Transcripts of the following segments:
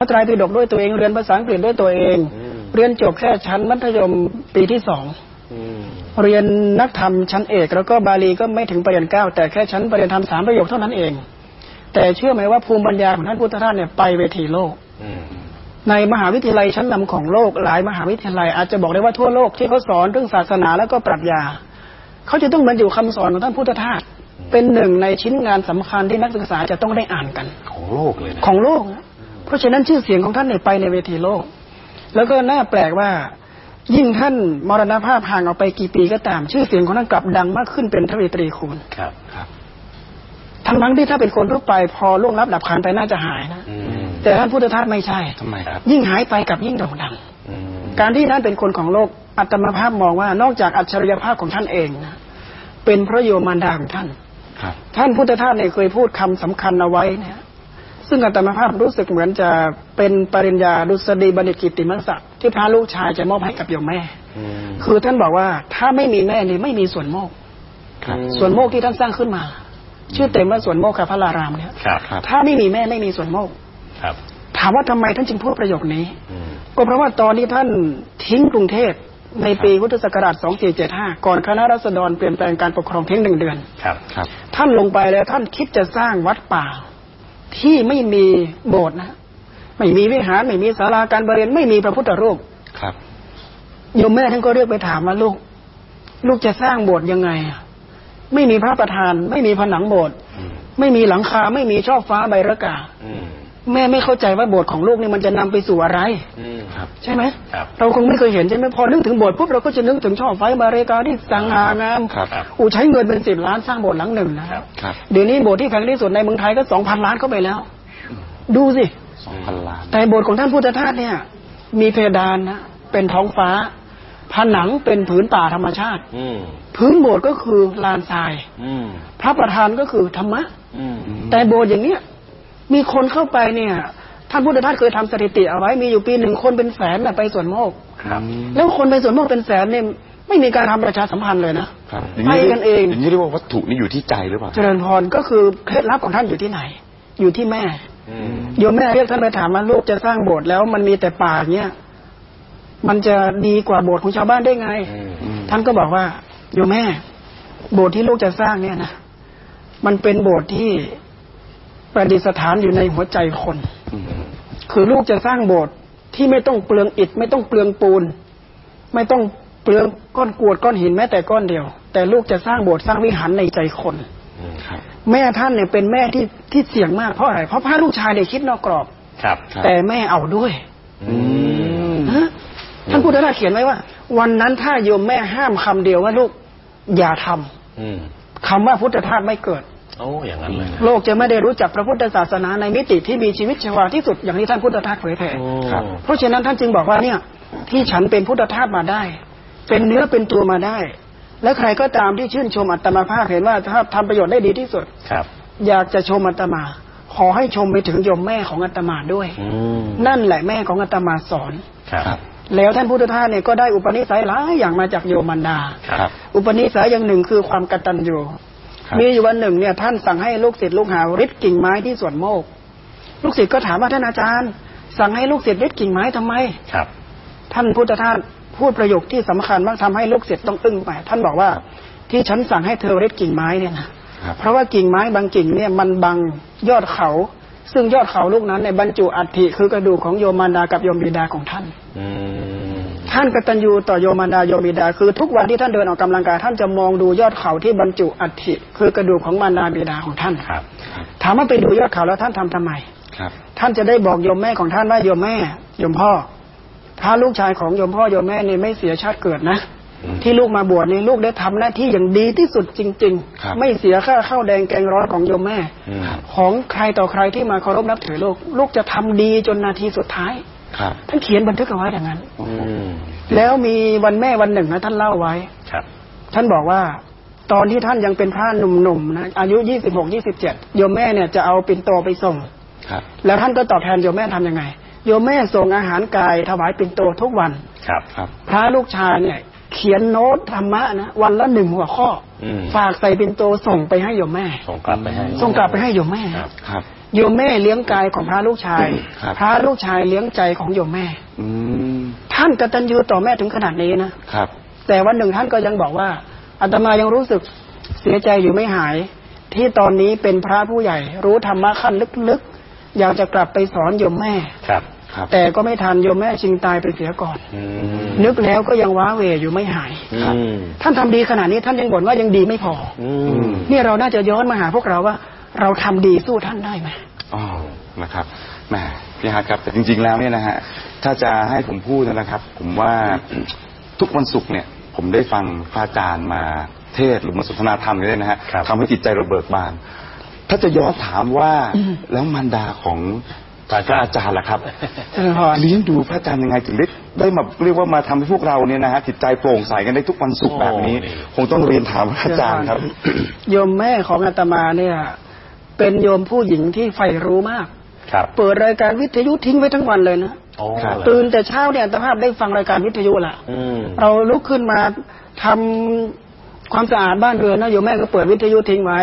พระไตรปิฎกด้วยตัวเองเรียนภาษาอังกฤษด้วยตัวเอง เรียนจบแค่ชั้นมัธยมปีที่สองเรียนนักธรรมชั้นเอกแล้วก็บาลีก็ไม่ถึงปรริญญาเก้าแต่แค่ชั้นปรริญญาธรรมสามประโยคเท่านั้นเอง แต่เชื่อไหมว่าภูมิปัญญาของท่านพุทธทาสเนี่ยไปเวทีโลกในมหาวิทยาลัยชั้นนำของโลกหลายมหาวิทยาลัยอาจจะบอกได้ว่าทั่วโลกที่เขาสอนเรื่องศาสนาแล้วก็ปรัชญาเขาจะต้องบรรจุคำสอนของท่านพุทธทาสเป็นหนึ่งในชิ้นงานสำคัญที่นักศึกษาจะต้องได้อ่านกันของโลกเลยนะของโลกนะ เพราะฉะนั้นชื่อเสียงของท่านเนี่ยไปในเวทีโลก แล้วก็น่าแปลกว่า ยิ่งท่านมรณภาพห่างออกไปกี่ปีก็ตาม ชื่อเสียงของท่านกลับดังมากขึ้นเป็นทวีตรีคูณครับครับทั้งทั้งๆที่ถ้าเป็นคนทั่วไปพอล่วงลับดับขันไปน่าจะหายนะอืมแต่ท่านพุทธทาสไม่ใช่ทำไมครับ ยิ่งหายไปกับยิ่งโด่งดังอืมการที่ท่านเป็นคนของโลกอัตมาภาพมองว่านอกจากอัจฉริยภาพของท่านเองนะเป็นพระโยมารดาของท่านครับท่านพุทธทาสเนี่ยเคยพูดคำสำคัญเอาไว้เนี่ย ซึ่งอาตมาภาพรู้สึกเหมือนจะเป็นปริญญาดุษฎีบัณฑิตกิตติมศักดิ์ที่พระลูกชายจะมอบให้กับโยมแม่อืมคือท่านบอกว่าถ้าไม่มีแม่นี่ไม่มีส่วนโมกข์ครับส่วนโมกข์ที่ท่านสร้างขึ้นมา ชื่อเต็มว่าส่วนโมกขพระรารามเนี่ยครับครับถ้าไม่มีแม่ไม่มีส่วนโมกข์ครับถามว่าทำไมท่านจึงพูดประโยคนี้อืมก็เพราะว่าตอนที่ท่านทิ้งกรุงเทพในปีพุทธศักราช 2475 ก่อนคณะรัษฎรเปลี่ยนแปลงการปกครองเพียงหนึ่งเดือน ครับ ครับ ท่านลงไปแล้วท่านคิดจะสร้างวัดป่า ที่ไม่มีโบสถ์นะไม่มีวิหารไม่มีศาลาการประเรียนไม่มีพระพุทธรูปครับโยมแม่ท่านก็เรียกไปถามว่าลูก ลูกจะสร้างโบสถ์ยังไงอะไม่มีพระประธาน ไม่มีผนังโบสถ์อืมไม่มีหลังคาไม่มีช่อฟ้าใบระกาอืม แม่ไม่เข้าใจว่าโบสถ์ของลูกนี่มันจะนำไปสู่อะไรอืมครับใช่ไหมครับเราคงไม่เคยเห็นใช่ไหมพอนึกถึงโบสถ์ปุ๊บเราก็จะนึกถึงช่อไฟบาเรกาที่สังหางามครับอูใช้เงินเป็นสิบล้านสร้างโบสถ์หลังหนึ่งนะครับครับเดี๋ยวนี้โบสถ์ที่แพงที่สุดในเมืองไทยก็สองพันล้านเข้าไปแล้ว ดูสิสองพันล้านแต่โบสถ์ของท่านพุทธทาสเนี่ย มีเพดานนะเป็นท้องฟ้าผนังเป็นผืนป่าธรรมชาติอืมพื้นโบสถ์ก็คือลานทรายอืมพระประธานก็คือธรรมะอืมแต่โบสถ์อย่างเนี้ย มีคนเข้าไปเนี่ยท่านพุทธทาสเคยทำสถิติเอาไว้มีอยู่ปีหนึ่งคนเป็นแสนน่ะไปสวนโมกข์ครับ แล้วคนไปสวนโมกข์เป็นแสนเนี่ยไม่มีการทำประชาสัมพันธ์เลยนะครับไปกันเองอย่างนี้เรียกว่าวัตถุนี่อยู่ที่ใจหรือเปล่าเจริญพรก็คือเคล็ดลับของท่านอยู่ที่ไหน อยู่ที่แม่อืมโยมแม่เรียกท่านไปถามว่าลูกจะสร้างโบสถ์แล้วมันมีแต่ป่าเนี้ยมันจะดีกว่าโบสถ์ของชาวบ้านได้ไงอืมอืมท่านก็บอกว่าโยมแม่ โบสถ์ที่ลูกจะสร้างเนี่ยนะมันเป็นโบสถ์ที่ ประดิษฐานอยู่ในหัวใจคนอืมคือลูกจะสร้างโบสถ์ที่ไม่ต้องเปลืองอิฐไม่ต้องเปลืองปูน ไม่ต้องเปลืองก้อนกรวดก้อนหินแม้แต่ก้อนเดียว แต่ลูกจะสร้างโบสถ์สร้างวิหารในใจคนอืมครับแม่ท่านเนี่ยเป็นแม่ที่ที่เสี่ยงมากเพราะอะไรเพราะพระลูกชายเนี่ยคิดนอกกรอบครับครับแต่แม่เอาด้วยอืมฮะท่านพุทธทาสเขียนไว้ว่า วันนั้นถ้าโยมแม่ห้ามคำเดียวว่าลูกอย่าทำอืมคำว่าพุทธทาสไม่เกิด โอ้อย่างนั้นเลยนะโลกจะไม่ได้รู้จักพระพุทธศาสนาในมิติที่มีชีวิตชีวาที่สุดอย่างที่ท่านพุทธทาสเผยแผ่โอ้ครับเพราะฉะนั้นท่านจึงบอกว่าเนี่ยที่ฉันเป็นพุทธทาสมาได้ เป็นเนื้อเป็นตัวมาได้ และใครก็ตามที่ชื่นชมอัตมาภาพเห็นว่าถ้าทำประโยชน์ได้ดีที่สุดครับ อยากจะชมอัตมา ขอให้ชมไปถึงโยมแม่ของอัตมาด้วยอืมนั่นแหละแม่ของอัตมาสอนครับครับแล้วท่านพุทธทาสเนี่ยก็ได้อุปนิสัยหลายอย่างมาจากโยมมันดาครับอุปนิสัยอย่างหนึ่งคือความกตัญญูครับ มีอยู่วันหนึ่งเนี่ย ท่านสั่งให้ลูกศิษย์ลูกหาริดกิ่งไม้ที่สวนโมก ลูกศิษย์ก็ถามว่าท่านอาจารย์ สั่งให้ลูกศิษย์ริดกิ่งไม้ทำไมครับ ท่านพุทธทาสพูดประโยคที่สำคัญมากทำให้ลูกศิษย์ต้องอึ้งไปท่านบอกว่าที่ฉันสั่งให้เธอริดกิ่งไม้เนี่ยนะครับเพราะว่ากิ่งไม้บางกิ่งเนี่ยมันบังยอดเขา ซึ่งยอดเขาลูกนั้นในยบรรจุอัฐิคือกระดูกของโยมมารดากับโยมบิดาของท่านอืม ท่านกตัญญูต่อโยมารดาโยมบิดา คือทุกวันที่ท่านเดินออกกำลังกายท่านจะมองดูยอดเขาที่บรรจุอัฐิคือกระดูกของมารดาบิดาของท่านครับ ถามว่าไปดูยอดเขาแล้วท่านทำทำไมครับ ท่านจะได้บอกโยมแม่ของท่านว่าโยมแม่โยมพ่อ ถ้าลูกชายของโยมพ่อโยมแม่นี่ไม่เสียชาติเกิดนะที่ลูกมาบวชนี่ลูกได้ทำหน้าที่อย่างดีที่สุดจริง ๆ ไม่เสียค่าข้าวแดงแกงร้อนของโยมแม่ ของใครต่อใครที่มาเคารพนับถือลูก ลูกจะทำดีจนนาทีสุดท้าย ครับท่านเขียนบันทึกเอาไว้อย่างนั้นโอ้อืโหมแล้วมีวันแม่วันหนึ่งนะท่านเล่าไว้ครับ ท่านบอกว่า ตอนที่ท่านยังเป็นพระหนุ่มๆนะอายุยี่สิบหกยี่สิบเจ็ดโยมแม่เนี่ยจะเอาปิ่นโตไปส่งครับ แล้วท่านก็ตอบแทนโยมแม่ทำยังไง โยมแม่ส่งอาหารกายถวายปิ่นโตทุกวันครับครับ พระลูกชายเนี่ย เขียนโน้ตธรรมะนะวันละหนึ่งหัวข้ออมฝากใส่ปิ่นโตส่งไปให้โยมแม่ ส่งกลับไปให้ส่งกลับไปให้โยมแม่ครับครับ โยมแม่เลี้ยงกายของพระลูกชายครับพระลูกชายเลี้ยงใจของโยมแม่ อืมท่านกตัญญูต่อแม่ถึงขนาดนี้นะครับ แต่วันหนึ่งท่านก็ยังบอกว่าอาตมายังรู้สึกเสียใจอยู่ไม่หาย ที่ตอนนี้เป็นพระผู้ใหญ่ รู้ธรรมะขั้นลึกๆอยากจะกลับไปสอนโยมแม่ครับครับแต่ก็ไม่ทันโยมแม่ชิงตายไปเสียก่อนอืมนึกแล้วก็ยังว้าเหวอยู่ไม่หายครับอืมท่านทำดีขนาดนี้ท่านยังบ่นว่ายังดีไม่พออืมเนี่ยเราน่าจะย้อนมาหาพวกเราว่า เราทำดีสู้ท่านได้ไหมอ๋อนะครับแหมพี่ฮาร์ดครับแต่จริง ๆแล้วเนี่ยนะฮะถ้าจะให้ผมพูดนะครับ ผมว่าทุกวันศุกร์เนี่ย ผมได้ฟังพระอาจารย์มาเทศน์หรือมาสนทนาธรรมกันด้วยนะฮะครับทำให้จิตใจเราเบิกบาน ถ้าจะย้อนถามว่าอืมแล้วมารดาของพระอาจารย์ล่ะครับเจริญพรเลี้ยงดูพระอาจารย์ยังไงถึงได้ได้มาเรียกว่ามาทำให้พวกเราเนี่ยนะฮะจิตใจโปร่งใสกันได้ทุกวันศุกร์แบบนี้โอ้นี่คงต้องเรียนถามพระอาจารย์ครับโยมแม่ของอาตมาเนี่ย เป็นโยมผู้หญิงที่ใฝ่รู้มากครับเปิดรายการวิทยุทิ้งไว้ทั้งวันเลยนะโอ้ครับตื่นแต่เช้าเนี่ยอัตภาพได้ฟังรายการวิทยุละอืมเราลุกขึ้นมาทำความสะอาดบ้านเรือนนะโยมแม่ก็เปิดวิทยุทิ้งไว้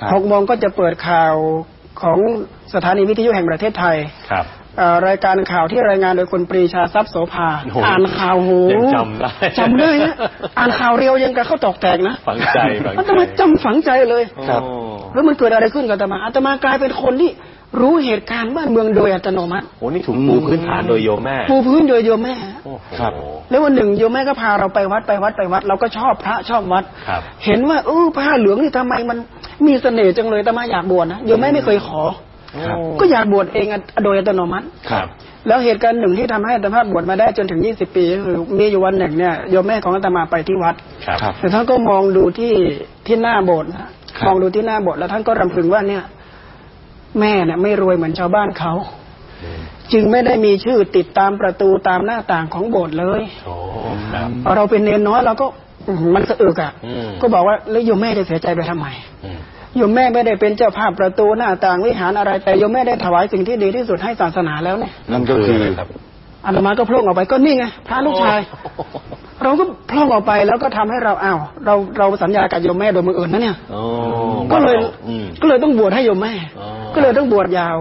ครับหกโมงก็จะเปิดข่าวของสถานีวิทยุแห่งประเทศไทยครับเอ่อรายการข่าวที่รายงานโดยคุณปรีชาทรัพย์โสภาโอ้โหอ่านข่าวโหยังจำได้จำได้นะอ่านข่าวเรียวยังกับเข้าตอกแตกนะฝังใจฝังใจอาตมาจำฝังใจเลยครับโอ้ แล้วมันเกิดอะไรขึ้นกับอาตมาอาตมากลายเป็นคนที่รู้เหตุการณ์บ้านเมืองโดยอัตโนมัติโหนี่ถูกปูพื้นฐานโดยโยมแม่ปูพื้นโดยโยมแม่โอ้โหครับ แล้ววันหนึ่งโยมแม่ก็พาเราไปวัดไปวัดไปวัด เราก็ชอบพระชอบวัดครับเห็นว่าเออผ้าเหลืองนี่ทำไมมันมีเสน่ห์จังเลยอาตมาอยากบวชนะโยมแม่ไม่เคยขอครับก็อยากบวชเองอะโดยอัตโนมัติครับ แล้วเหตุการณ์หนึ่งที่ทำให้อาตมาบวชมาได้จนถึง20ปีก็คือมีอยู่วันหนึ่งเนี่ยโยมแม่ของอาตมาไปที่วัดครับครับแต่ท่านก็มองดูที่ที่หน้าโบสถ์นะครับ มองดูที่หน้าโบสถ์แล้วท่านก็รำพึงว่าเนี่ย แม่เนี่ยไม่รวยเหมือนชาวบ้านเขาจึงไม่ได้มีชื่อติดตามประตูตามหน้าต่างของโบสถ์เลยโอ้ครับเราเป็นเนนน้อยเราก็อื้อหือมันสะอึกอะอืมก็บอกว่าแล้วโยมแม่จะเสียใจไปทำไมอืมโยมแม่ไม่ได้เป็นเจ้าภาพประตูหน้าต่างวิหารอะไร แต่โยมแม่ได้ถวายสิ่งที่ดีที่สุดให้ศาสนาแล้วเนี่ยนั่นก็คือครับ อาตมาก็พล่งออกไปก็นี่ไงพระลูกชาย เราก็พล่องออกไปแล้วก็ทำให้เราอ้าวเราเราสัญญากับโยมแม่โดยมืออื่นนะเนี่ยโอ้ก็เลยอืมก็เลยต้องบวชให้โยมแม่อ๋อก็เลยต้องบวชยาว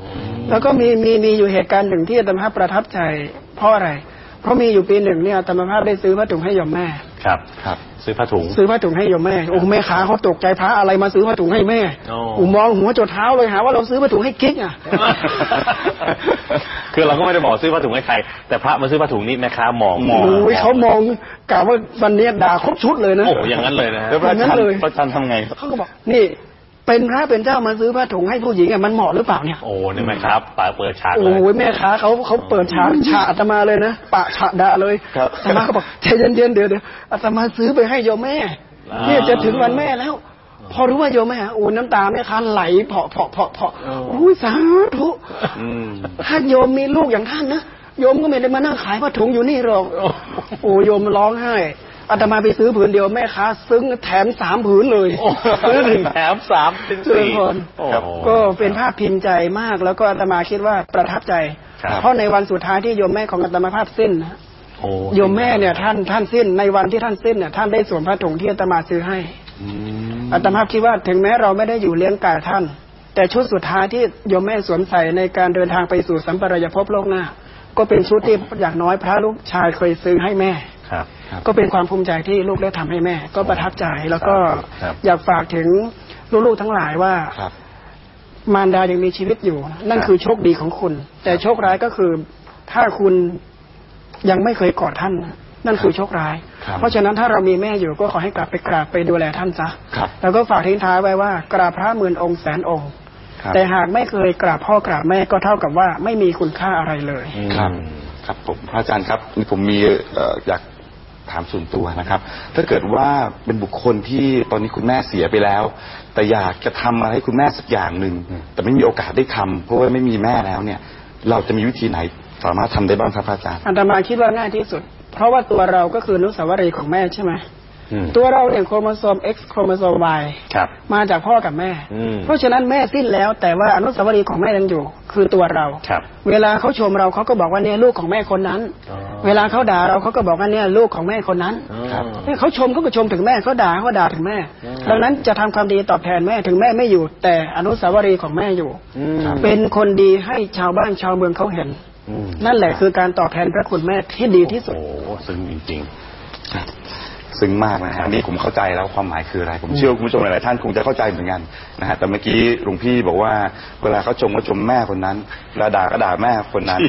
อืมแล้วก็มีมีมีอยู่เหตุการณ์หนึ่งที่อาตมาภาพประทับใจเพราะอะไร เพราะมีอยู่ปีหนึ่งเนี่ยอาตมาภาพได้ซื้อผ้าถุงให้โยมแม่ ครับ ครับ ซื้อผ้าถุง ซื้อผ้าถุงให้โยมแม่ โอ้แม่ขาเขาตกใจพระอะไรมาซื้อผ้าถุงให้แม่โอ้โอ้มองหัวจดเท้าเลยหาว่าเราซื้อผ้าถุงให้กิ๊กอะ คือเราก็ไม่ได้บอกซื้อผ้าถุงให้ใคร แต่พระมาซื้อผ้าถุงนี่แม่ค้ามองมองโอ้ยเขามองกะว่าวันนี้ด่าครบชุดเลยนะ โอ้โหอย่างนั้นเลยนะฮะแล้วพระอาจารอย่างนั้นเลยย์พระอาจารย์ทำไงเขาก็บอกนี่ เป็นพระเป็นเจ้ามาซื้อผ้าถุงให้ผู้หญิงอะมันเหมาะหรือเปล่าเนี่ยโอ้นี่แม่ครับปาเปิดฉากโอ้เลยยแม่ค้าเขาเขาเปิดฉากฉากอาตมาเลยนะปะฉะดะเลยครับอาตมาก็บอกใจเย็นๆเดี๋ยวเดี๋ยวอาตมาซื้อไปให้โยมแม่เนี่ยจะถึงวันแม่แล้ว พอรู้ว่าโยมแม่โอ้น้ำตาแม่ค้าไหลเพาะเพาะเพาะเพาะโอ้ยสาธุอืมถ้าโยมมีลูกอย่างท่านนะโยมก็ไม่ได้มานั่งขายผ้าถุงอยู่นี่หรอกโอ้โยมร้องไห้ อาตมาไปซื้อผืนเดียวแม่ค้าซึ้งแถมสามผืนเลยโอ้ซื้อหนึ่งแถมสามถึงเจริสี่ญพรโอ้โหก็เป็นภาพพิมพ์ใจมาก แล้วก็อาตมาคิดว่าประทับใจครับเพราะในวันสุดท้ายที่โยมแม่ของอาตมาภาพสิ้นนะโอ้โยมแม่เนี่ยท่านท่านสิ้นในวันที่ท่านสิ้นเนี่ยท่านได้สวมผ้าถุงที่อาตมาซื้อให้อืมอาตมาคิดว่าถึงแม้เราไม่ได้อยู่เลี้ยงกายท่าน แต่ชุดสุดท้ายที่โยมแม่สวมใส่ในการเดินทางไปสู่สัมปรายภพโลกหน้า ก็เป็นชุดที่อย่างน้อยพระลูกชายเคยซื้อให้แม่ ครับก็เป็นความภูมิใจที่ลูกได้ทำให้แม่ ก็ประทับใจแล้วก็ครับอยากฝากถึงลูกๆทั้งหลายว่าครับมารดายังมีชีวิตอยู่ นั่นคือโชคดีของคุณ แต่โชคร้ายก็คือถ้าคุณยังไม่เคยกอดท่าน นั่นคือโชคร้ายครับเพราะฉะนั้นถ้าเรามีแม่อยู่ก็ขอให้กลับไปกราบไปดูแลท่านซะครับแล้วก็ฝากทิ้งท้ายไว้ว่ากราบพระหมื่นองค์แสนองค์ครับแต่หากไม่เคยกราบพ่อกราบแม่ก็เท่ากับว่าไม่มีคุณค่าอะไรเลยครับ ครับผมพระอาจารย์ครับนี่ผมมีเอ่ออยาก ถามส่วนตัวนะครับ ถ้าเกิดว่าเป็นบุคคลที่ตอนนี้คุณแม่เสียไปแล้ว แต่อยากจะทำอะไรให้คุณแม่สักอย่างหนึ่งแต่ไม่มีโอกาสได้ทำเพราะว่าไม่มีแม่แล้วเนี่ย เราจะมีวิธีไหนสามารถทำได้บ้างครับพระอาจารย์ อันตมาคิดว่าง่ายที่สุด เพราะว่าตัวเราก็คืออนุสาวรีย์ของแม่ใช่ไหม ตัวเราเนี่ยโครโมโซม X โครโมโซม Y ครับ มาจากพ่อกับแม่อืมเพราะฉะนั้นแม่สิ้นแล้ว แต่ว่าอนุสาวรีย์ของแม่ยังอยู่ คือตัวเราครับ เวลาเขาชมเราเขาก็บอกว่าเนี่ยลูกของแม่คนนั้นอ๋อเวลาเขาด่าเราเขาก็บอกว่าเนี่ยลูกของแม่คนนั้นครับเนี่ยเขาชมเขาก็ชมถึงแม่เขาด่าเขาก็ด่าถึงแม่อืมดังนั้นจะทำความดีตอบแทนแม่ถึงแม่ไม่อยู่ แต่อนุสาวรีย์ของแม่อยู่อืมเป็นคนดีให้ชาวบ้านชาวเมืองเขาเห็นอืมนั่นแหละคือการตอบแทนพระคุณแม่ที่ดีที่สุดโอ้โหซึ้งจริง ซึ้งมากนะฮะอันนี่ผมเข้าใจแล้วความหมายคืออะไร ผมเชื่อว่าคุณผู้ชมหลายๆท่านคงจะเข้าใจเหมือนกันนะฮะแต่เมื่อกี้หลวงพี่บอกว่า เวลาเขาชมก็ชมแม่คนนั้นเวลาด่าก็ด่าแม่คนนั้น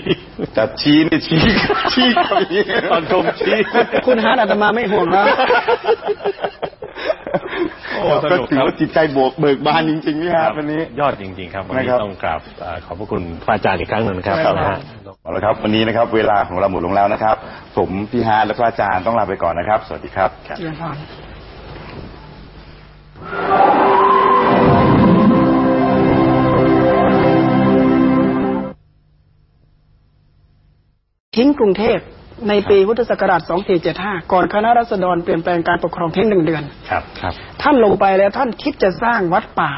แต่ชี้นี่ชี้ชี้กับอย่างนี้ตอนชมชี้คุณฮาร์ดอาตมาไม่ห่วงแล้วโอ้สนุกถือครับว่าจิตใจบวกเบิกบานจริงๆนี่ครับวันนี้ยอดจริง ๆ ครับวันนี้นะครับต้องกราบเอ่อขอบพระคุณพระอาจารย์อีกครั้งหนึ่งนะครับครับนะฮะ เอาละครับวันนี้นะครับ เวลาของเราหมดลงแล้วนะครับ ผมพี่ฮาร์ดและพระอาจารย์ต้องลาไปก่อนนะครับ สวัสดีครับเจริญพรทิ้งกรุงเทพในปีพุทธศักราช 2475 ก่อนคณะรัษฎรเปลี่ยนแปลงการปกครองเพียงหนึ่งเดือน ครับ ครับ ท่านลงไปแล้วท่านคิดจะสร้างวัดป่า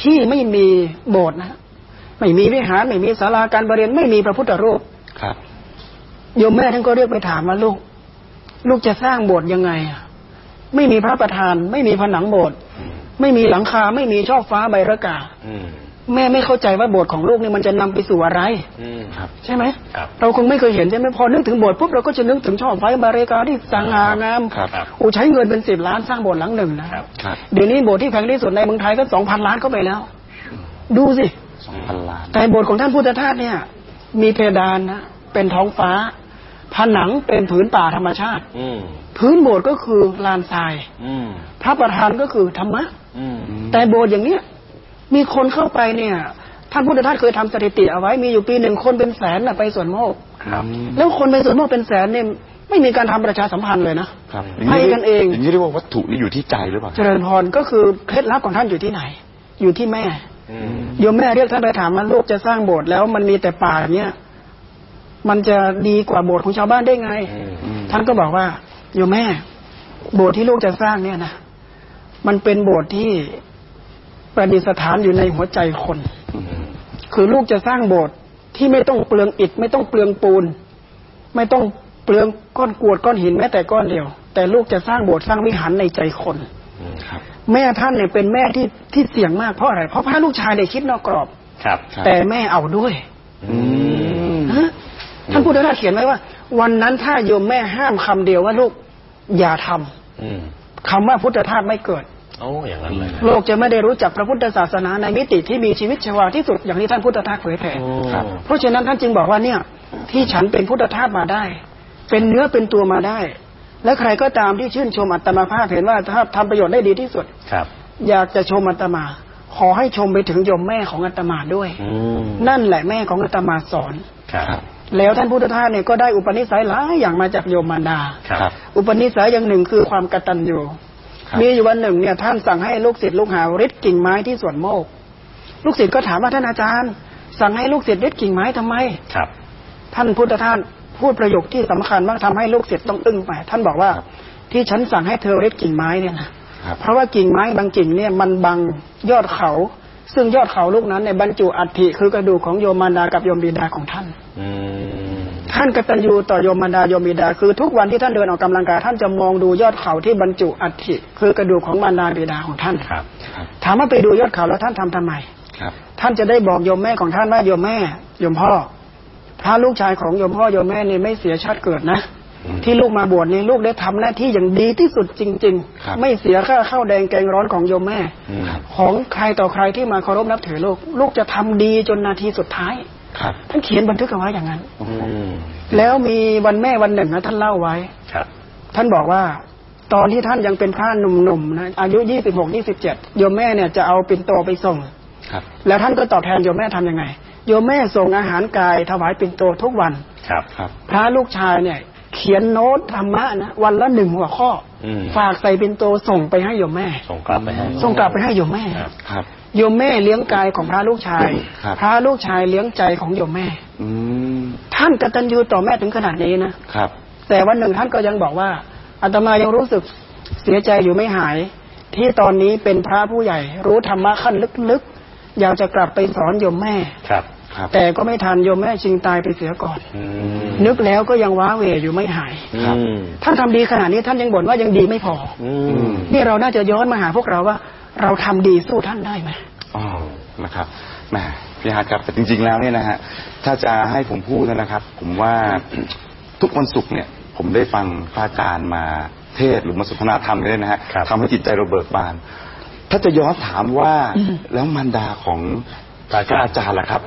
ที่ไม่มีโบสถ์นะ ไม่มีวิหารไม่มีศาลาการประเรียนไม่มีพระพุทธรูปครับโยมแม่ท่านก็เรียกไปถามว่าลูก ลูกจะสร้างโบสถ์ยังไงอะไม่มีพระประธาน ไม่มีผนังโบสถ์ไม่มีหลังคาไม่มีช่อฟ้าใบระกาอืมแม่ไม่เข้าใจว่าโบสถ์ของลูกนี่มันจะนำไปสู่อะไรอืมครับใช่ไหมครับเราคงไม่เคยเห็นใช่ไหมพอนึกถึงโบสถ์ปุ๊บเราก็จะนึกถึงช่อฟ้าใบระกาที่สง่างามครับครับโอ้ใช้เงินเป็นสิบล้านสร้างโบสถ์หลังหนึ่งนะครับครับเดี๋ยวนี้โบสถ์ที่แพงที่สุดในเมืองไทยก็สองพันล้านเข้าไปแล้ว ดูสิ สองพันล้าน แต่โบสถ์ของท่านพุทธทาสเนี่ย มีเพดานนะเป็นท้องฟ้า ผนังเป็นผืนป่าธรรมชาติ อืมพื้นโบสถ์ก็คือลานทรายอืมพระประธานก็คือธรรมะอืมแต่โบสถ์อย่างเนี้ยมีคนเข้าไปเนี่ยท่านพุทธทาสเคยทำสถิติเอาไว้มีอยู่ปีหนึ่งคนเป็นแสนน่ะไปสวนโมกข์ครับ แล้วคนไปสวนโมกข์เป็นแสนเนี่ยไม่มีการทำประชาสัมพันธ์เลยนะครับให้กันเองอย่างนี้เรียกว่าวัตถุนี่อยู่ที่ใจหรือเปล่าเจริญพรก็คือเคล็ดลับของท่านอยู่ที่ไหน อยู่ที่แม่อืม โยมแม่เรียกท่านไปถามว่าลูกจะสร้างโบสถ์แล้วมันมีแต่ป่าอย่างเนี้ยมันจะดีกว่าโบสถ์ของชาวบ้านได้ไงอืมอืมท่านก็บอกว่าโยมแม่ โบสถ์ที่ลูกจะสร้างเนี่ยนะมันเป็นโบสถ์ที่ประดิษฐานอยู่ในหัวใจคนอืมคือลูกจะสร้างโบสถ์ที่ไม่ต้องเปลืองอิฐไม่ต้องเปลืองปูน ไม่ต้องเปลืองก้อนกรวดก้อนหินแม้แต่ก้อนเดียว แต่ลูกจะสร้างโบสถ์สร้างวิหารในใจคนอืมครับ แม่ท่านเนี่ยเป็นแม่ที่ที่เสี่ยงมากเพราะอะไร เพราะพระลูกชายเนี่ยคิดนอกกรอบ ครับครับแต่แม่เอาด้วยอืมฮะท่านพุทธทาสเขียนไว้ว่า วันนั้นถ้าโยมแม่ห้ามคำเดียวว่าลูกอย่าทำอืมคำว่าพุทธทาสไม่เกิดโอ้อย่างนั้นเลยนะโลกจะไม่ได้รู้จักพระพุทธศาสนาในมิติที่มีชีวิตชีวาที่สุดอย่างที่ท่านพุทธทาสเผยแผ่โอ้ครับเพราะฉะนั้นท่านจึงบอกว่าเนี่ย ที่ฉันเป็นพุทธทาสมาได้ เป็นเนื้อเป็นตัวมาได้ และใครก็ตามที่ชื่นชมอัตมาภาพเห็นว่าถ้าทำประโยชน์ได้ดีที่สุดครับ อยากจะชมอัตมา ขอให้ชมไปถึงโยมแม่ของอัตมาด้วยอืมนั่นแหละแม่ของอาตมาสอนครับครับแล้วท่านพุทธทาสเนี่ยก็ได้อุปนิสัยหลายอย่างมาจากโยมมารดาครับอุปนิสัยอย่างหนึ่งคือความกตัญญูครับมีอยู่วันหนึ่งเนี่ยท่านสั่งให้ลูกศิษย์ลูกหาริดกิ่งไม้ที่สวนโมก ลูกศิษย์ก็ถามว่าท่านอาจารย์ สั่งให้ลูกศิษย์ริดกิ่งไม้ทำไมครับ ท่านพุทธทาส พูดประโยคที่สำคัญมากทำให้ลูกศิษย์ต้องอึ้งไป ท่านบอกว่าที่ฉันสั่งให้เธอริดกิ่งไม้เนี่ยนะครับเพราะว่ากิ่งไม้บางกิ่งเนี่ยมันบังยอดเขา ซึ่งยอดเขาลูกนั้นเนี่ยบรรจุอัฐิคือกระดูกของโยมมารดากับโยมบิดาของท่านอืมท่านกตัญญูต่อโยมมารดาโยมบิดา คือทุกวันที่ท่านเดินออกกำลังกายท่านจะมองดูยอดเขาที่บรรจุอัฐิคือกระดูกของมารดาบิดาของท่านครับครับถามว่าไปดูยอดเขาแล้วท่านทำทำไมครับ ท่านจะได้บอกโยมแม่ของท่านว่าโยมแม่โยมพ่อ พระลูกชายของโยมพ่อโยมแม่นี่ไม่เสียชาติเกิดนะอืมที่ลูกมาบวชนี่ลูกได้ทำหน้าที่อย่างดีที่สุดจริงครับๆไม่เสียค่าข้าวแดงแกงร้อนของโยมแม่อืมของใครต่อใครที่มาเคารพนับถือลูก ลูกจะทำดีจนนาทีสุดท้ายครับท่านเขียนบันทึกเอาไว้อย่างนั้นโอ้โหอืมแล้วมีวันแม่วันหนึ่งนะท่านเล่าไว้ครับ ท่านบอกว่า ตอนที่ท่านยังเป็นพระหนุ่มๆนะอายุยี่สิบหกยี่สิบเจ็ดโยมแม่เนี่ยจะเอาปิ่นโตไปส่งครับ แล้วท่านก็ตอบแทนโยมแม่ทำยังไง โยมแม่ส่งอาหารกายถวายปิ่นโตทุกวันครับครับ พระลูกชายเนี่ย เขียนโน้ตธรรมะนะวันละหนึ่งหัวข้ออมฝากใส่ปิ่นโตส่งไปให้โยมแม่ ส่งกลับไปให้ส่งกลับไปให้โยมแม่ครับครับโยมแม่เลี้ยงกายของพระลูกชายครับพระลูกชายเลี้ยงใจของโยมแม่ อืมท่านกตัญญูต่อแม่ถึงขนาดนี้นะครับ แต่วันหนึ่งท่านก็ยังบอกว่าอาตมายังรู้สึกเสียใจอยู่ไม่หาย ที่ตอนนี้เป็นพระผู้ใหญ่ รู้ธรรมะขั้นลึกๆ อยากจะกลับไปสอนโยมแม่ครับครับ แต่ก็ไม่ทันโยมแม่ชิงตายไปเสียก่อนอืมนึกแล้วก็ยังว้าเหวอยู่ไม่หายครับอืมท่านทำดีขนาดนี้ท่านยังบ่นว่ายังดีไม่พออืมนี่เราน่าจะย้อนมาหาพวกเราว่า เราทำดีสู้ท่านได้ไหมอ๋อนะครับแหมพี่ฮาร์ดครับแต่จริง ๆแล้วเนี่ยนะฮะถ้าจะให้ผมพูดนะครับ ผมว่าทุกวันศุกร์เนี่ย ผมได้ฟังพระอาจารย์มาเทศน์หรือมาสนทนาธรรมกันเนี่ยนะฮะครับทำให้จิตใจเราเบิกบาน ถ้าจะย้อนถามว่าแล้วมารดาของ พระอาจารย์อาจารย์ล่ะครับ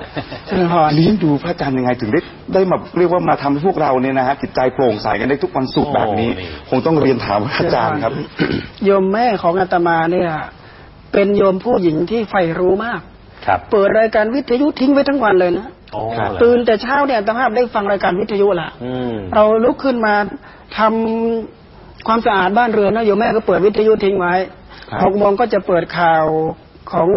เจริญพรเลี้ยงดูพระอาจารย์ยังไงถึงได้ได้มาเรียกว่ามาทำให้พวกเราเนี่ยนะฮะจิตใจโปร่งใสกันได้ทุกวันศุกร์แบบนี้โอ้นี่คงต้องเรียนถามพระอาจารย์ครับ โยมแม่ของอาตมาเนี่ย เป็นโยมผู้หญิงที่ใฝ่รู้มากครับเปิดรายการวิทยุทิ้งไว้ทั้งวันเลยนะโอ้ครับเหรอตื่นแต่เช้าเนี่ยอาตมาได้ฟังรายการวิทยุละอืมเราลุกขึ้นมาทำความสะอาดบ้านเรือนนะโยมแม่ก็เปิดวิทยุทิ้งไว้ครับหกโมงก็จะเปิดข่าว ของ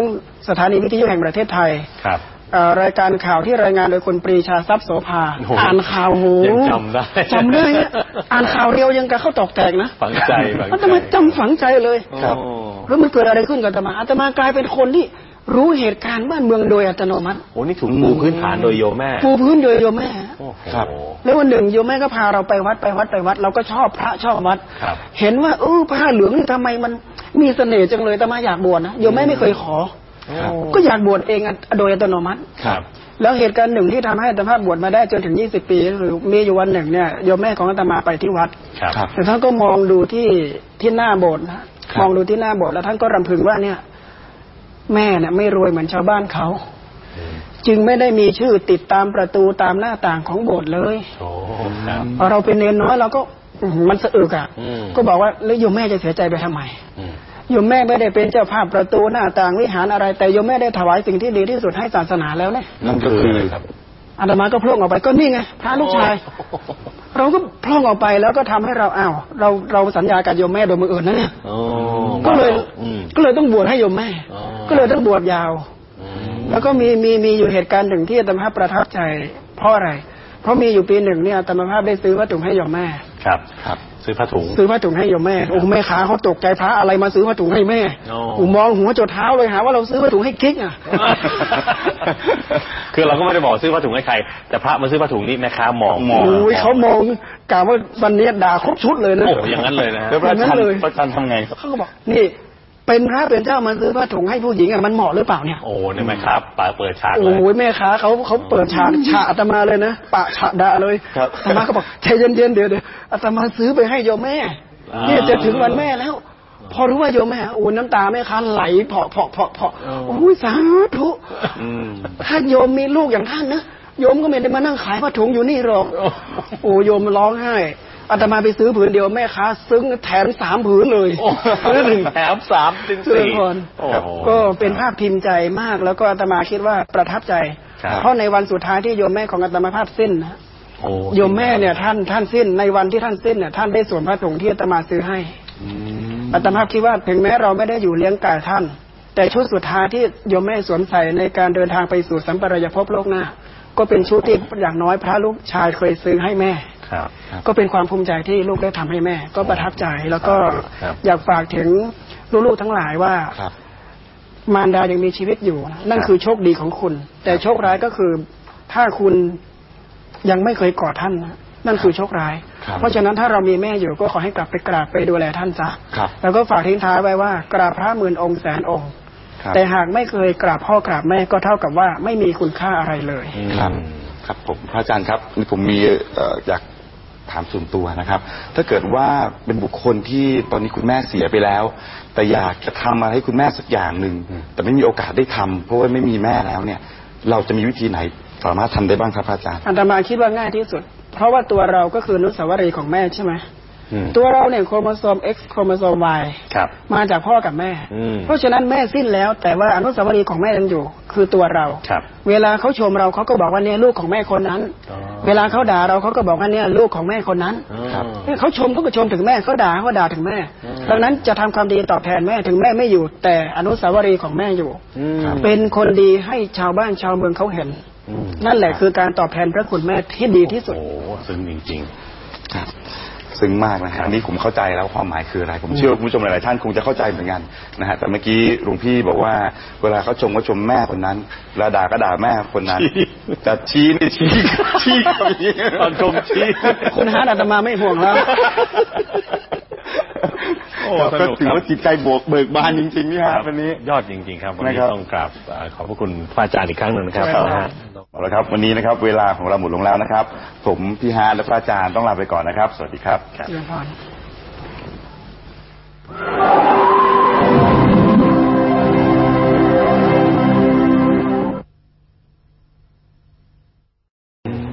สถานีวิทยุแห่งประเทศไทยครับเอ่อรายการข่าวที่รายงานโดยคุณปรีชาทรัพย์โสภาโอ้โหอ่านข่าวโหยังจำได้จำได้อะอ่านข่าวเดียวยังกระเข้าตอกแตกนะฝังใจฝังใจอาตมาจำฝังใจเลยครับโอ้แล้วมันเกิดอะไรขึ้นกับอาตมาอาตมากลายเป็นคนที่ รู้เหตุการณ์บ้านเมืองโดยอัตโนมัติโหนี่ถูกปูพื้นฐานโดยโยมแม่ปูพื้นโดยโยมแม่โอ้โหครับ แล้ววันหนึ่งโยมแม่ก็พาเราไปวัดไปวัดไปวัด เราก็ชอบพระชอบวัดครับเห็นว่าเออผ้าเหลืองนี่ทำไมมันมีเสน่ห์จังเลยแต่มาอยากบวชนะโยมแม่ไม่เคยขอครับก็อยากบวชเองอะโดยอัตโนมัติครับแล้วเหตุการณ์หนึ่งที่ทำให้อาตมาบวชมาได้จนถึง20ปีก็คือมีอยู่วันหนึ่งเนี่ยโยมแม่ของอาตมาไปที่วัดครับครับแต่ท่านก็มองดูที่ที่หน้าโบสถ์นะครับมองดูที่หน้าโบสถ์แล้วท่านก็รำพึงว่าเนี่ย แม่เนี่ยไม่รวยเหมือนชาวบ้านเขา จึงไม่ได้มีชื่อติดตามประตูตามหน้าต่างของโบสถ์เลยโอ้ครับพอเราเป็นเนนน้อยเราก็อื้อหือมันสะอึกอะอืมก็บอกว่าแล้วโยมแม่จะเสียใจไปทำไมอืมโยมแม่ไม่ได้เป็นเจ้าภาพประตูหน้าต่างวิหารอะไร แต่โยมแม่ได้ถวายสิ่งที่ดีที่สุดให้ศาสนาแล้วเนี่ยนั่นก็คือครับอาตมาก็พล่งออกไปก็นี่ไงพระลูกชาย เราก็พล่องออกไปแล้วก็ทำให้เราอ้าวเราเราสัญญากับโยมแม่โดยมืออื่นนะเนี่ยโอ้ก็เลยอืมก็เลยต้องบวชให้โยมแม่อ๋อ ก็เลยต้องบวชยาวอืมแล้วก็มีมีมีอยู่เหตุการณ์หนึ่งที่อาตมาภาพประทับใจ เพราะอะไร เพราะมีอยู่ปีหนึ่งเนี่ยอาตมาภาพได้ซื้อวัตถุให้โยมแม่ ครับ ครับ ซื้อผ้าถุง ซื้อผ้าถุงให้โยมแม่โอ้แม่ขาเขาตกใจพระอะไรมาซื้อผ้าถุงให้แม่โอ้โอ้มองหัวจดเท้าเลยหาว่าเราซื้อผ้าถุงให้กิ๊กอะ คือเราก็ไม่ได้บอกซื้อผ้าถุงให้ใคร แต่พระมาซื้อผ้าถุงนี่แม่ค้ามองมองโอ้ยเขามองกล่าวว่าวันนี้ด่าครบชุดเลยนะโอ้โหอย่างนั้นเลยนะฮะแล้วพระอาจารอย่างนั้นเลยย์พระอาจารย์ทำไงเขาก็บอกนี่ เป็นพระเป็นเจ้ามาซื้อผ้าถุงให้ผู้หญิงอะมันเหมาะหรือเปล่าเนี่ยโอ้เนี่ยแม่ครับปาเปิดฉากเลโอ้ยยแม่ค้าเขาเขาเปิดฉากฉากอาตมาเลยนะปะฉากด่าเลยครับอาตมาก็บอกใจเย็นๆเดี๋ยวเดี๋ยวอาตมาซื้อไปให้โยมแม่อ่าเนี่ยจะถึงวันแม่แล้ว พอรู้ว่าโยมแม่โอ้น้ำตาแม่ค้าไหลเพาะเพาะเพาะเพาะโอ้ยสาธุอืมถ้าโยมมีลูกอย่างท่านนะโยมก็ไม่ได้มานั่งขายผ้าถุงอยู่นี่หรอก โอ้โยมร้องไห้ อาตมาไปซื้อผืนเดียวแม่ค้าซึ้งแถมสามผืนเลยโอ้ซื้อหนึ่งแถมสามถึงเจริสี่ญพรโอ้โหก็เป็นภาพพิมพ์ใจมาก แล้วก็อาตมาคิดว่าประทับใจครับเพราะในวันสุดท้ายที่โยมแม่ของอาตมาภาพสิ้นนะโอ้โยมแม่เนี่ยท่านท่านสิ้นในวันที่ท่านสิ้นเนี่ยท่านได้ส่วนพระถุงที่อาตมาซื้อให้อืมอาตมาคิดว่าถึงแม้เราไม่ได้อยู่เลี้ยงกายท่าน แต่ชุดสุดท้ายที่โยมแม่สวมใส่ในการเดินทางไปสู่สัมปรายภพโลกหน้า ก็เป็นชุดที่อย่างน้อยพระลูกชายเคยซื้อให้แม่ครับ ก็เป็นความภูมิใจที่ลูกได้ทำให้แม่ ก็ประทับใจแล้วก็ครับอยากฝากถึงลูกๆทั้งหลายว่าครับมารดายังมีชีวิตอยู่นะนั่นคือโชคดีของคุณ แต่โชคร้ายก็คือถ้าคุณยังไม่เคยกอดท่านนะนั่นคือโชคร้ายครับเพราะฉะนั้นถ้าเรามีแม่อยู่ก็ขอให้กลับไปกราบไปดูแลท่านซะครับแล้วก็ฝากทิ้งท้ายไว้ว่ากราบพระหมื่นองค์แสนองค์ครับแต่หากไม่เคยกราบพ่อกราบแม่ก็เท่ากับว่าไม่มีคุณค่าอะไรเลยครับ ครับผมพระอาจารย์ครับนี่ผมมีเอ่ออยาก ถามส่วนตัวนะครับ ถ้าเกิดว่าเป็นบุคคลที่ตอนนี้คุณแม่เสียไปแล้ว แต่อยากจะทำอะไรให้คุณแม่สักอย่างหนึ่งแต่ไม่มีโอกาสได้ทำเพราะว่าไม่มีแม่แล้วเนี่ย เราจะมีวิธีไหนสามารถทำได้บ้างครับพระอาจารย์ อาตมาคิดว่าง่ายที่สุด เพราะว่าตัวเราก็คืออนุสาวรีย์ของแม่ใช่ไหม ตัวเราเนี่ยโครโมโซม X โครโมโซม Y ครับมาจากพ่อกับแม่อืมเพราะฉะนั้นแม่สิ้นแล้ว แต่ว่าอนุสาวรีย์ของแม่ยังอยู่ คือตัวเราครับเวลาเขาชมเราเขาก็บอกว่าเนี่ยลูกของแม่คนนั้นอ๋อเวลาเขาด่าเราเขาก็บอกว่าเนี่ยลูกของแม่คนนั้นครับเอ้ยเขาชมเขาก็ชมถึงแม่เขาด่าเขาก็ด่าถึงแม่ ดังนั้นจะทำความดีตอบแทนแม่ถึงแม่ไม่อยู่ แต่อนุสาวรีย์ของแม่อยู่อืมเป็นคนดีให้ชาวบ้านชาวเมืองเขาเห็นอืมนั่นแหละคือการตอบแทนพระคุณแม่ที่ดีที่สุด โอ้โหซึ้งจริงครับ ซึ้งมากนะฮะอันนี้ผมเข้าใจแล้วความหมายคืออะไร ผมเชื่อว่าคุณผู้ชมหลายๆท่านคงจะเข้าใจเหมือนกันนะฮะแต่เมื่อกี้หลวงพี่บอกว่า เวลาเขาชมก็ชมแม่คนนั้นเวลาด่าก็ด่าแม่คนนั้นชี้แต่ชี้นี่ชี้ชี้เขาอย่างนี้ตอนชมชี้คุณฮาร์ดอาตมาไม่ห่วงแล้ว โอ้ครับก็นับถือครับว่าจิตใจบวกเบิกบานจริงๆนี่ฮะวันนี้ยอดจริง ๆ ครับวันนี้นะครับต้องกราบเอ่อขอบพระคุณพระอาจารย์อีกครั้งหนึ่งนะครับครับนะฮะเอาละครับ วันนี้นะครับ เวลาของเราหมดลงแล้วนะครับ ผมพี่ฮาร์ดและพระอาจารย์ต้องลาไปก่อนนะครับ สวัสดีครับเจริญพร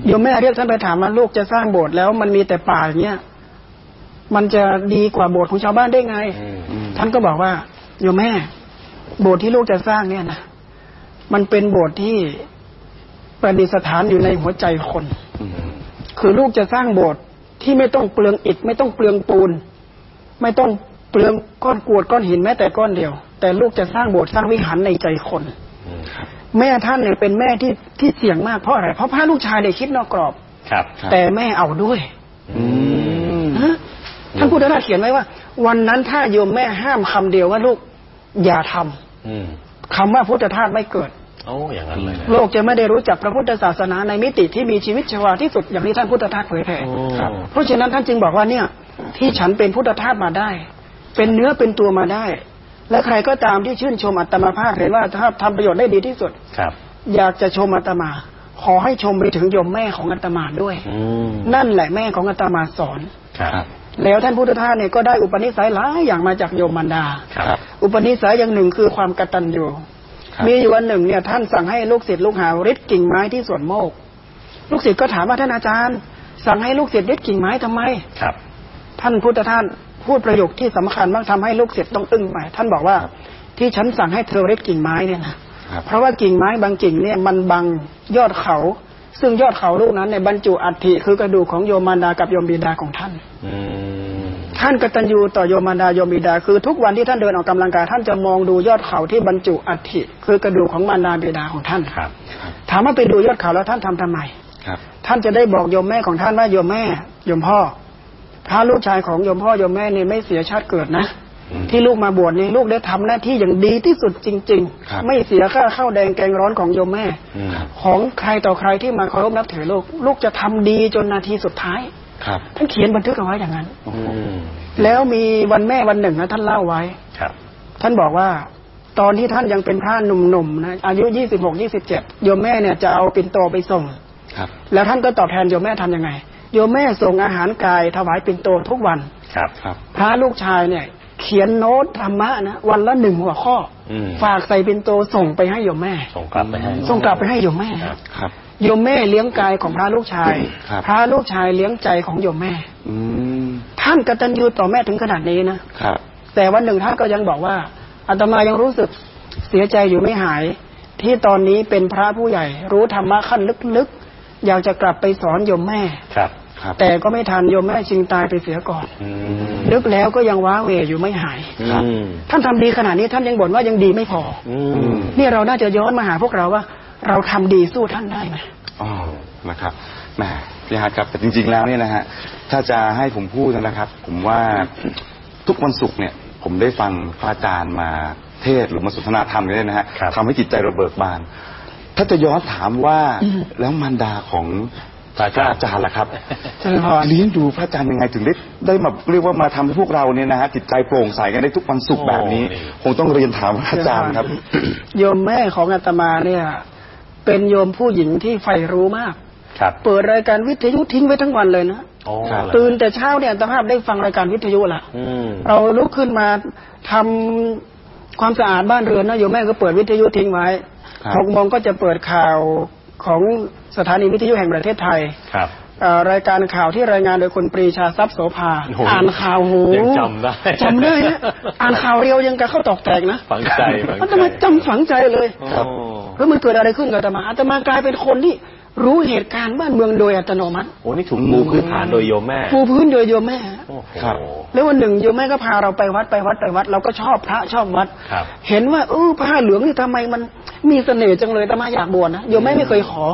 โยมแม่เรียกท่านไปถามว่าลูกจะสร้างโบสถ์แล้วมันมีแต่ป่าอย่างเงี้ย มันจะดีกว่าโบสถ์ของชาวบ้านได้ไง ท่านก็บอกว่าโยมแม่ โบสถ์ที่ลูกจะสร้างเนี่ยนะมันเป็นโบสถ์ที่ประดิษฐานอยู่ในหัวใจคนคือลูกจะสร้างโบสถ์ที่ไม่ต้องเปลืองอิฐไม่ต้องเปลืองปูน ไม่ต้องเปลืองก้อนกรวดก้อนหินแม้แต่ก้อนเดียว แต่ลูกจะสร้างโบสถ์สร้างวิหารในใจคนแม่ท่านเนี่ยเป็นแม่ที่ที่เสี่ยงมากเพราะอะไร เพราะพาลูกชายเนี่ยคิดนอกกรอบครับครับแต่แม่เอาด้วย อืมฮะ ท่านพุทธทาสเขียนไว้ว่า วันนั้นถ้าโยมแม่ห้ามคำเดียวว่าลูกอย่าทำอืมคำว่าพุทธทาสไม่เกิดโอ้อย่างนั้นเลยนะโลกจะไม่ได้รู้จักพระพุทธศาสนาในมิติที่มีชีวิตชีวาที่สุดอย่างที่ท่านพุทธทาสเผยแผ่โอ้ครับเพราะฉะนั้นท่านจึงบอกว่าเนี่ย ที่ฉันเป็นพุทธทาสมาได้ เป็นเนื้อเป็นตัวมาได้ และใครก็ตามที่ชื่นชมอัตมาภาพเห็นว่าถ้าทำประโยชน์ได้ดีที่สุดครับ อยากจะชมอาตมา ขอให้ชมไปถึงโยมแม่ของอาตมาด้วยอืมนั่นแหละแม่ของอาตมาสอนครับ แล้วท่านพุทธทาสเนี่ยก็ได้อุปนิสัยหลายอย่างมาจากโยมมารดาครับอุปนิสัยอย่างหนึ่งคือความกตัญญูครับมีอยู่วันหนึ่งเนี่ยท่านสั่งให้ลูกศิษย์ลูกหาริดกิ่งไม้ที่สวนโมก ลูกศิษย์ก็ถามว่าท่านอาจารย์ สั่งให้ลูกศิษย์ริดกิ่งไม้ทำไมครับ ท่านพุทธทาสพูดประโยคที่สำคัญมากทำให้ลูกศิษย์ต้องอึ้งไปท่านบอกว่าที่ฉันสั่งให้เธอริดกิ่งไม้เนี่ยนะครับเพราะว่ากิ่งไม้บางกิ่งเนี่ยมันบังยอดเขา ซึ่งยอดเขาลูกนั้นในยบรรจุอัฐิคือกระดูกของโยมมารดากับโยมบิดาของท่านอืมท่านกตัญญูต่อโยมมารดาโยมบิดา คือทุกวันที่ท่านเดินออกกำลังกายท่านจะมองดูยอดเขาที่บรรจุอัฐิคือกระดูกของมารดาบิดาของท่านครับ ถามว่าไปดูยอดเขาแล้วท่านทำทำไมครับ ท่านจะได้บอกโยมแม่ของท่านว่าโยมแม่โยมพ่อพระลูกชายของโยมพ่อโยมแม่นี่ไม่เสียชาติเกิดนะอืม ที่ลูกมาบวชนี่ลูกได้ทำหน้าที่อย่างดีที่สุดจริงครับๆไม่เสียค่าข้าวแดงแกงร้อนของโยมแม่อืมของใครต่อใครที่มาเคารพนับถือลูก ลูกจะทำดีจนนาทีสุดท้ายครับท่านเขียนบันทึกเอาไว้อย่างนั้นโอ้โหอืมแล้วมีวันแม่วันหนึ่งนะท่านเล่าไว้ครับ ท่านบอกว่า ตอนที่ท่านยังเป็นพระหนุ่มๆนะอายุยี่สิบหกยี่สิบเจ็ดโยมแม่เนี่ยจะเอาปิ่นโตไปส่งครับ แล้วท่านก็ตอบแทนโยมแม่ทำยังไงโยมแม่ส่งอาหารกายถวายปิ่นโตทุกวันครับครับพระลูกชายเนี่ย เขียนโน้ตธรรมะนะวันละหนึ่งหัวข้ออมฝากใส่ปิ่นโตส่งไปให้โยมแม่ ส่งกลับไปให้ส่งกลับไปให้โยมแม่ครับครับโยมแม่เลี้ยงกายของพระลูกชายครับพระลูกชายเลี้ยงใจของโยมแม่อืมท่านกตัญญูต่อแม่ถึงขนาดนี้นะครับแต่วันหนึ่งท่านก็ยังบอกว่าอาตมายังรู้สึกเสียใจอยู่ไม่หาย ที่ตอนนี้เป็นพระผู้ใหญ่ รู้ธรรมะขั้นลึกๆ อยากจะกลับไปสอนโยมแม่ครับครับ แต่ก็ไม่ทันโยมแม่ชิงตายไปเสียก่อนอืมนึกแล้วก็ยังว้าเหวอยู่ไม่หายครับอืมท่านทำดีขนาดนี้ท่านยังบ่นว่ายังดีไม่พออืมนี่เราน่าจะย้อนมาหาพวกเราว่า เราทำดีสู้ท่านได้ไหมอ๋อนะครับแหมพี่ฮาร์ดครับแต่จริง ๆแล้วเนี่ยนะฮะถ้าจะให้ผมพูดนะครับ ผมว่าทุกวันศุกร์เนี่ย ผมได้ฟังพระอาจารย์มาเทศน์หรือมาสนทนาธรรมกันเนี่ยนะฮะครับทำให้จิตใจเราเบิกบาน ถ้าจะย้อนถามว่าอืมแล้วมารดาของ พระอาพระจารย์อาจารย์ล่ะครับเจริญพรเลี้ยงดูพระอาจารย์ยังไงถึงได้ได้มาเรียกว่ามาทำให้พวกเราเนี่ยนะฮะจิตใจโปร่งใสกันได้ทุกวันศุกร์แบบนี้โอ้นี่คงต้องเรียนถามพระอาจารย์ครับ โยมแม่ของอาตมาเนี่ย เป็นโยมผู้หญิงที่ใฝ่รู้มากครับเปิดรายการวิทยุทิ้งไว้ทั้งวันเลยนะโอ้ครับตื่นแต่เช้าเนี่ยอัตภาพได้ฟังรายการวิทยุละอืมเราลุกขึ้นมาทำความสะอาดบ้านเรือนนะโยมแม่ก็เปิดวิทยุทิ้งไว้ครับหกโมงก็จะเปิดข่าว ของสถานีวิทยุแห่งประเทศไทยครับเอ่อรายการข่าวที่รายงานโดยคุณปรีชาทรัพย์โสภาโอ้โหอ่านข่าวโหยังจำได้จำได้นะอ่านข่าวเรียวยังกระเข้าตอกแตกนะฝังใจฝังอาตใจมาจำฝังใจเลยครับโอ้แล้วมันเกิดอะไรขึ้นกับอาตมาอาตมากลายเป็นคนที่ รู้เหตุการณ์บ้านเมืองโดยอัตโนมัติ โอ้นี่ถูกปูพื้นฐานโดยโยมแม่ปูพื้นโดยโยมแม่โอ้โหครับแล้ววันหนึ่งโยมแม่ก็พาเราไปวัดไปวัดไปวัด เราก็ชอบพระชอบวัดครับเห็นว่าเออผ้าเหลืองนี่ทำไมมันมีเสน่ห์จังเลยอาตมาอยากบวชนะโยมแม่ไม่เคยขอ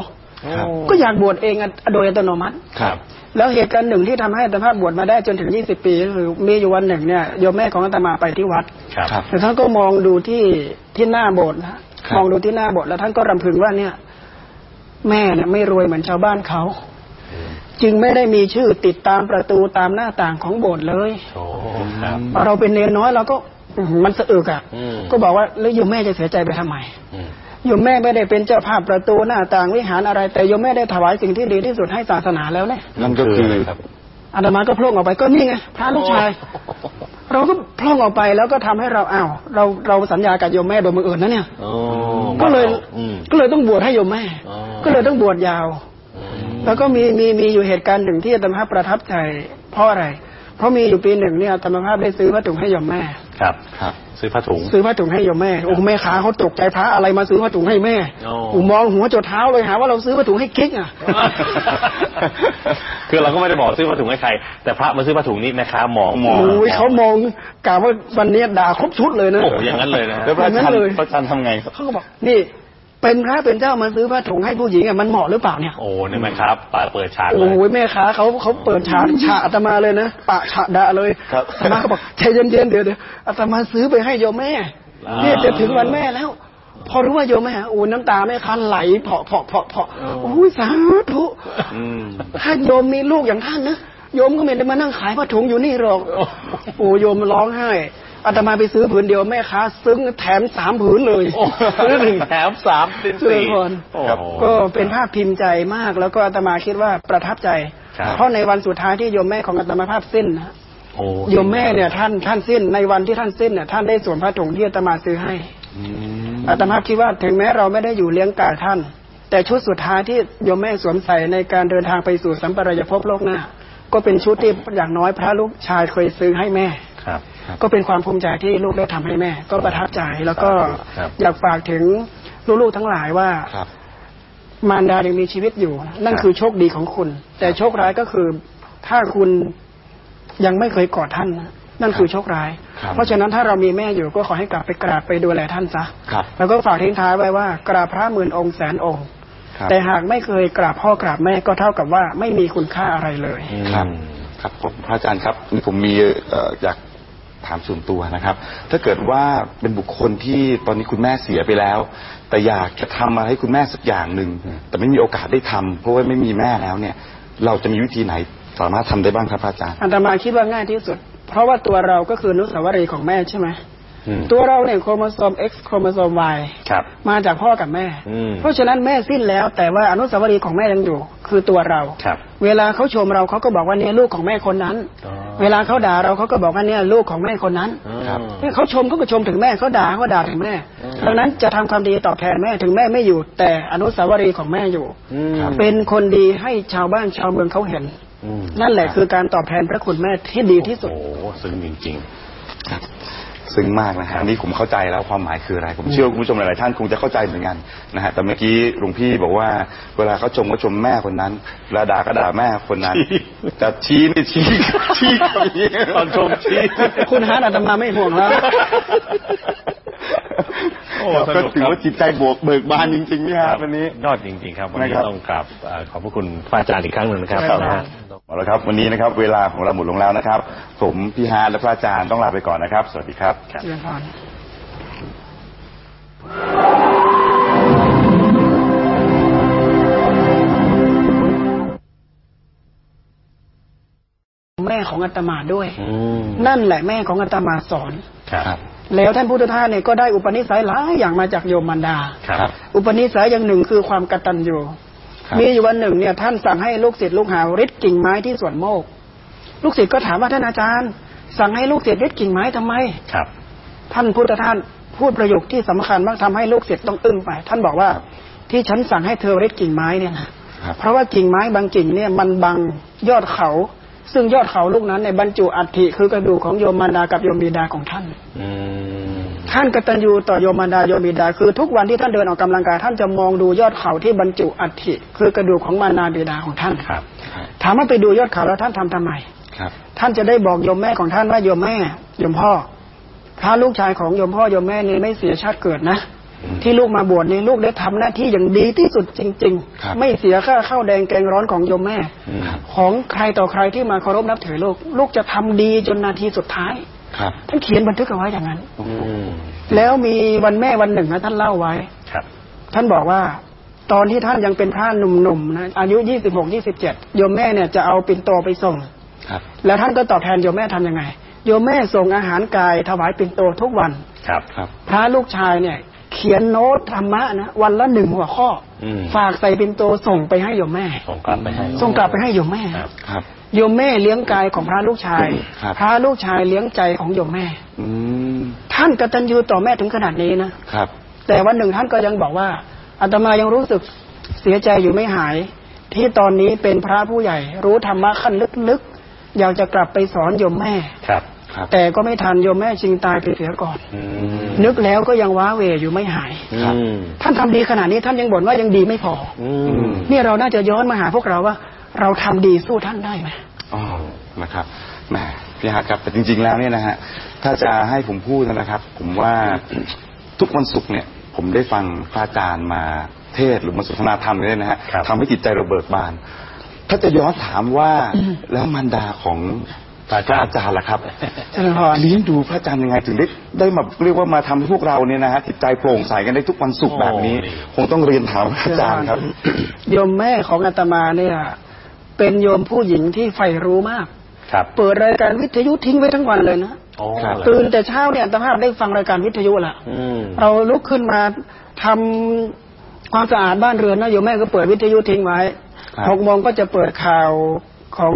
ครับโอ้ก็อยากบวชเองอะโดยอัตโนมัติครับ แล้วเหตุการณ์หนึ่งที่ทำให้อาตมาบวชมาได้จนถึง20ปีก็คือมีอยู่วันหนึ่งเนี่ยโยมแม่ของอาตมาไปที่วัดครับครับแต่ท่านก็มองดูที่ที่หน้าโบสถ์นะครับมองดูที่หน้าโบสถ์แล้วท่านก็รำพึงว่าเนี่ย แม่เนี่ยไม่รวยเหมือนชาวบ้านเขา จึงไม่ได้มีชื่อติดตามประตูตามหน้าต่างของโบสถ์เลยโอ้ครับเราเป็นเนรน้อยเราก็อื้อหือมันสะอึกอะอืมก็บอกว่าแล้วโยมแม่จะเสียใจไปทำไมอืมโยมแม่ไม่ได้เป็นเจ้าภาพประตูหน้าต่างวิหารอะไร แต่โยมแม่ได้ถวายสิ่งที่ดีที่สุดให้ศาสนาแล้วเนี่ยนั่นก็คือครับอาตมาก็พล่งออกไปก็นี่ไงพระลูกชาย เราก็พล่องออกไปแล้วก็ทำให้เราอ้าวเราเราสัญญากับโยมแม่โดยบังเอิญนะเนี่ยโอ้ก็เลยอืมก็เลยต้องบวชให้โยมแม่อ๋อก็เลยต้องบวชยาวอืมแล้วก็มีมีมีอยู่เหตุการณ์หนึ่งที่อาตมาภาพประทับใจเพราะอะไร เพราะมีอยู่ปีหนึ่งเนี่ยอาตมาภาพได้ซื้อผ้าถุงให้โยมแม่ ครับครับ ซื้อผ้าถุง ซื้อผ้าถุงให้โยมแม่โอ้แม่ขาเขาตกใจพระอะไรมาซื้อผ้าถุงให้แม่โอ้โอ้มองหัวจดเท้าเลยหาว่าเราซื้อผ้าถุงให้กิ๊กอะคือเราก็ไม่ได้บอกซื้อผ้าถุงให้ใคร แต่พระมาซื้อผ้าถุงนี่แม่ค้ามองมองโอ้ยเขามองกล่าวว่าวันนี้ด่าครบชุดเลยนะโอ้โหอย่างนั้นเลยนะฮะแล้วพระอาจารอย่างนั้นเลยย์พระอาจารย์ทำไงครับเขาก็บอกนี่ เป็นพระเป็นเจ้ามาซื้อผ้าถุงให้ผู้หญิงอะมันเหมาะหรือเปล่าเนี่ยโอ้เนี่ยแม่ครับปาเปิดฉากเลโอ้ยโหแม่ค้าเขาเขาเปิดฉากฉากอาตมาเลยนะปะฉะดะเลยครับอาตมาก็บอกใจเย็นๆเดี๋ยวเดี๋ยวอาตมาซื้อไปให้โยมแม่อ่าเนี่ยจะถึงวันแม่แล้ว พอรู้ว่าโยมแม่โอ้น้ำตาแม่ค้าไหลเพาะเพาะเพาะเพาะโอ้ยสาธุอืมถ้าโยมมีลูกอย่างท่านนะโยมก็ไม่ได้มานั่งขายผ้าถุงอยู่นี่หรอกโอ้โยมร้องไห้ อาตมาไปซื้อผืนเดียวแม่ค้าซึ้งแถมสามผืนเลยโอ้ซื้อหนึ่งแถมสามเป็นเจริสี่ญพรโอ้ครับโหก็เป็นภาพพิมพ์ใจมาก แล้วก็อาตมาคิดว่าประทับใจครับเพราะในวันสุดท้ายที่โยมแม่ของอาตมาภาพสิ้นนะโอ้โยมแม่เนี่ยท่านท่านสิ้นในวันที่ท่านสิ้นเนี่ยท่านได้สวมผ้าถุงที่อาตมาซื้อให้อืมอาตมาคิดว่าถึงแม้เราไม่ได้อยู่เลี้ยงกายท่าน แต่ชุดสุดท้ายที่โยมแม่สวมใส่ในการเดินทางไปสู่สัมปรายภพโลกหน้า ก็เป็นชุดที่อย่างน้อยพระลูกชายเคยซื้อให้แม่ครับ ก็เป็นความภูมิใจที่ลูกได้ทำให้แม่ ก็ประทับใจแล้วก็ครับอยากฝากถึงลูกๆทั้งหลายว่าครับมารดายังมีชีวิตอยู่ นั่นครับคือโชคดีของคุณ แต่โชคร้ายก็คือถ้าคุณยังไม่เคยกอดท่านนะนั่นคือโชคร้ายครับเพราะฉะนั้นถ้าเรามีแม่อยู่ก็ขอให้กลับไปกราบไปดูแลท่านซะครับแล้วก็ฝากทิ้งท้ายไว้ว่ากราบพระหมื่นองค์แสนองค์ครับแต่หากไม่เคยกราบพ่อกราบแม่ก็เท่ากับว่าไม่มีคุณค่าอะไรเลย ครับ ครับผมพระอาจารย์ครับนี่ผมมีเอ่ออยาก ถามส่วนตัวนะครับ ถ้าเกิดว่าเป็นบุคคลที่ตอนนี้คุณแม่เสียไปแล้ว แต่อยากจะทำอะไรให้คุณแม่สักอย่างหนึ่งแต่ไม่มีโอกาสได้ทำเพราะว่าไม่มีแม่แล้วเนี่ย เราจะมีวิธีไหนสามารถทำได้บ้างครับพระอาจารย์ อาตมาคิดว่าง่ายที่สุด เพราะว่าตัวเราก็คืออนุสาวรีย์ของแม่ใช่ไหม ตัวเราเนี่ยโครโมโซม X โครโมโซม Y ครับ มาจากพ่อกับแม่อืมเพราะฉะนั้นแม่สิ้นแล้ว แต่ว่าอนุสาวรีย์ของแม่ยังอยู่ คือตัวเราครับ เวลาเขาชมเราเขาก็บอกว่าเนี่ยลูกของแม่คนนั้นอ๋อเวลาเขาด่าเราเขาก็บอกว่าเนี่ยลูกของแม่คนนั้นครับเนี่ยเขาชมเขาก็ชมถึงแม่เขาด่าเขาก็ด่าถึงแม่อืมดังนั้นจะทำความดีตอบแทนแม่ถึงแม่ไม่อยู่ แต่อนุสาวรีย์ของแม่อยู่อืมเป็นคนดีให้ชาวบ้านชาวเมืองเขาเห็นอืมนั่นแหละคือการตอบแทนพระคุณแม่ที่ดีที่สุดโอ้โหซึ้งจริงครับ ซึ้งมากนะฮะอันนี้ผมเข้าใจแล้วความหมายคืออะไร ผมเชื่อว่าคุณผู้ชมหลายๆท่านคงจะเข้าใจเหมือนกันนะฮะแต่เมื่อกี้หลวงพี่บอกว่า เวลาเขาชมก็ชมแม่คนนั้นเวลาด่าก็ด่าแม่คนนั้นชี้แต่ชี้นี่ชี้ชี้กับอย่างนี้ตอนชมชี้คุณฮาร์ดอาตมาไม่ห่วงแล้วโอ้สก็นุกถือครับว่าจิตใจบวกเบิกบานจริงๆเนี่ยครับวันนี้ยอดจริง ๆ ครับวันนี้นะครับต้องกราบเอ่อขอบพระคุณพระอาจารย์อีกครั้งหนึ่งนะครับครับนะฮะ เอาละครับ วันนี้นะครับ เวลาของเราหมดลงแล้วนะครับ ผมพี่ฮาร์ดและพระอาจารย์ต้องลาไปก่อนนะครับ สวัสดีครับเจริญพรแม่ของอาตมาด้วยอืมนั่นแหละแม่ของอาตมาสอน ครับ แล้วท่านพุทธทาสเนี่ยก็ได้อุปนิสัยหลายอย่างมาจากโยมมันดา ครับ อุปนิสัยอย่างหนึ่งคือความกตัญญูครับ มีอยู่วันหนึ่งเนี่ยท่านสั่งให้ลูกศิษย์ลูกหาริดกิ่งไม้ที่สวนโมก ลูกศิษย์ก็ถามว่าท่านอาจารย์ สั่งให้ลูกศิษย์ริดกิ่งไม้ทำไมครับ ท่านพุทธทาสพูดประโยคที่สำคัญมากทำให้ลูกศิษย์ต้องอึ้งไป ท่านบอกว่าที่ฉันสั่งให้เธอริดกิ่งไม้เนี่ยนะครับเพราะว่ากิ่งไม้บางกิ่งเนี่ยมันบังยอดเขา ซึ่งยอดเขาลูกนั้นในยบรรจุอัฐิคือกระดูกของโยมมารดากับโยมบิดาของท่านอืม ท่านกตัญญูต่อโยมมารดาโยมบิดา คือทุกวันที่ท่านเดินออกกำลังกายท่านจะมองดูยอดเขาที่บรรจุอัฐิคือกระดูกของมารดาบิดาของท่านครับ ถามว่าไปดูยอดเขาแล้วท่านทำทำไมครับ ท่านจะได้บอกโยมแม่ของท่านว่าโยมแม่โยมพ่อพระลูกชายของโยมพ่อโยมแม่นี่ไม่เสียชาติเกิดนะที่ลูกมาบวชนี่ลูกได้ทำหน้าที่อย่างดีที่สุดจริงครับๆไม่เสียค่าข้าวแดงแกงร้อนของโยมแม่ครับของใครต่อใครที่มาเคารพนับถือลูก ลูกจะทำดีจนนาทีสุดท้าย ครับท่านเขียนบันทึกเอาไว้อย่างนั้นอืมแล้วมีวันแม่วันหนึ่งนะท่านเล่าไว้ครับ ท่านบอกว่าตอนที่ท่านยังเป็นพระหนุ่มๆนะอายุยี่สิบหกยี่สิบเจ็ดโยมแม่เนี่ยจะเอาปิ่นโตไปส่งครับ แล้วท่านก็ตอบแทนโยมแม่ทำยังไง โยมแม่ส่งอาหารกายถวายปิ่นโตทุกวันครับครับ พระลูกชายเนี่ย เขียนโน้ตธรรมะนะวันละหนึ่งหัวข้ออมฝากใส่ปิ่นโตส่งไปให้โยมแม่ ส่งกลับไปให้ส่งกลับไปให้โยมแม่ครับครับ โยมแม่เลี้ยงกายของพระลูกชายครับพระลูกชายเลี้ยงใจของโยมแม่ อืมท่านกตัญญูต่อแม่ถึงขนาดนี้นะครับ แต่วันหนึ่งท่านก็ยังบอกว่าอาตมายังรู้สึกเสียใจอยู่ไม่หาย ที่ตอนนี้เป็นพระผู้ใหญ่ รู้ธรรมะขั้นลึกๆอยากจะกลับไปสอนโยมแม่ครับครับแต่ก็ไม่ทันโยมแม่ชิงตายไปเสียก่อนอืมนึกแล้วก็ยังว้าเหวอยู่ไม่หายครับอืมท่านทำดีขนาดนี้ท่านยังบ่นว่ายังดีไม่พออืมเนี่ยเราน่าจะย้อนมาหาพวกเราว่า เราทำดีสู้ท่านได้ไหมอ๋อนะครับแหมพี่ฮัทครับ แต่จริง ๆ แล้วเนี่ยนะฮะถ้าจะให้ผมพูดนะครับ ผมว่าทุกวันศุกร์เนี่ย ผมได้ฟังพระอาจารย์มาเทศน์หรือมาสนทนาธรรมเนี่ยนะฮะครับทำให้จิตใจเราเบิกบาน ถ้าจะย้อนถามว่าแล้วมารดาของพระอาจารย์ล่ะครับเจริญพรเลี้ยงดูพระอาจารย์ยังไงถึงได้ได้มาเรียกว่ามาทำให้พวกเราเนี่ยนะฮะจิตใจโปร่งใสกันได้ทุกวันศุกร์แบบนี้โอ้นี่คงต้องเรียนถามพระอาจารย์ครับโยมแม่ของอาตมาเนี่ย เป็นโยมผู้หญิงที่ใฝ่รู้มาก ครับ เปิดรายการวิทยุทิ้งไว้ทั้งวันเลยนะโอ้ครับตื่นแต่เช้าเนี่ยอัตภาพได้ฟังรายการวิทยุละอืมเราลุกขึ้นมาทำความสะอาดบ้านเรือนนะโยมแม่ก็เปิดวิทยุทิ้งไว้ครับหกโมงก็จะเปิดข่าวของ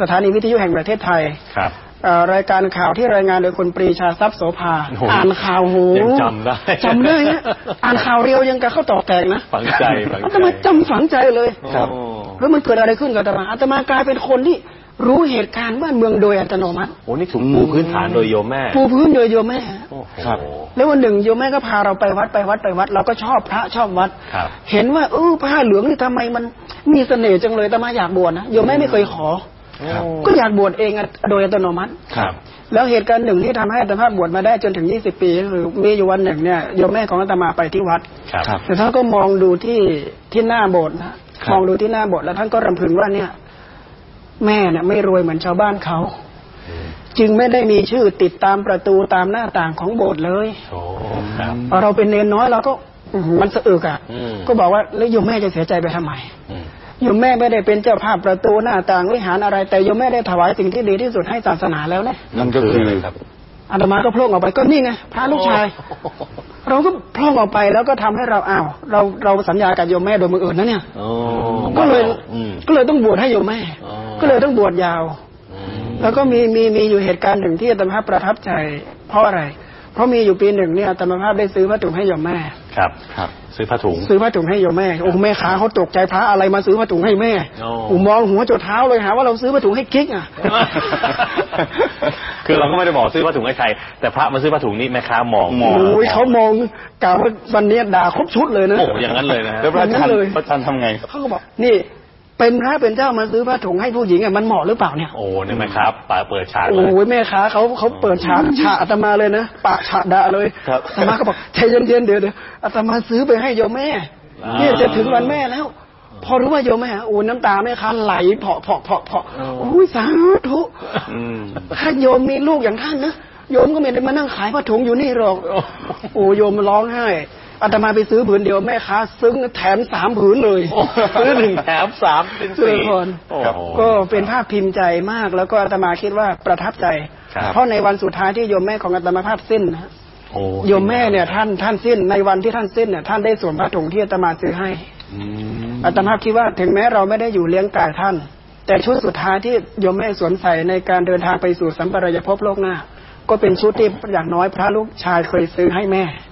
สถานีวิทยุแห่งประเทศไทยครับเอ่อรายการข่าวที่รายงานโดยคุณปรีชาทรัพย์โสภาโอ้โหอ่านข่าวโหยังจำได้จำได้นะอ่านข่าวเรียวยังกับเข้าตอกแตกนะฝังใจฝังใจอาตมาจำฝังใจเลยครับโอ้ แล้วมันเกิดอะไรขึ้นกับอาตมาอาตมากลายเป็นคนที่รู้เหตุการณ์บ้านเมืองโดยอัตโนมัติโหนี่ถูกปูพื้นฐานโดยโยมแม่ปูพื้นโดยโยมแม่โอ้โหครับ แล้ววันหนึ่งโยมแม่ก็พาเราไปวัดไปวัดไปวัด เราก็ชอบพระชอบวัดครับเห็นว่าเออผ้าเหลืองนี่ทำไมมันมีเสน่ห์จังเลยแต่มาอยากบวชนะโยมแม่ไม่เคยขอครับก็อยากบวชเองอะโดยอัตโนมัติครับแล้วเหตุการณ์หนึ่งที่ทำให้อาตมาบวชมาได้จนถึง20ปีก็คือมีอยู่วันหนึ่งเนี่ยโยมแม่ของอาตมาไปที่วัดครับครับแต่ท่านก็มองดูที่ที่หน้าโบสถ์นะครับ มองดูที่หน้าโบสถ์แล้วท่านก็รำพึงว่าเนี่ย แม่เนี่ยไม่รวยเหมือนชาวบ้านเขา จึงไม่ได้มีชื่อติดตามประตูตามหน้าต่างของโบสถ์เลยโอ้ครับพอเราเป็นเนนน้อยเราก็อื้อหือมันสะอึกอะอืมก็บอกว่าแล้วโยมแม่จะเสียใจไปทำไมอืมโยมแม่ไม่ได้เป็นเจ้าภาพประตูหน้าต่างวิหารอะไร แต่โยมแม่ได้ถวายสิ่งที่ดีที่สุดให้ศาสนาแล้วนะนั่นก็คือครับอาตมาก็โพล่งออกไปก็นี่ไงพระลูกชาย เราก็โพล่งออกไปแล้วก็ทำให้เราอ้าวเราเราสัญญากับโยมแม่โดยมืออื่นนะเนี่ยโอ้ก็เลยอืมก็เลยต้องบวชให้โยมแม่อ๋อก็เลยต้องบวชยาวอืมแล้วก็มีมีมีอยู่เหตุการณ์หนึ่งที่อาตมาภาพประทับใจ เพราะอะไร เพราะมีอยู่ปีหนึ่งเนี่ยอาตมาภาพได้ซื้อผ้าถุงให้โยมแม่ ครับครับ ซื้อผ้าถุง ซื้อผ้าถุงให้โยมแม่โอ้แม่ค้าเขาตกใจพระอะไรมาซื้อผ้าถุงให้แม่โอ้โอ้มองหัวจดเท้าเลยหาว่าเราซื้อผ้าถุงให้กิ๊กอะ คือเราก็ไม่ได้บอกซื้อผ้าถุงให้ใครแต่พระมาซื้อผ้าถุงนี่แม่ค้ามองมองโอ้ยเขามองกล่าวว่าวันนี้ด่าครบชุดเลยนะโอ้อย่างนั้นเลยนะฮะแล้วพระอาจารอย่างนั้นย์เลยพระอาจารย์ทำไงเขาก็บอกนี่ เป็นพระเป็นเจ้ามาซื้อผ้าถุงให้ผู้หญิงอะมันเหมาะหรือเปล่าเนี่ยโอ้เนี่ยไหมครับป่าเปิดฉากเลโอ้ยยแม่ค้าเขาเขาเปิดฉากฉากอาตมาเลยนะปากฉากด่าเลยครับอาตมาก็บอกใจเย็นๆเดี๋ยวเดี๋ยวอาตมาซื้อไปให้โยมแม่อ่าเนี่ยจะถึงวันแม่แล้ว พอรู้ว่าโยมแม่โอ้น้ำตาแม่ค้าไหลเพาะเพาะเพาะเพาะโอ้ยสาธุอืมถ้าโยมมีลูกอย่างท่านนะโยมก็ไม่ได้มานั่งขายผ้าถุงอยู่นี่หรอก โอ้โยมร้องไห้ อาตมาไปซื้อผืนเดียวแม่ค้าซึ้งแถมสามผืนเลยโอ้ซื้อหนึ่งแถมสามเป็นเจริสี่ญพรโอ้ครับโหก็เป็นภาพพิมพ์ใจมาก แล้วก็อาตมาคิดว่าประทับใจครับเพราะในวันสุดท้ายที่โยมแม่ของอาตมาภาพสิ้นนะโอ้โยมแม่เนี่ยท่านท่านสิ้นในวันที่ท่านสิ้นเนี่ยท่านได้สวมผ้าถุงที่อาตมาซื้อให้อืมอาตมาคิดว่าถึงแม้เราไม่ได้อยู่เลี้ยงกายท่าน แต่ชุดสุดท้ายที่โยมแม่สวมใส่ในการเดินทางไปสู่สัมปรายภพโลกหน้า ก็เป็นชุดที่อย่างน้อยพระลูกชายเคยซื้อให้แม่ครับ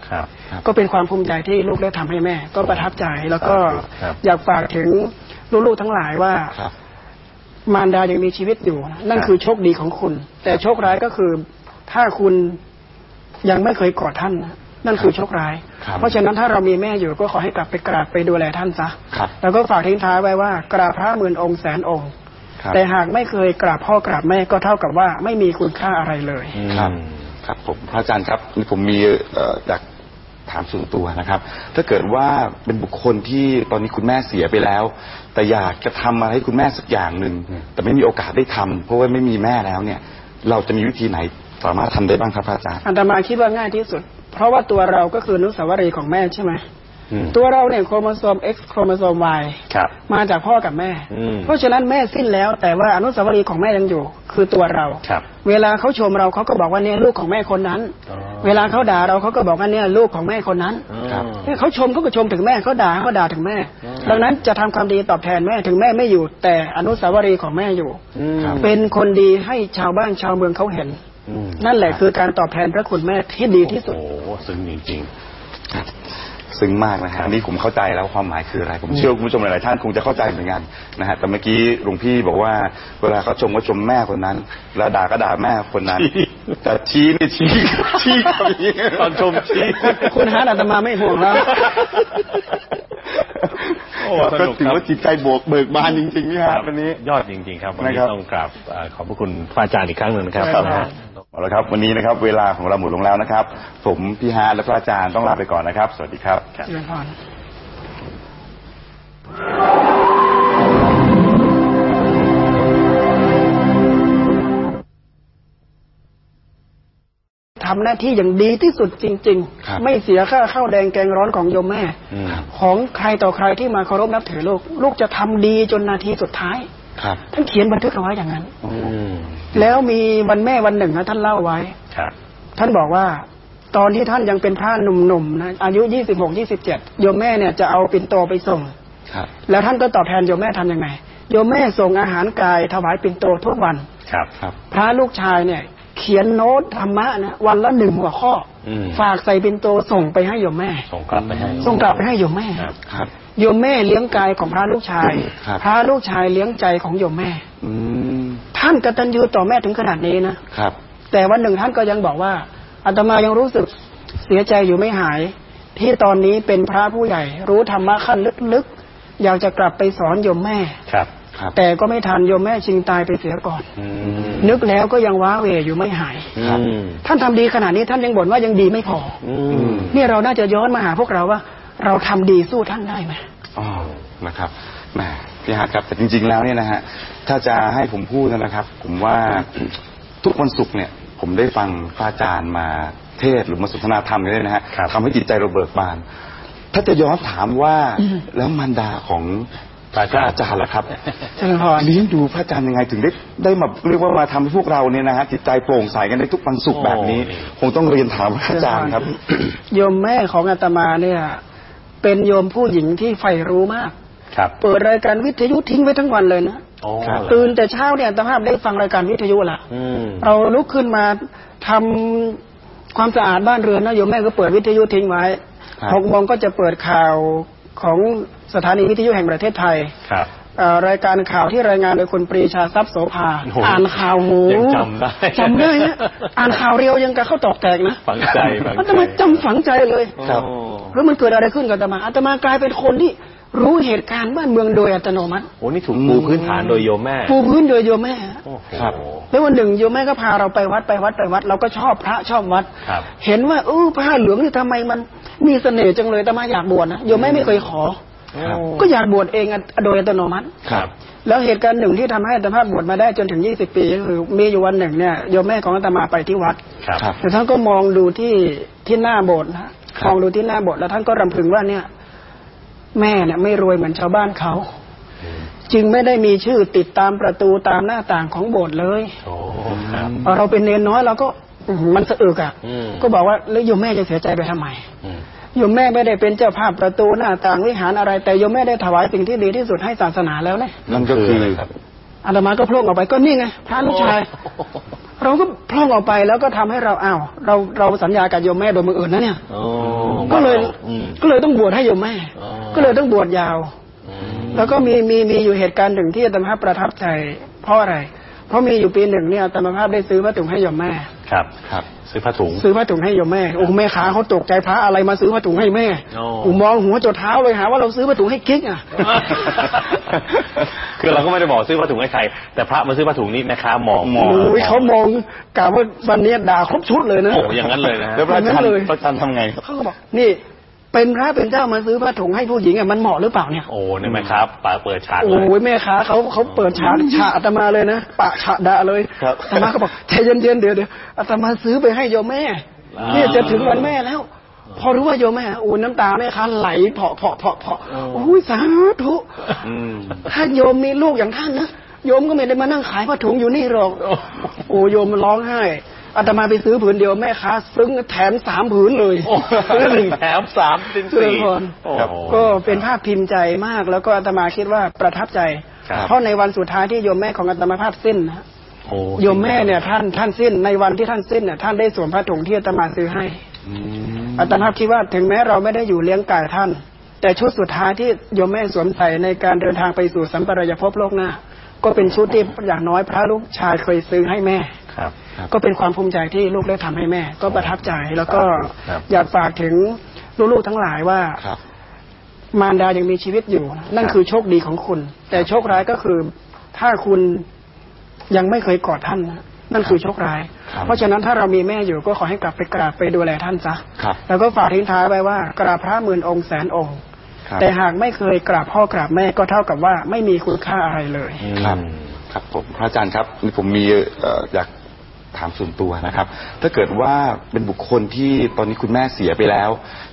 ก็เป็นความภูมิใจที่ลูกได้ทำให้แม่ ก็ประทับใจแล้วก็ครับอยากฝากถึงลูกๆทั้งหลายว่าครับมารดายังมีชีวิตอยู่ นั่นคือโชคดีของคุณ แต่โชคร้ายก็คือถ้าคุณยังไม่เคยกอดท่านนะนั่นคือโชคร้ายครับเพราะฉะนั้นถ้าเรามีแม่อยู่ก็ขอให้กลับไปกราบไปดูแลท่านซะครับแล้วก็ฝากทิ้งท้ายไว้ว่ากราบพระหมื่นองค์แสนองค์ครับแต่หากไม่เคยกราบพ่อกราบแม่ก็เท่ากับว่าไม่มีคุณค่าอะไรเลยครับ ครับผมพระอาจารย์ครับนี่ผมมีเอ่ออยาก ถามส่วนตัวนะครับ ถ้าเกิดว่าเป็นบุคคลที่ตอนนี้คุณแม่เสียไปแล้ว แต่อยากจะทำอะไรให้คุณแม่สักอย่างหนึ่งแต่ไม่มีโอกาสได้ทำเพราะว่าไม่มีแม่แล้วเนี่ย เราจะมีวิธีไหนสามารถทำได้บ้างครับพระอาจารย์ อาตมาคิดว่าง่ายที่สุด เพราะว่าตัวเราก็คืออนุสาวรีย์ของแม่ใช่ไหมอืม ตัวเราเนี่ยโครโมโซม X โครโมโซม Y ครับมาจากพ่อกับแม่อืมเพราะฉะนั้นแม่สิ้นแล้ว แต่ว่าอนุสาวรีย์ของแม่ยังอยู่ คือตัวเราครับเวลาเขาชมเราเขาก็บอกว่าเนี่ยลูกของแม่คนนั้นอ๋อเวลาเขาด่าเราเขาก็บอกว่าเนี่ยลูกของแม่คนนั้นครับเนี่ยเขาชมเขาก็ชมถึงแม่เขาด่าเขาด่าถึงแม่ ดังนั้นจะทำความดีตอบแทนแม่ถึงแม่ไม่อยู่ แต่อนุสาวรีย์ของแม่อยู่อืมครับเป็นคนดีให้ชาวบ้านชาวเมืองเขาเห็นอืมนั่นแหละคือการตอบแทนพระคุณแม่ที่ดีที่สุดโอ้โหซึ้งจริงครับ ซึ้งมากนะฮะอันนี้ผมเข้าใจแล้วความหมายคืออะไร ผมเชื่อว่าคุณผู้ชมหลายๆท่านคงจะเข้าใจเหมือนกันนะฮะแต่เมื่อกี้หลวงพี่บอกว่า เวลาเขาชมก็ชมแม่คนนั้นแล้วด่าก็ด่าแม่คนนั้นชี้แต่ชี้นี่ชี้ชี้เขาอย่างนี้ตอนชมชี้คุณฮาร์ดอาตมาไม่ห่วงแล้วโอ้สก็นุกถือครับว่าจิตใจบวกเบิกบานจริงๆนี่คฮะรับวันนี้ยอดจริง ๆ ครับวันนี้นะครับต้องกราบเอ่อขอบพระคุณพระอาจารย์อีกครั้งหนึ่งนะครับครับนะฮะ เอาละครับ วันนี้นะครับ เวลาของเราหมดลงแล้วนะครับ ผมพี่ฮาร์ดและพระอาจารย์ต้องลาไปก่อนนะครับ สวัสดีครับเจริญพรทำหน้าที่อย่างดีที่สุดจริงครับๆไม่เสียค่าข้าวแดงแกงร้อนของโยมแม่อืมของใครต่อใครที่มาเคารพนับถือลูก ลูกจะทำดีจนนาทีสุดท้ายครับท่านเขียนบันทึกเอาไว้อย่างนั้นอืม แล้วมีวันแม่วันหนึ่งนะท่านเล่าไว้ครับท่านบอกว่า ตอนที่ท่านยังเป็นพระหนุ่มๆนะอายุยี่สิบหกยี่สิบเจ็ดโยมแม่เนี่ยจะเอาปิ่นโตไปส่งครับ แล้วท่านก็ตอบแทนโยมแม่ทำยังไงโยมแม่ส่งอาหารกายถวายปิ่นโตทุกวันครับครับ พระลูกชายเนี่ย เขียนโน้ตธรรมะนะวันละหนึ่งหัวข้ออมฝากใส่ปิ่นโตส่งไปให้โยมแม่ ส่งกลับไปให้ส่งกลับไปให้โยมแม่ครับครับโยมแม่เลี้ยงกายของพระลูกชายครับพระลูกชายเลี้ยงใจของโยมแม่ อืมท่านกตัญญูต่อแม่ถึงขนาดนี้นะครับ แต่วันหนึ่งท่านก็ยังบอกว่าอาตมายังรู้สึกเสียใจอยู่ไม่หาย ที่ตอนนี้เป็นพระผู้ใหญ่ รู้ธรรมะขั้นลึกๆอยากจะกลับไปสอนโยมแม่ครับครับ แต่ก็ไม่ทันโยมแม่ชิงตายไปเสียก่อนอืมนึกแล้วก็ยังว้าเหวอยู่ไม่หายครับอืมท่านทำดีขนาดนี้ท่านยังบ่นว่ายังดีไม่พออือืมมเนี่ยเราน่าจะย้อนมาหาพวกเราว่า เราทำดีสู้ท่านได้ไหมอ๋อนะครับแหมพี่ฮาร์ดครับแต่จริง ๆ แล้วเนี่ยนะฮะถ้าจะให้ผมพูดนะครับ ผมว่าทุกวันศุกร์เนี่ย ผมได้ฟังพระอาจารย์มาเทศน์หรือมาสนทนาธรรมกันเนี่ยนะฮะครับทำให้จิตใจเราเบิกบาน ถ้าจะย้อนถามว่าอืมแล้วมารดาของ พระอาพระจารอาย์จารย์ล่ะครับเจริญพรเลี้ยงดูพระอาจารย์ยังไงถึงได้ได้มาเรียกว่ามาทำให้พวกเราเนี่ยนะฮะจิตใจโปร่งใสกันในทุกวันศุกร์แบบนี้ คงต้องเรียนถามพระอาจารย์ครับ โยมแม่ของอาตมาเนี่ย เป็นโยมผู้หญิงที่ใฝ่รู้มากครับเปิดรายการวิทยุทิ้งไว้ทั้งวันเลยนะโอ้ครับตื่นแต่เช้าเนี่ยตาภาพได้ฟังรายการวิทยุละอืมเราลุกขึ้นมาทำความสะอาดบ้านเรือนนะโยมแม่ก็เปิดวิทยุทิ้งไว้ครับหกโมงก็จะเปิดข่าวของ สถานีวิทยุแห่งประเทศไทยครับเอ่อรายการข่าวที่รายงานโดยคุณปรีชาทรัพย์โสภาโอ้โหอ่านข่าวหูยังจำได้จำได้นะอ่านข่าวเรียวยังกะเข้าตอกแตกนะฝังใจฝังอาตใจมาจำฝังใจเลยครับโอ้แล้วมันเกิดอะไรขึ้นกับอาตมาอาตมากลายเป็นคนที่รู้เหตุการณ์บ้านเมืองโดยอัตโนมัติโหนี่ถูกปูพื้นฐานโดยโยมแม่ปูพื้นโดยโยมแม่โอ้โหครับแล้ววันหนึ่งโยมแม่ก็พาเราไปวัดไปวัดไปวัด เราก็ชอบพระชอบวัดครับเห็นว่าเออผ้าเหลืองนี่ทำไมมันมีเสน่ห์จังเลยแต่มาอยากบวชนะโยมแม่ไม่เคยขอครับ ก็อยากบวชเองอะโดยอัตโนมัติครับ แล้วเหตุการณ์หนึ่งที่ทำให้อาตมาบวชมาได้จนถึง20ปีก็คือมีอยู่วันหนึ่งเนี่ยโยมแม่ของอาตมาไปที่วัดครับครับแต่ท่านก็มองดูที่ที่หน้าโบสถ์นะมองดูที่หน้าโบสถ์แล้วท่านก็รำพึงว่าเนี่ย แม่เนี่ยไม่รวยเหมือนชาวบ้านเขาจึงไม่ได้มีชื่อติดตามประตูตามหน้าต่างของโบสถ์เลยโอ้ครับพอเราเป็นเนนน้อยเราก็อื้อหือมันสะอึกอะอืมก็บอกว่าแล้วโยมแม่จะเสียใจไปทำไมอืม โยมแม่ไม่ได้เป็นเจ้าภาพประตูหน้าต่างวิหารอะไร แต่โยมแม่ได้ถวายสิ่งที่ดีที่สุดให้ศาสนาแล้วเนี่ยนั่นก็คือครับอาตมาก็พล่งออกไปก็นี่ไงพระลูกชาย เราก็พล่องออกไปแล้วก็ทำให้เราอ้าวเราเราสัญญากับโยมแม่โดยมืออื่นนะเนี่ยโอ้ก็เลยอืมก็เลยต้องบวชให้โยมแม่อ๋อก็เลยต้องบวชยาวอืมแล้วก็มีมีมีอยู่เหตุการณ์หนึ่งที่อาตมาภาพประทับใจเพราะอะไร เพราะมีอยู่ปีหนึ่งเนี่ยอาตมาภาพได้ซื้อผ้าถุงให้โยมแม่ ครับครับ ซื้อผ้าถุง ซื้อผ้าถุงให้โยมแม่โอ้แม่ค้าเขาตกใจพระอะไรมาซื้อผ้าถุงให้แม่โอ้ผมมองหัวจดเท้าเลยหาว่าเราซื้อผ้าถุงให้กิ๊กอะคือเราก็ไม่ได้บอกซื้อผ้าถุงให้ใครแต่พระมาซื้อผ้าถุงนี่แม่ค้ามองมองโอ้ยเขามองกล่าวว่าวันนี้ด่าครบชุดเลยนะโอ้อย่างนั้นเลยนะฮะแล้วพระอาจารอย่างนั้นย์เลยพระอาจารย์ทำไงครับเขาก็บอกนี่ เป็นพระเป็นเจ้ามาซื้อผ้าถุงให้ผู้หญิงอะมันเหมาะหรือเปล่าเนี่ยโอ้นี่แม่ครับปาเปิดฉากเลโอ้ยยแม่ค้าเขาเขาเปิดฉากฉากอาตมาเลยนะปะฉะด่าเลยครับอาตมาก็บอกใจเย็นๆเดี๋ยวเดี๋ยวอาตมาซื้อไปให้โยมแม่อ่าเนี่ยจะถึงวันแม่แล้ว พอรู้ว่าโยมแม่โอ้ยน้ำตาแม่ค้าไหลเพาะเพาะเพาะเพาะโอ้ยสาธุอืมถ้าโยมมีลูกอย่างท่านนะโยมก็ไม่ได้มานั่งขายผ้าถุงอยู่นี่หรอก โอ้โอ้โยมร้องไห้ อาตมาไปซื้อผืนเดียวแม่ค้าซึ้งแถมสามผืนเลยโอ้ซื้อหนึ่งแถมสามเป็นเจริสี่ญพรโอ้ก็เป็นภาพพิมพ์ใจมาก แล้วก็อาตมาคิดว่าประทับใจครับเพราะในวันสุดท้ายที่โยมแม่ของอาตมาภาพสิ้นนะโอ้โยมแม่เนี่ยท่านท่านสิ้นในวันที่ท่านสิ้นเนี่ยท่านได้สวมผ้าถุงที่อาตมาซื้อให้อืมอาตมาคิดว่าถึงแม้เราไม่ได้อยู่เลี้ยงกายท่าน แต่ชุดสุดท้ายที่โยมแม่สวมใส่ในการเดินทางไปสู่สัมปรายภพโลกหน้าก็เป็นชุดที่อย่างน้อยพระลูกชายเคยซื้อให้แม่ ครับก็เป็นความภูมิใจที่ลูกได้ทำให้แม่ ก็ประทับใจแล้วก็ครับอยากฝากถึงลูกๆทั้งหลายว่าครับมารดายังมีชีวิตอยู่ นั่นคือโชคดีของคุณ แต่โชคร้ายก็คือถ้าคุณยังไม่เคยกอดท่านนะนั่นคือโชคร้ายครับเพราะฉะนั้นถ้าเรามีแม่อยู่ก็ขอให้กลับไปกราบไปดูแลท่านซะครับแล้วก็ฝากทิ้งท้ายไว้ว่ากราบพระหมื่นองค์แสนองค์ครับแต่หากไม่เคยกราบพ่อกราบแม่ก็เท่ากับว่าไม่มีคุณค่าอะไรเลยครับ ครับผมพระอาจารย์ครับนี่ผมมีเอ่ออยาก ถามส่วนตัวนะครับ ถ้าเกิดว่าเป็นบุคคลที่ตอนนี้คุณแม่เสียไปแล้ว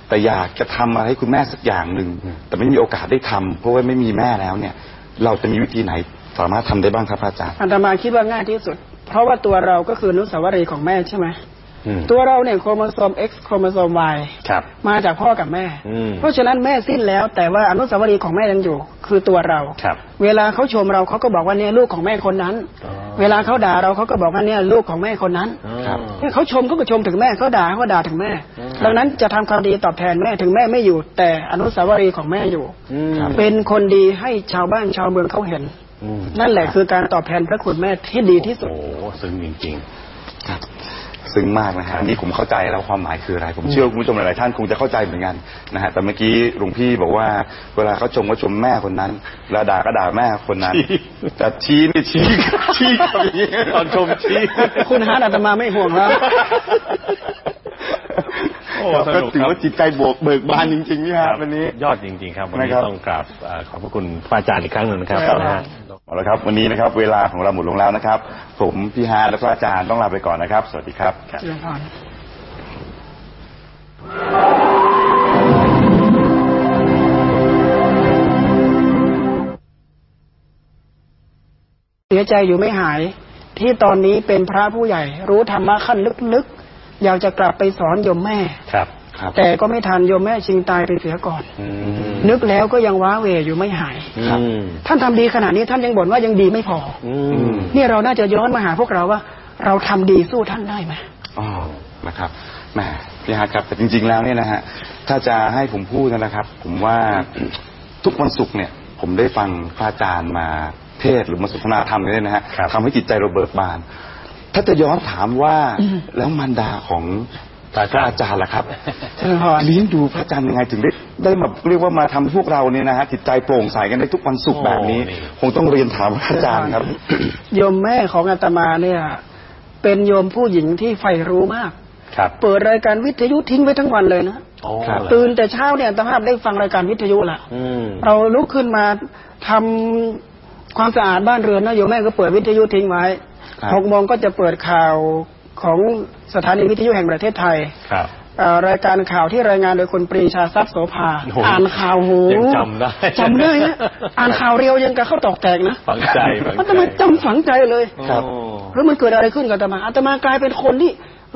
แต่อยากจะทำอะไรให้คุณแม่สักอย่างหนึ่งแต่ไม่มีโอกาสได้ทำเพราะว่าไม่มีแม่แล้วเนี่ย เราจะมีวิธีไหนสามารถทำได้บ้างครับพระอาจารย์อาตมาคิดว่าง่ายที่สุด เพราะว่าตัวเราก็คืออนุสาวรีย์ของแม่ใช่ไหมอืม ตัวเราเนี่ยโครโมโซม X โครโมโซม Y ครับ มาจากพ่อกับแม่อืมเพราะฉะนั้นแม่สิ้นแล้ว แต่ว่าอนุสาวรีย์ของแม่ยังอยู่ คือตัวเราครับเวลาเขาชมเราเขาก็บอกว่าเนี่ยลูกของแม่คนนั้นอ๋อเวลาเขาด่าเราเขาก็บอกว่าเนี่ยลูกของแม่คนนั้นครับเนี่ยเขาชมเขาก็ชมถึงแม่เขาด่าเขาก็ด่าถึงแม่อืมดังนั้นจะทำความดีตอบแทนแม่ถึงแม่ไม่อยู่ แต่อนุสาวรีย์ของแม่อยู่อืมครับเป็นคนดีให้ชาวบ้านชาวเมืองเขาเห็นอืมนั่นแหละคือการตอบแทนพระคุณแม่ที่ดีที่สุด โอ้ ซึ้งจริงครับ ซึ้งมากนะฮะอันนี่ผมเข้าใจแล้วความหมายคืออะไรผมเชื่อว่าคุณผู้ชมหลายๆท่านคงจะเข้าใจเหมือนกันนะฮะแต่เมื่อกี้หลวงพี่บอกว่า เวลาเขาชมก็ชมแม่คนนั้นเวลาด่าก็ด่าแม่คนนั้นชี้แต่ชี้นี่ชี้ชี้กับอย่างนี้ตอนชมชี้คุณฮาร์ดอาตมาไม่ห่วงแล้วโอ้ครับสก็นุกถือครับว่าจิตใจบวกเบิกบานจริงๆนี่ฮะวันนี้ยอดจริง ๆ ครับวันนี้นะครับต้องกราบเอ่อขอบพระคุณพระอาจารย์อีกครั้งหนึ่งนะครับครับนะฮะ เอาละครับ วันนี้นะครับ เวลาของเราหมดลงแล้วนะครับ ผมพี่ฮาร์ดและพระอาจารย์ต้องลาไปก่อนนะครับ สวัสดีครับเจริญพรเสียใจอยู่ไม่หาย ที่ตอนนี้เป็นพระผู้ใหญ่ รู้ธรรมะขั้นลึกๆ อยากจะกลับไปสอนโยมแม่ครับครับ แต่ก็ไม่ทันโยมแม่ชิงตายไปเสียก่อนอืมนึกแล้วก็ยังว้าเหวอยู่ไม่หายครับอืมท่านทำดีขนาดนี้ท่านยังบ่นว่ายังดีไม่พออือืมมนี่เราน่าจะย้อนมาหาพวกเราว่า เราทำดีสู้ท่านได้ไหมอ๋อนะครับแหมพี่ฮาร์ดครับแต่จริง ๆ แล้วเนี่ยนะฮะถ้าจะให้ผมพูดนะครับ ผมว่าทุกวันศุกร์เนี่ย ผมได้ฟังพระอาจารย์มาเทศน์หรือมาสนทนาธรรมเนี่ยนะฮะครับทำให้จิตใจเราเบิกบาน ถ้าจะย้อนถามว่าอืมแล้วมารดาของ พระอาจารย์ล่ะครับเจริญพรเลี้ยงดูพระอาจารย์ยังไงถึงได้ได้มาเรียกว่ามาทำให้พวกเราเนี่ยนะฮะจิตใจโปร่งใสกันได้ทุกวันศุกร์แบบนี้โอ้นี่คงต้องเรียนถามพระอาจารย์ครับโยมแม่ของอาตมาเนี่ย เป็นโยมผู้หญิงที่ใฝ่รู้มากครับเปิดรายการวิทยุทิ้งไว้ทั้งวันเลยนะโอ้ครับตื่นแต่เช้าเนี่ยอาตมาได้ฟังรายการวิทยุละอืมเราลุกขึ้นมาทำความสะอาดบ้านเรือนนะโยมแม่ก็เปิดวิทยุทิ้งไว้ครับหกโมงก็จะเปิดข่าว ของสถานีวิทยุแห่งประเทศไทยครับเอ่อรายการข่าวที่รายงานโดยคุณปรีชาทรัพย์โสภาโอ้โหอ่านข่าวโหยังจำได้จำได้นะอ่านข่าวเรียวยังกับเข้าตอกแตกนะฝังใจฝังใจอาตมาจำฝังใจเลยครับโอ้แล้วมันเกิดอะไรขึ้นกับอาตมาอาตมากลายเป็นคนที่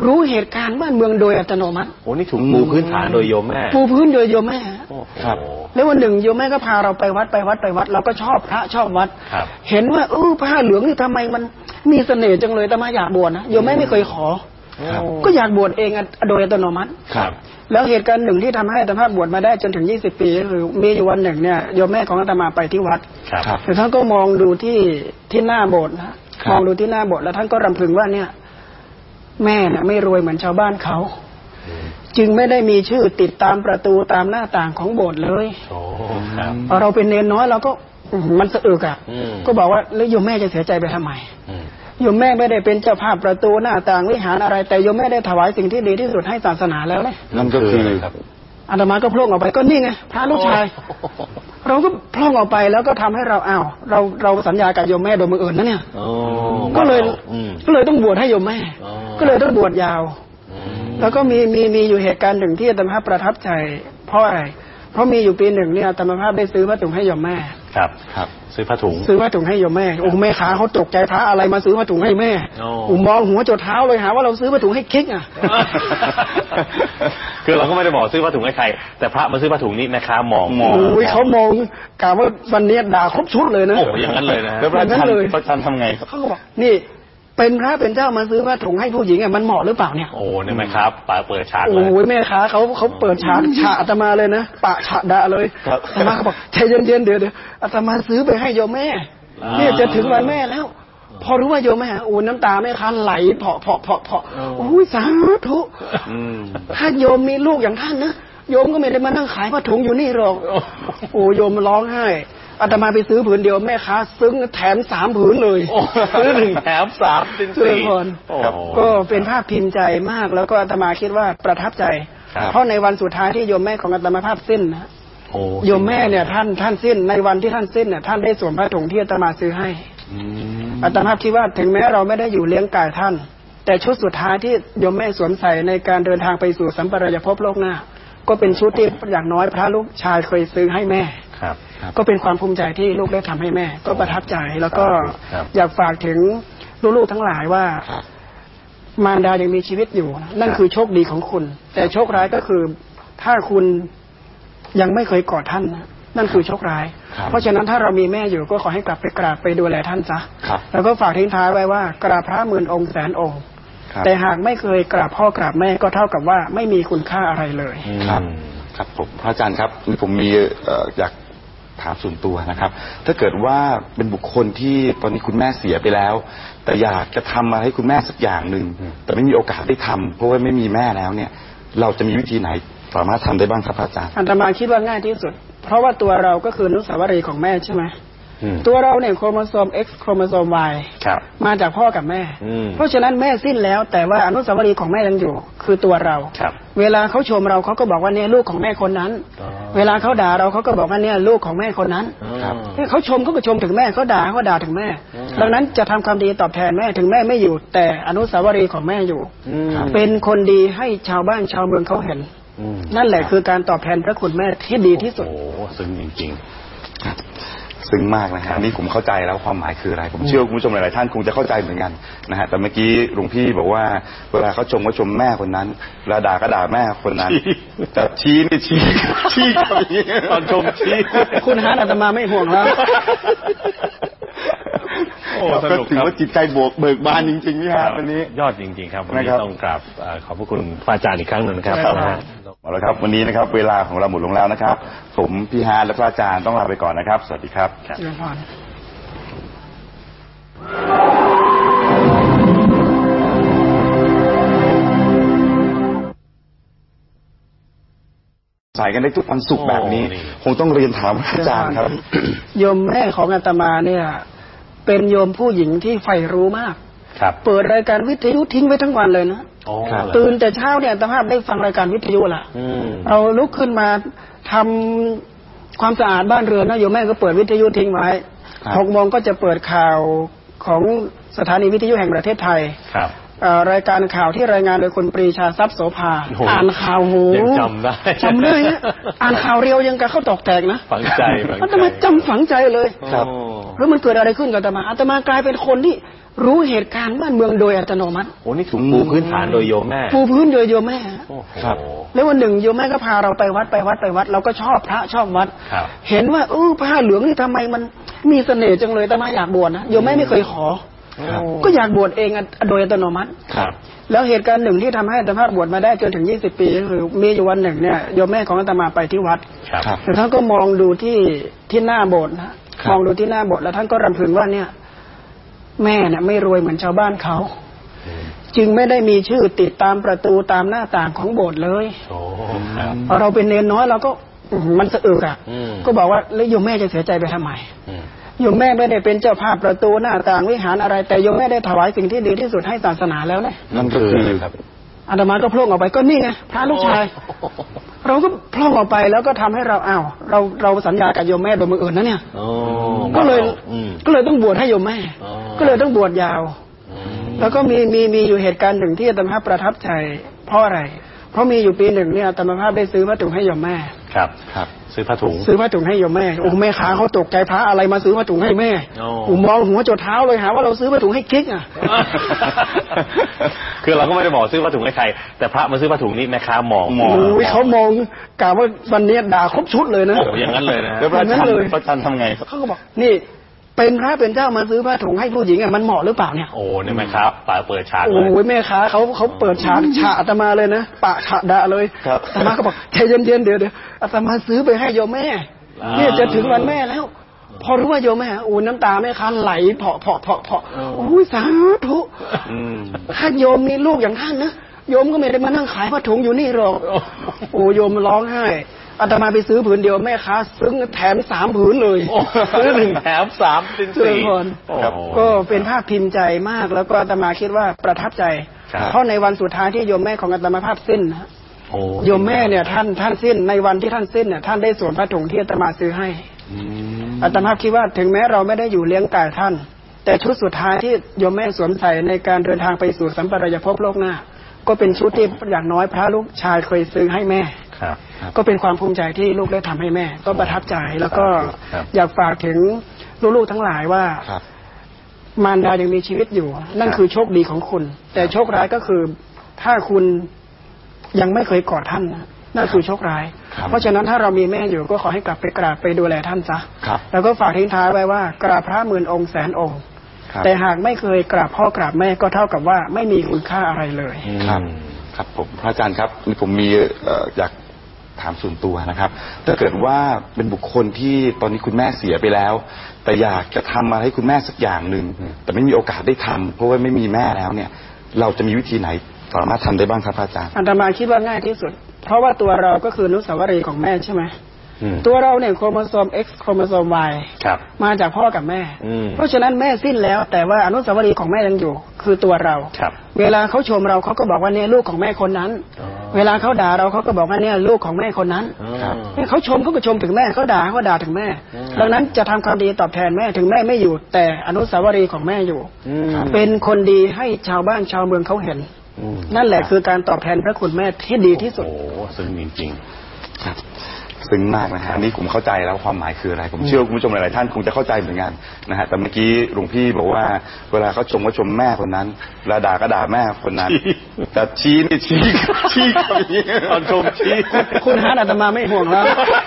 รู้เหตุการณ์บ้านเมืองโดยอัตโนมัติโหนี่ถูกปูพื้นฐานโดยโยมแม่ปูพื้นโดยโยมแม่โอ้โหครับ แล้ววันหนึ่งโยมแม่ก็พาเราไปวัดไปวัดไปวัด เราก็ชอบพระชอบวัดครับเห็นว่าเออผ้าเหลืองนี่ทำไมมันมีเสน่ห์จังเลยอาตมาอยากบวชนะโยมแม่ไม่เคยขอครับก็อยากบวชเองอะโดยอัตโนมัติครับแล้วเหตุการณ์หนึ่งที่ทำให้อาตมาบวชมาได้จนถึง20ปีก็คือมีอยู่วันหนึ่งเนี่ยโยมแม่ของอาตมาไปที่วัดครับครับแต่ท่านก็มองดูที่ที่หน้าโบสถ์นะครับมองดูที่หน้าโบสถ์แล้วท่านก็รำพึงว่าเนี่ย แม่น่ะไม่รวยเหมือนชาวบ้านเขา จึงไม่ได้มีชื่อติดตามประตูตามหน้าต่างของโบสถ์เลยโอ้ครับพอเราเป็นเนนน้อยเราก็อื้อหือมันสะอึกอะอืมก็บอกว่าแล้วโยมแม่จะเสียใจไปทำไมอืมโยมแม่ไม่ได้เป็นเจ้าภาพประตูหน้าต่างวิหารอะไร แต่โยมแม่ได้ถวายสิ่งที่ดีที่สุดให้ศาสนาแล้วเลยนั่นก็คือครับอาตมาก็พล่งออกไปก็นี่ไงพระลูกชาย เราก็พล่องออกไปแล้วก็ทำให้เราอ้าวเราเราสัญญากับโยมแม่โดยมืออื่นนะเนี่ยโอ้ก็เลยอืมก็เลยต้องบวชให้โยมแม่อ๋อก็เลยต้องบวชยาวอืมแล้วก็มีมีมีอยู่เหตุการณ์หนึ่งที่อาตมาภาพประทับใจ เพราะอะไรเพราะมีอยู่ปีหนึ่งเนี่ยอาตมาภาพได้ซื้อผ้าถุงให้โยมแม่ ครับครับ ซื้อผ้าถุง ซื้อผ้าถุงให้โยมแม่โอ้แม่ค้าเขาตกใจพระอะไรมาซื้อผ้าถุงให้แม่โอ้ผมมองหัวจดเท้าเลยหาว่าเราซื้อผ้าถุงให้คิกอะ คือเราก็ไม่ได้บอกซื้อผ้าถุงให้ใคร แต่พระมาซื้อผ้าถุงนี่แม่ค้ามองมองโอ้ยเขามองกล่าวว่าวันนี้ด่าครบชุดเลยนะโอ้โหอย่างนั้นเลยนะฮะแล้วพระอาจารอย่างนั้นเลยย์พระอาจารย์ทำไงครับเขาก็บอกนี่ เป็นพระเป็นเจ้ามาซื้อผ้าถุงให้ผู้หญิงอะมันเหมาะหรือเปล่าเนี่ยโอ้เนี่ยแม่ครับปาเปิดฉากเลโอ้ยยแม่ค้าเขาเขาเปิดฉากฉากอาตมาเลยนะปะฉากด่าเลยครับอาตมาเขาบอกใจเย็นๆเดี๋ยวเดี๋ยวอาตมาซื้อไปให้โยมแม่อ่าเนี่ยจะถึงวันแม่แล้ว พอรู้ว่าโยมแม่โอ้น้ำตาแม่ค้าไหลเพาะเพาะเพาะเพาะอ๋อโอ้ยสาธุอืมถ้าโยมมีลูกอย่างท่านนะโยมก็ไม่ได้มานั่งขายผ้าถุงอยู่นี่หรอกโอ้โยมร้องไห้ อาตมาไปซื้อผืนเดียวแม่ค้าซึ้งแถมสามผืนเลยโอ้ซื้อหนึ่งแถมสามเป็นเจริสี่ญพรโอ้ครับก็เป็นภาพพิมพ์ใจมาก แล้วก็อาตมาคิดว่าประทับใจครับเพราะในวันสุดท้ายที่โยมแม่ของอาตมาภาพสิ้นนะโอ้โยมแม่เนี่ยท่านท่านสิ้นในวันที่ท่านสิ้นเนี่ยท่านได้สวมผ้าถุงที่อาตมาซื้อให้อืมอาตมาคิดว่าถึงแม้เราไม่ได้อยู่เลี้ยงกายท่าน แต่ชุดสุดท้ายที่โยมแม่สวมใส่ในการเดินทางไปสู่สัมปรายภพโลกหน้า ก็เป็นชุดที่อย่างน้อยพระลูกชายเคยซื้อให้แม่ครับ ก็เป็นความภูมิใจที่ลูกได้ทำให้แม่ ก็ประทับใจแล้วก็ครับอยากฝากถึงลูกๆทั้งหลายว่าครับมารดายังมีชีวิตอยู่นะนั่นคือโชคดีของคุณ แต่โชคร้ายก็คือถ้าคุณยังไม่เคยกอดท่านนะนั่นคือโชคร้ายครับเพราะฉะนั้นถ้าเรามีแม่อยู่ก็ขอให้กลับไปกราบไปดูแลท่านซะครับแล้วก็ฝากทิ้งท้ายไว้ว่ากราบพระหมื่นองค์แสนองค์ครับแต่หากไม่เคยกราบพ่อกราบแม่ก็เท่ากับว่าไม่มีคุณค่าอะไรเลยครับอืมครับผมพระอาจารย์ครับนี่ผมมีเอ่ออยาก ถามส่วนตัวนะครับ ถ้าเกิดว่าเป็นบุคคลที่ตอนนี้คุณแม่เสียไปแล้ว แต่อยากจะทำอะไรให้คุณแม่สักอย่างหนึ่งแต่ไม่มีโอกาสได้ทำเพราะว่าไม่มีแม่แล้วเนี่ย เราจะมีวิธีไหนสามารถทำได้บ้างครับพระอาจารย์อาตมาคิดว่าง่ายที่สุด เพราะว่าตัวเราก็คืออนุสาวรีย์ของแม่ใช่ไหมอืม ตัวเราเนี่ยโครโมโซม X โครโมโซม Y ครับมาจากพ่อกับแม่อืมเพราะฉะนั้นแม่สิ้นแล้ว แต่ว่าอนุสาวรีย์ของแม่ยังอยู่ คือตัวเราครับเวลาเขาชมเราเขาก็บอกว่าเนี่ยลูกของแม่คนนั้นอ๋อเวลาเขาด่าเราเขาก็บอกว่าเนี่ยลูกของแม่คนนั้นครับเนี่ยเขาชมเขาก็ชมถึงแม่เขาด่าเขาก็ด่าถึงแม่อืมดังนั้นจะทำความดีตอบแทนแม่ถึงแม่ไม่อยู่ แต่อนุสาวรีย์ของแม่อยู่อืมเป็นคนดีให้ชาวบ้านชาวเมืองเขาเห็นอืมนั่นแหละคือการตอบแทนพระคุณแม่ที่ดีที่สุดโอ้โหซึ้งจริงครับ ซึ้งมากนะฮะอันนี่ผมเข้าใจแล้วความหมายคืออะไร ผมเชื่อว่าคุณผู้ชมหลายๆท่านคงจะเข้าใจเหมือนกันนะฮะแต่เมื่อกี้หลวงพี่บอกว่า เวลาเขาชมก็ชมแม่คนนั้นเวลาด่าก็ด่าแม่คนนั้นชี้แต่ชี้นี่ชี้ชี้กับอย่างนี้ตอนชมชี้คุณฮาร์ดอาตมาไม่ห่วงแล้วโอ้ครับส ก็นุกถือครับว่าจิตใจบวกเบิกบานจริงๆนี่ฮะวันนี้ยอดจริง ๆ ครับวันนะนี้ครับต้องกราบเอ่อขอบพระคุณพระอาจารย์อีกครั้งหนึ่งนะครับครับนะฮะเอาละครับ วันนี้นะครับ เวลาของเราหมดลงแล้วนะครับ ผมพี่ฮาร์ดและพระอาจารย์ต้องลาไปก่อนนะครับ สวัสดีครับเจริญพรสายกันได้ทุกวันศุกร์แบบนี้โอ้นี่คงต้องเรียนถามพระอาจารย์ครับ โยมแม่ของอาตมาเนี่ย เป็นโยมผู้หญิงที่ใฝ่รู้มากครับเปิดรายการวิทยุทิ้งไว้ทั้งวันเลยนะโอ้ครับตื่นแต่เช้าเนี่ยอาตมาได้ฟังรายการวิทยุละอืมเราลุกขึ้นมาทำความสะอาดบ้านเรือนนะโยมแม่ก็เปิดวิทยุทิ้งไว้ครับหกโมงก็จะเปิดข่าวของสถานีวิทยุแห่งประเทศไทยค รับเอ่อรายการข่าวที่รายงานโดยคุณปรีชาทรัพย์โสภาโอ้โหอ่านข่าวโหยังจำได้จำได้ฮะอ่านข่าวเรียวยังกะเข้าตอกแตกนะฝังใจฝังใจอาตมาจำฝังใจเลยครับโอ้แล้วมันเกิดอะไรขึ้นกับอาตมาอาตมากลายเป็นคนที่รู้เหตุการณ์บ้านเมืองโดยอัตโนมัติโหนี่ถูกปูพื้นฐานโดยโยมแม่ปูพื้นโดยโยมแม่โอ้โหครับ แล้ววันหนึ่งโยมแม่ก็พาเราไปวัดไปวัดไปวัด เราก็ชอบพระชอบวัดครับเห็นว่าเออผ้าเหลืองนี่ทำไมมันมีเสน่ห์จังเลยแต่มาอยากบวชนะโยมแม่ไม่เคยขอครับ ก็อยากบวชเองอะโดยอัตโนมัติครับแล้วเหตุการณ์หนึ่งที่ทำให้อาตมาบวชมาได้จนถึง20ปีก็คือมีอยู่วันหนึ่งเนี่ยโยมแม่ของอาตมาไปที่วัดครับครับแล้วท่านก็มองดูที่ที่หน้าโบสถ์นะครับมองดูที่หน้าโบสถ์แล้วท่านก็รำพึงว่าเนี่ย แม่เนี่ยไม่รวยเหมือนชาวบ้านเขาจึงไม่ได้มีชื่อติดตามประตูตามหน้าต่างของโบสถ์เลยโอ้ครับพอเราเป็นเนนน้อยเราก็อื้อหือมันสะอึกอะอืมก็บอกว่าแล้วโยมแม่จะเสียใจไปทำไมอืม โยมแม่ไม่ได้เป็นเจ้าภาพประตูหน้าต่างวิหารอะไร แต่โยมแม่ได้ถวายสิ่งที่ดีที่สุดให้ศาสนาแล้วนะนั่นก็คือครับอาตมาก็โพล่งออกไปก็นี่ไงพระลูกชาย เราก็โพล่งออกไปแล้วก็ทำให้เราอ้าวเราเราสัญญากับโยมแม่โดยมืออื่นนะเนี่ยโอ้ก็เลยอืมก็เลยต้องบวชให้โยมแม่อ๋อก็เลยต้องบวชยาวอืมแล้วก็มีมีมีอยู่เหตุการณ์หนึ่งที่อาตมาภาพประทับใจเพราะอะไร เพราะมีอยู่ปีหนึ่งเนี่ยอาตมาภาพได้ซื้อผ้าถุงให้โยมแม่ครับครับ ซื้อผ้าถุง ซื้อผ้าถุงให้โยมแม่โอ้แม่ค้าเขาตกใจพระอะไรมาซื้อผ้าถุงให้แม่อ๋อโอ้มองหัวจดเท้าเลยหาว่าเราซื้อผ้าถุงให้กิ๊กอะ คือเราก็ไม่ได้บอกซื้อผ้าถุงให้ใครแต่พระมาซื้อผ้าถุงนี่แม่ค้ามองมองโอ้ยเขามองกล่าวว่าวันนี้ด่าครบชุดเลยนะโอ้โหอย่างนั้นเลยนะแล้วพระอาจารอย่างนั้นเลย์ยพระอาจารย์ทำไงครับเขาก็บอกนี่ เป็นพระเป็นเจ้ามาซื้อผ้าถุงให้ผู้หญิงอะมันเหมาะหรือเปล่าเนี่ยโอ้เนี่ยแม่ค้าปาเปิดฉากโอ้เลยยแม่ค้าเขาเขาเปิดฉากฉากอาตมาเลยนะปะฉากด่าเลยครับอาตมาก็บอกใจเย็นๆเดี๋ยวเดี๋ยวอาตมาซื้อไปให้โยมแม่อ่าเนี่ยจะถึงวันแม่แล้ว พอรู้ว่าโยมแม่โอ้น้ำตาแม่ค้าไหลเพาะเพาะเพาะเพาะโอ้ยสาธุอืมถ้าโยมมีลูกอย่างท่านนะโยมก็ไม่ได้มานั่งขายผ้าถุงอยู่นี่หรอกโอ้โยมร้องไห้ อาตมาไปซื้อผืนเดียวแม่ค้าซึ้งแถมสามผืนเลยโอ้ซื้อหนึ่งแถมสามเป็นเจริสี่ญพรโอ้ครับก็เป็นภาพพิมพ์ใจมาก แล้วก็อาตมาคิดว่าประทับใจครับเพราะในวันสุดท้ายที่โยมแม่ของอาตมาภาพสิ้นนะโอ้โยมแม่เนี่ยท่านท่านสิ้นในวันที่ท่านสิ้นเนี่ยท่านได้สวมผ้าถุงที่อาตมาซื้อให้อืมอาตมาคิดว่าถึงแม้เราไม่ได้อยู่เลี้ยงกายท่าน แต่ชุดสุดท้ายที่โยมแม่สวมใส่ในการเดินทางไปสู่สัมปรายภพโลกหน้า ก็เป็นชุดที่อย่างน้อยพระลูกชายเคยซื้อให้แม่ ครับก็เป็นความภูมิใจที่ลูกได้ทำให้แม่ ก็ประทับใจแล้วก็ครับ อยากฝากถึงลูกๆทั้งหลายว่า ครับ มารดายังมีชีวิตอยู่ นั่นคือโชคดีของคุณ แต่โชคร้ายก็คือถ้าคุณยังไม่เคยกอดท่านนะนั่นคือโชคร้าย ครับ เพราะฉะนั้นถ้าเรามีแม่อยู่ก็ขอให้กลับไปกราบไปดูแลท่านซะครับ แล้วก็ฝากทิ้งท้ายไว้ว่ากราบพระหมื่นองค์แสนองค์ ครับแต่หากไม่เคยกราบพ่อกราบแม่ก็เท่ากับว่าไม่มีคุณค่าอะไรเลย ครับ ครับผมพระอาจารย์ครับนี่ผมมีเอ่ออยาก ถามส่วนตัวนะครับ ถ้าเกิดว่าเป็นบุคคลที่ตอนนี้คุณแม่เสียไปแล้ว แต่อยากจะทำอะไรให้คุณแม่สักอย่างหนึ่งแต่ไม่มีโอกาสได้ทำเพราะว่าไม่มีแม่แล้วเนี่ย เราจะมีวิธีไหนสามารถทำได้บ้างครับพระอาจารย์อาตมาคิดว่าง่ายที่สุด เพราะว่าตัวเราก็คืออนุสาวรีย์ของแม่ใช่ไหม ตัวเราเนี่ยโครโมโซม X โครโมโซม Y ครับ มาจากพ่อกับแม่อืมเพราะฉะนั้นแม่สิ้นแล้ว แต่ว่าอนุสาวรีย์ของแม่ยังอยู่ คือตัวเราครับ เวลาเขาชมเราเขาก็บอกว่าเนี่ยลูกของแม่คนนั้นอ๋อเวลาเขาด่าเราเขาก็บอกว่าเนี่ยลูกของแม่คนนั้นครับเนี่ยเขาชมเขาก็ชมถึงแม่เขาด่าเขาก็ด่าถึงแม่อืมดังนั้นจะทำความดีตอบแทนแม่ถึงแม่ไม่อยู่ แต่อนุสาวรีย์ของแม่อยู่อืมเป็นคนดีให้ชาวบ้านชาวเมืองเขาเห็นอืมนั่นแหละคือการตอบแทนพระคุณแม่ที่ดีที่สุดโอ้โหซึ้งจริงครับ ซึ้งมากนะฮะอันนี้ผมเข้าใจแล้วความหมายคืออะไร ผมเชื่อว่าคุณผู้ชมหลายๆท่านคงจะเข้าใจเหมือนกันนะฮะแต่เมื่อกี้หลวงพี่บอกว่า เวลาเขาชมก็ชมแม่คนนั้นเวลาด่าก็ด่าแม่คนนั้นชี้แต่ชี้นี่ชี้ชี้กับอย่างนี้ตอนชมชี้คุณฮาร์ดอาตมาไม่ห่วงแล้วโอ้ครั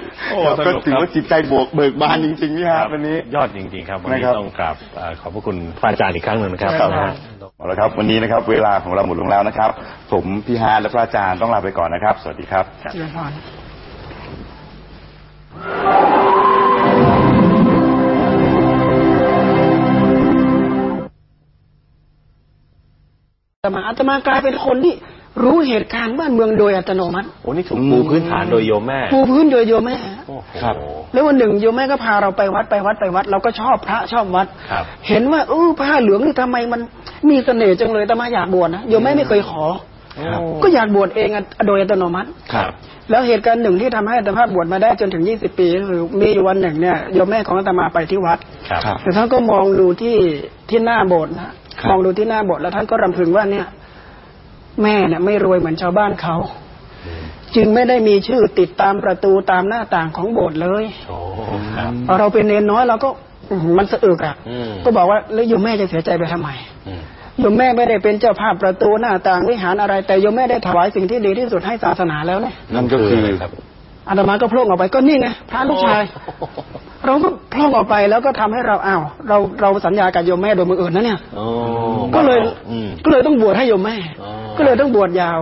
บส ก็นุกถือครับว่าจิตใจบวกเบิกบานจริงๆนี่ฮะวันนี้ยอดจริง ๆ ครับวันนี้นะครับต้องกราบเอ่อขอบพระคุณพระอาจารย์อีกครั้งหนึ่งนะครับครับนะฮะเอาละครับ วันนี้นะครับ เวลาของเราหมดลงแล้วนะครับ ผมพี่ฮาร์ดและพระอาจารย์ต้องลาไปก่อนนะครับ สวัสดีครับเจริญพรอาตมาอาตมากลายเป็นคนที่ รู้เหตุการณ์บ้านเมืองโดยอัตโนมัติโอ้นี่ถูกปูพื้นฐานโดยโยมแม่ปูพื้นโดยโยมแม่โอ้โหครับ แล้ววันหนึ่งโยมแม่ก็พาเราไปวัดไปวัดไปวัด เราก็ชอบพระชอบวัดครับเห็นว่าเออผ้าเหลืองนี่ทำไมมันมีเสน่ห์จังเลยแต่มาอยากบวชนะโยมแม่ไม่เคยขอครับก็อยากบวชเองอะโดยอัตโนมัติครับแล้วเหตุการณ์หนึ่งที่ทำให้อาตมาบวชมาได้จนถึง20ปีก็คือมีอยู่วันหนึ่งเนี่ยโยมแม่ของอาตมาไปที่วัดครับครับแต่ท่านก็มองดูที่ที่หน้าโบสถ์นะครับมองดูที่หน้าโบสถ์แล้วท่านก็รำพึงว่าเนี่ย แม่เนี่ยไม่รวยเหมือนชาวบ้านเขา จึงไม่ได้มีชื่อติดตามประตูตามหน้าต่างของโบสถ์เลยโอ้ครับเราเป็นเนนน้อยเราก็อื้อหือมันสะอึกอะอืมก็บอกว่าแล้วโยมแม่จะเสียใจไปทำไมอืมโยมแม่ไม่ได้เป็นเจ้าภาพประตูหน้าต่างวิหารอะไร แต่โยมแม่ได้ถวายสิ่งที่ดีที่สุดให้ศาสนาแล้วเนี่ยนั่นก็คือครับ อาตมาก็โพล่งออกไปก็นี่ไงพระลูกชาย เราก็โพล่งออกไปแล้วก็ทำให้เราอ้าวเราเราสัญญากับโยมแม่โดยมืออื่นนะเนี่ยโอ้ก็เลยอืมก็เลยต้องบวชให้โยมแม่อ๋อก็เลยต้องบวชยาว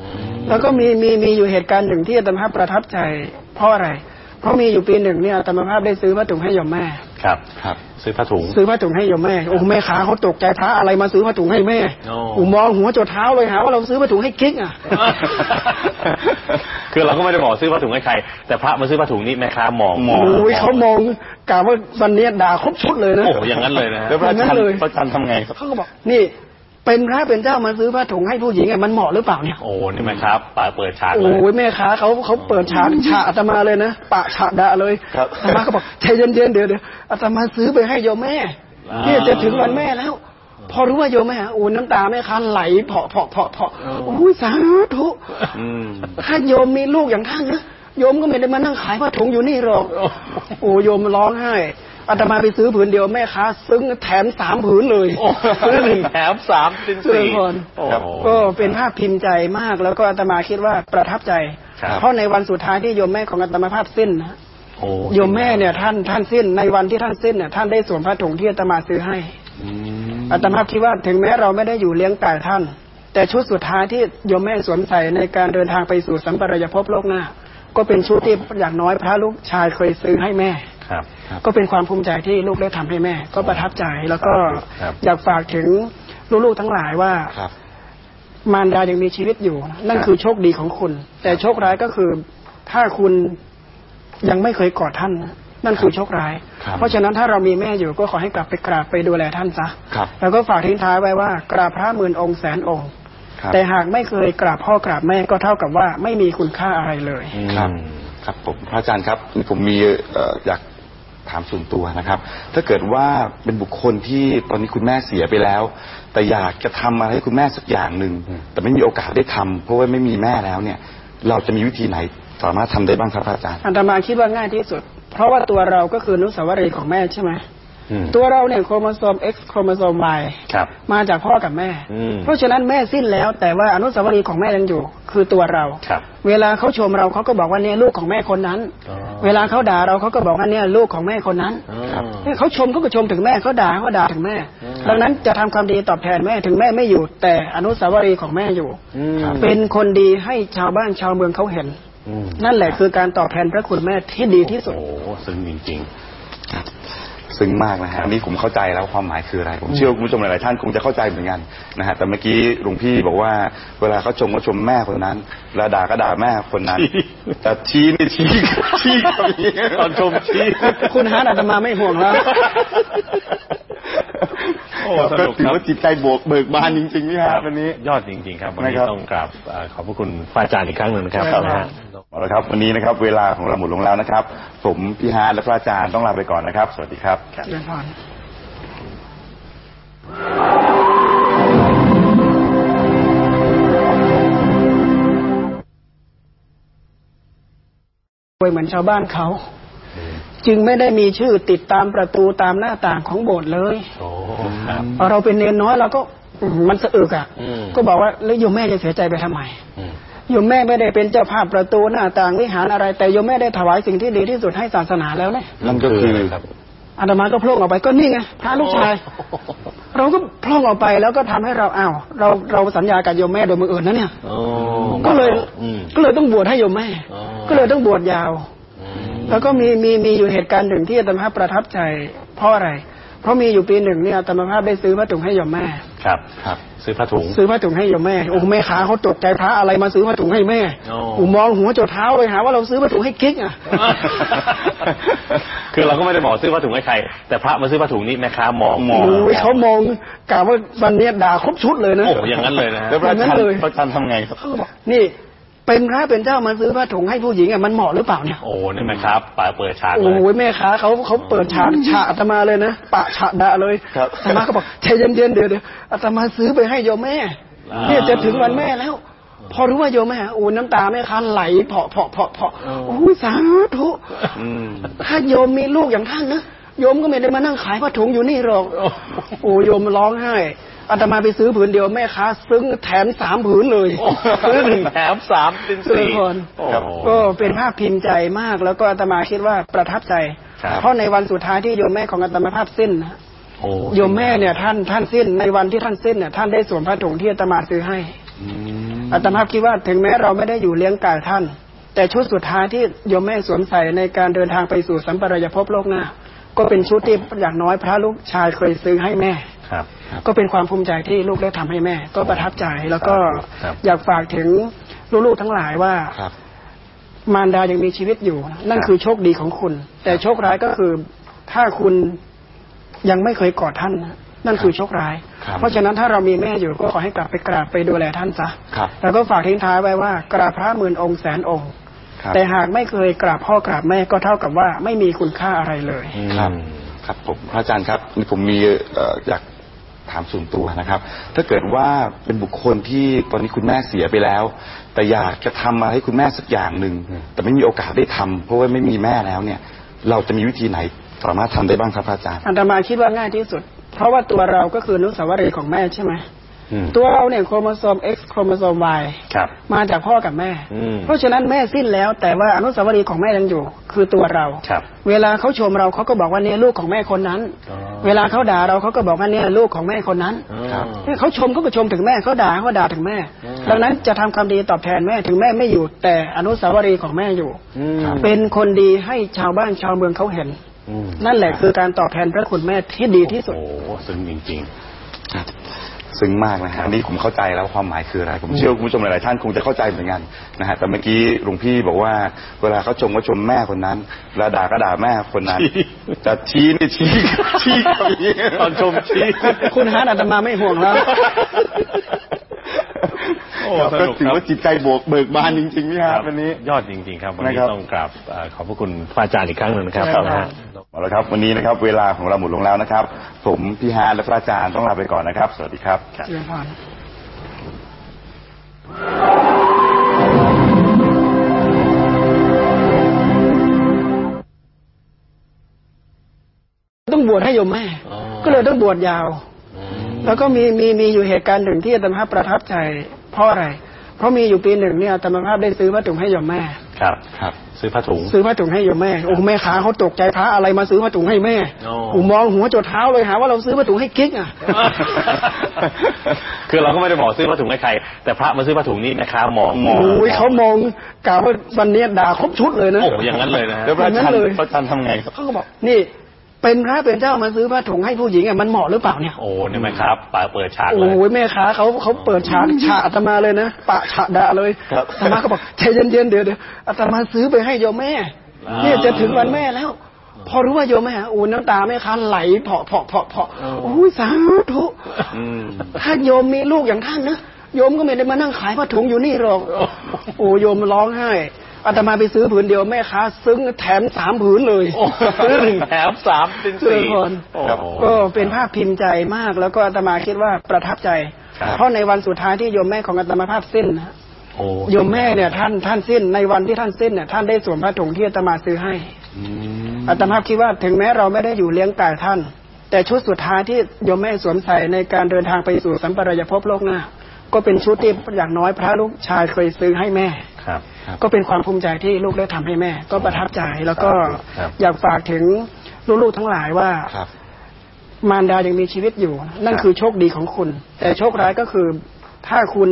อืมแล้วก็มีมีมีอยู่เหตุการณ์หนึ่งที่อาตมาภาพประทับใจ เพราะอะไร เพราะมีอยู่ปีหนึ่งเนี่ยอาตมาภาพได้ซื้อผ้าถุงให้โยมแม่คครับ ครับ ซื้อผ้าถุง ซื้อผ้าถุงให้โยมแม่ โอ้แม่ขาเขาตกใจพระอะไรมาซื้อผ้าถุงให้แม่โอ้โอ้มองหัวจดเท้าเลยหาว่าเราซื้อผ้าถุงให้กิ๊กอะ คือเราก็ไม่ได้บอกซื้อผ้าถุงให้ใคร แต่พระมาซื้อผ้าถุงนี่แม่ค้ามองมองโอ้ยเขามองกล่าวว่าวันนี้ด่าครบชุดเลยนะ โอ้โหอย่างนั้นเลยนะฮะแล้วพระอาจารอย่างนั้นเลยย์พระอาจารย์ทำไงครับเขาก็บอก นี่ เป็นพระเป็นเจ้ามาซื้อผ้าถุงให้ผู้หญิงอะมันเหมาะหรือเปล่าเนี่ย โอ้นี่แม่ครับปาเปิดฉากโอเลย้ยแม่ค้าเขาเขาเปิดฉากฉากอาตมาเลยนะปะฉากด่าเลยครับอาตมาก็บอกใจเย็นๆเดี๋ยวเดี๋ยวอาตมาซื้อไปให้โยมแม่อ่าเนี่ยจะถึงวันแม่แล้ว พอรู้ว่าโยมแม่โอ้น้ำตาแม่ค้าไหลเพาะเพาะเพาะเพาะโอ้ยสาธุอืมถ้าโยมมีลูกอย่างท่านนะโยมก็ไม่ได้มานั่งขายผ้าถุงอยู่นี่หรอก โอ้โยมร้องไห้ อาตมาไปซื้อผืนเดียวแม่ค้าซึ้งแถมสามผืนเลยโอ้ซื้อหนึ่งแถมสามเป็นเจริสี่ญพรโอ้ครับก็เป็นภาพพิมพ์ใจมาก แล้วก็อาตมาคิดว่าประทับใจครับเพราะในวันสุดท้ายที่โยมแม่ของอาตมาภาพสิ้นนะโอ้โยมแม่เนี่ยท่านท่านสิ้นในวันที่ท่านสิ้นเนี่ยท่านได้สวมผ้าถุงที่อาตมาซื้อให้อืมอาตมาคิดว่าถึงแม้เราไม่ได้อยู่เลี้ยงกายท่าน แต่ชุดสุดท้ายที่โยมแม่สวมใส่ในการเดินทางไปสู่สัมปรายภพโลกหน้า ก็เป็นชุดที่อย่างน้อยพระลูกชายเคยซื้อให้แม่ ครับก็เป็นความภูมิใจที่ลูกได้ทำให้แม่ ก็ประทับใจแล้วก็ครับอยากฝากถึงลูกๆทั้งหลายว่าครับมารดายังมีชีวิตอยู่ นั่นคือโชคดีของคุณ แต่โชคร้ายก็คือถ้าคุณยังไม่เคยกอดท่าน นั่นคือโชคร้ายครับเพราะฉะนั้นถ้าเรามีแม่อยู่ก็ขอให้กลับไปกราบไปดูแลท่านซะครับแล้วก็ฝากทิ้งท้ายไว้ว่ากราบพระหมื่นองค์แสนองค์ครับแต่หากไม่เคยกราบพ่อกราบแม่ก็เท่ากับว่าไม่มีคุณค่าอะไรเลยครับ ครับผมพระอาจารย์ครับผมมีเอ่ออยาก ถามส่วนตัวนะครับ ถ้าเกิดว่าเป็นบุคคลที่ตอนนี้คุณแม่เสียไปแล้ว แต่อยากจะทำอะไรให้คุณแม่สักอย่างหนึ่งแต่ไม่มีโอกาสได้ทำเพราะว่าไม่มีแม่แล้วเนี่ย เราจะมีวิธีไหนสามารถทำได้บ้างครับพระอาจารย์ อาตมาคิดว่าง่ายที่สุด เพราะว่าตัวเราก็คืออนุสาวรีย์ของแม่ใช่ไหม ตัวเราเนี่ยโครโมโซม X โครโมโซม Y ครับมาจากพ่อกับแม่อืมเพราะฉะนั้นแม่สิ้นแล้ว แต่ว่าอนุสาวรีย์ของแม่ยังอยู่ คือตัวเราครับเวลาเขาชมเราเขาก็บอกว่าเนี่ยลูกของแม่คนนั้นอ๋อเวลาเขาด่าเราเขาก็บอกว่าเนี่ยลูกของแม่คนนั้นครับเนี่ยเขาชมเขาก็ชมถึงแม่เขาด่าเขาก็ด่าถึงแม่ ดังนั้นจะทำความดีตอบแทนแม่ถึงแม่ไม่อยู่ แต่อนุสาวรีย์ของแม่อยู่อืมเป็นคนดีให้ชาวบ้านชาวเมืองเขาเห็นอืมนั่นแหละคือการตอบแทนพระคุณแม่ที่ดีที่สุดโอ้โหซึ้งจริง ซึ้งมากนะฮะอันนี้ผมเข้าใจแล้วความหมายคืออะไร ผมเชื่อว่าคุณผู้ชมหลายๆท่านคงจะเข้าใจเหมือนกันนะฮะแต่เมื่อกี้หลวงพี่บอกว่า เวลาเขาชมก็ชมแม่คนนั้นเวลาด่าก็ด่าแม่คนนั้นชี้แต่ชี้นี่ชี้ชี้กับอย่างนี้ตอนชมชี้คุณฮาร์ดอาตมาไม่ห่วงแล้วโอ้ครับสก็นุกถือครับว่าจิตใจบวกเบิกบานจริงๆนี่ฮะวันนี้ยอดจริง ๆ ครับวันนี้นะครับต้องกราบเอ่อขอบพระคุณพระอาจารย์อีกครั้งหนึ่งนะครับครับนะฮะ เอาละครับ วันนี้นะครับ เวลาของเราหมดลงแล้วนะครับ ผมพี่ฮาร์ดและพระอาจารย์ต้องลาไปก่อนนะครับ สวัสดีครับเรียนพรรวยเหมือนชาวบ้านเขา จึงไม่ได้มีชื่อติดตามประตูตามหน้าต่างของโบสถ์เลยโอ้ครับพอเราเป็นเนนน้อยเราก็อืมมันสะอึกอะอืมก็บอกว่าแล้วโยมแม่จะเสียใจไปทำไมอืม โยมแม่ไม่ได้เป็นเจ้าภาพประตูหน้าต่างวิหารอะไร แต่โยมแม่ได้ถวายสิ่งที่ดีที่สุดให้ศาสนาแล้วเนี่ยนั่นก็คืออะไรครับอาตมาก็โพล่งออกไปก็นี่ไงพระลูกชาย เราก็โพล่งออกไปแล้วก็ทำให้เราอ้าวเราเราสัญญากับโยมแม่โดยมืออื่นนะเนี่ยโอ้ก็เลยอืมก็เลยต้องบวชให้โยมแม่อ๋อก็เลยต้องบวชยาวอืมแล้วก็มีมีมีอยู่เหตุการณ์หนึ่งที่อาตมาภาพประทับใจเพราะอะไร เพราะมีอยู่ปีหนึ่งเนี่ยอาตมาภาพได้ซื้อผ้าถุงให้โยมแม่ ครับ ครับ ซื้อผ้าถุง ซื้อผ้าถุงให้โยมแม่ โอ้แม่ขาเขาตกใจพระอะไรมาซื้อผ้าถุงให้แม่โอ้โอ้มองหัวจดเท้าเลยหาว่าเราซื้อผ้าถุงให้กิ๊กอะ คือเราก็ไม่ได้บอกซื้อผ้าถุงให้ใคร แต่พระมาซื้อผ้าถุงนี่แม่ค้ามองมองโอ้ยเขามองกล่าวว่าวันนี้ด่าครบชุดเลยนะ โอ้โหอย่างนั้นเลยนะฮะแล้วพระอาจารอย่างนั้นเลยย์พระอาจารย์ทำไงครับเขาก็บอกนี่ เป็นพระเป็นเจ้ามาซื้อผ้าถุงให้ผู้หญิงอะมันเหมาะหรือเปล่าเนี่ยโอ้นี่แม่ครับปาเปิดฉากเลโอ้ยยแม่ค้าเขาเขาเปิดฉากฉากอาตมาเลยนะปะฉากด่าเลยครับอาตมาก็บอกใจเย็นๆเดี๋ยวเดี๋ยวอาตมาซื้อไปให้โยมแม่อ่าเนี่ยจะถึงวันแม่แล้ว พอรู้ว่าโยมแม่โอ้น้ำตาแม่ค้าไหลเพาะเพาะเพาะเพาะโอ้ยสาธุอืมถ้าโยมมีลูกอย่างท่านนะโยมก็ไม่ได้มานั่งขายผ้าถุงอยู่นี่หรอก โอ้โยมร้องไห้ อาตมาไปซื้อผืนเดียวแม่ค้าซึ้งแถมสามผืนเลยซื้อหนึ่งแถมสามเป็นเจริสี่ญพรโอ้ครับก็เป็นภาพพิมพ์ใจมาก แล้วก็อาตมาคิดว่าประทับใจครับเพราะในวันสุดท้ายที่โยมแม่ของอาตมาภาพสิ้นนะโอ้โยมแม่เนี่ยท่านท่านสิ้นในวันที่ท่านสิ้นเนี่ยท่านได้สวมผ้าถุงที่อาตมาซื้อให้อืมอาตมาคิดว่าถึงแม้เราไม่ได้อยู่เลี้ยงกายท่าน แต่ชุดสุดท้ายที่โยมแม่สวมใส่ในการเดินทางไปสู่สัมปรายภพโลกหน้าก็เป็นชุดที่อย่างน้อยพระลูกชายเคยซื้อให้แม่ครับ ก็เป็นความภูมิใจที่ลูกได้ทำให้แม่ ก็ประทับใจแล้วก็ครับอยากฝากถึงลูกๆทั้งหลายว่าครับมารดายังมีชีวิตอยู่ นั่นครับคือโชคดีของคุณ แต่โชคร้ายก็คือถ้าคุณยังไม่เคยกอดท่านนะนั่นคือโชคร้ายครับเพราะฉะนั้นถ้าเรามีแม่อยู่ก็ขอให้กลับไปกราบไปดูแลท่านซะครับแล้วก็ฝากทิ้งท้ายไว้ว่ากราบพระหมื่นองค์แสนองค์ครับแต่หากไม่เคยกราบพ่อกราบแม่ก็เท่ากับว่าไม่มีคุณค่าอะไรเลย ครับ ครับผมพระอาจารย์ครับนี่ผมมีเอ่ออยาก ถามส่วนตัวนะครับ ถ้าเกิดว่าเป็นบุคคลที่ตอนนี้คุณแม่เสียไปแล้ว แต่อยากจะทำอะไรให้คุณแม่สักอย่างหนึ่งแต่ไม่มีโอกาสได้ทำเพราะว่าไม่มีแม่แล้วเนี่ย เราจะมีวิธีไหนสามารถทำได้บ้างครับพระอาจารย์อันตมาคิดว่าง่ายที่สุด เพราะว่าตัวเราก็คืออนุสาวรีย์ของแม่ใช่ไหม ตัวเราเนี่ยโครโมโซม X โครโมโซม Y ครับมาจากพ่อกับแม่อืมเพราะฉะนั้นแม่สิ้นแล้ว แต่ว่าอนุสาวรีย์ของแม่ยังอยู่ คือตัวเราครับเวลาเขาชมเราเขาก็บอกว่าเนี่ยลูกของแม่คนนั้นอ๋อเวลาเขาด่าเราเขาก็บอกว่าเนี่ยลูกของแม่คนนั้นครับเนี่ยเขาชมเขาก็ชมถึงแม่เขาด่าเขาด่าถึงแม่อืมดังนั้นจะทำความดีตอบแทนแม่ถึงแม่ไม่อยู่ แต่อนุสาวรีย์ของแม่อยู่อืมเป็นคนดีให้ชาวบ้านชาวเมืองเขาเห็นอืมนั่นแหละคือการตอบแทนพระคุณแม่ที่ดีที่สุดโอ้โหซึ้งจริงครับ ซึ้งมากนะฮะอันนี้ผมเข้าใจแล้วความหมายคืออะไร ผมเชื่อว่าคุณผู้ชมหลายๆท่านคงจะเข้าใจเหมือนกันนะฮะแต่เมื่อกี้หลวงพี่บอกว่า เวลาเขาชมก็ชมแม่คนนั้นเวลาด่าก็ด่าแม่คนนั้นชี้จะชี้นี่ชี้ชี้กับอย่างนี้ตอนชมชี้คุณฮาร์ดอาตมาไม่ห่วงแล้วโอ้ครับส ก็นุกถือครับว่าจิตใจบวกเบิกบานจริงๆนี่ครับวันนี้ยอดจริง ๆ ครับวันนี้นะครับต้องกราบเอ่อขอบพระคุณพระอาจารย์อีกครั้งหนึ่งนะครับครับนะฮะเอาละครับ วันนี้นะครับ เวลาของเราหมดลงแล้วนะครับ ผมพี่ฮาร์ดและพระอาจารย์ต้องลาไปก่อนนะครับ สวัสดีครับเจริญพรต้องบวชให้โยมแม่อ๋อก็เลยต้องบวชยาวอืม แล้วก็มีมีมีอยู่เหตุการณ์หนึ่งที่อาตมาภาพประทับใจเพราะอะไร เพราะมีอยู่ปีหนึ่งเนี่ยอาตมาภาพได้ซื้อผ้าถุงให้โยมแม่ ครับครับ ซื้อผ้าถุง ซื้อผ้าถุงให้โยมแม่โอ้แม่ขาเขาตกใจพระอะไรมาซื้อผ้าถุงให้แม่อ๋อผมมองหัวจดเท้าเลยหาว่าเราซื้อผ้าถุงให้กิ๊กอะคือเราก็ไม่ได้บอกซื้อผ้าถุงให้ใครแต่พระมาซื้อผ้าถุงนี่แม่ค้ามองมองโอ้ยเขามองกล่าวว่าวันนี้ด่าครบชุดเลยนะโอ้โหอย่างนั้นเลยนะฮะแล้วพระอาจารย์อย่างนั้นเลยพระอาจารย์ทำไงครับเขาก็บอกนี่ เป็นพระเป็นเจ้ามาซื้อผ้าถุงให้ผู้หญิงอะมันเหมาะหรือเปล่าเนี่ยโอ้เนี่ยแม่ครับป่าเปิดฉากเลโอ้ยยแม่ค้าเขาเขาเปิดฉากฉากอาตมาเลยนะปะฉากด่าเลยครับอาตมาก็บอกใจเย็นๆเดี๋ยวเดี๋ยวอาตมาซื้อไปให้โยมแม่อ่าเนี่ยจะถึงวันแม่แล้ว พอรู้ว่าโยมแม่โอ้น้ำตาแม่ค้าไหลเพาะเพาะเพาะเพาะอ๋อโอ้ยสาธุอืมถ้าโยมมีลูกอย่างท่านนะโยมก็ไม่ได้มานั่งขายผ้าถุงอยู่นี่หรอก โอ้โยมร้องไห้ อาตมาไปซื้อผืนเดียวแม่ค้าซึ้งแถมสามผืนเลยโอ้ซื้อหนึ่งแถมสามเป็นเจริสี่ญพรโอ้ครับโหก็เป็นภาพพิมพ์ใจมาก แล้วก็อาตมาคิดว่าประทับใจครับเพราะในวันสุดท้ายที่โยมแม่ของอาตมาภาพสิ้นนะโอ้โยมแม่เนี่ยท่านท่านสิ้นในวันที่ท่านสิ้นเนี่ยท่านได้สวมผ้าถุงที่อาตมาซื้อให้อืมอาตมาคิดว่าถึงแม้เราไม่ได้อยู่เลี้ยงกายท่าน แต่ชุดสุดท้ายที่โยมแม่สวมใส่ในการเดินทางไปสู่สัมปรายภพโลกหน้าก็เป็นชุดที่อย่างน้อยพระลูกชายเคยซื้อให้แม่ครับ ก็เป็นความภูมิใจที่ลูกได้ทำให้แม่ ก็ประทับใจแล้วก็ครับอยากฝากถึงลูกๆทั้งหลายว่าครับมารดายังมีชีวิตอยู่ นั่นคือโชคดีของคุณ แต่โชคร้ายก็คือถ้าคุณ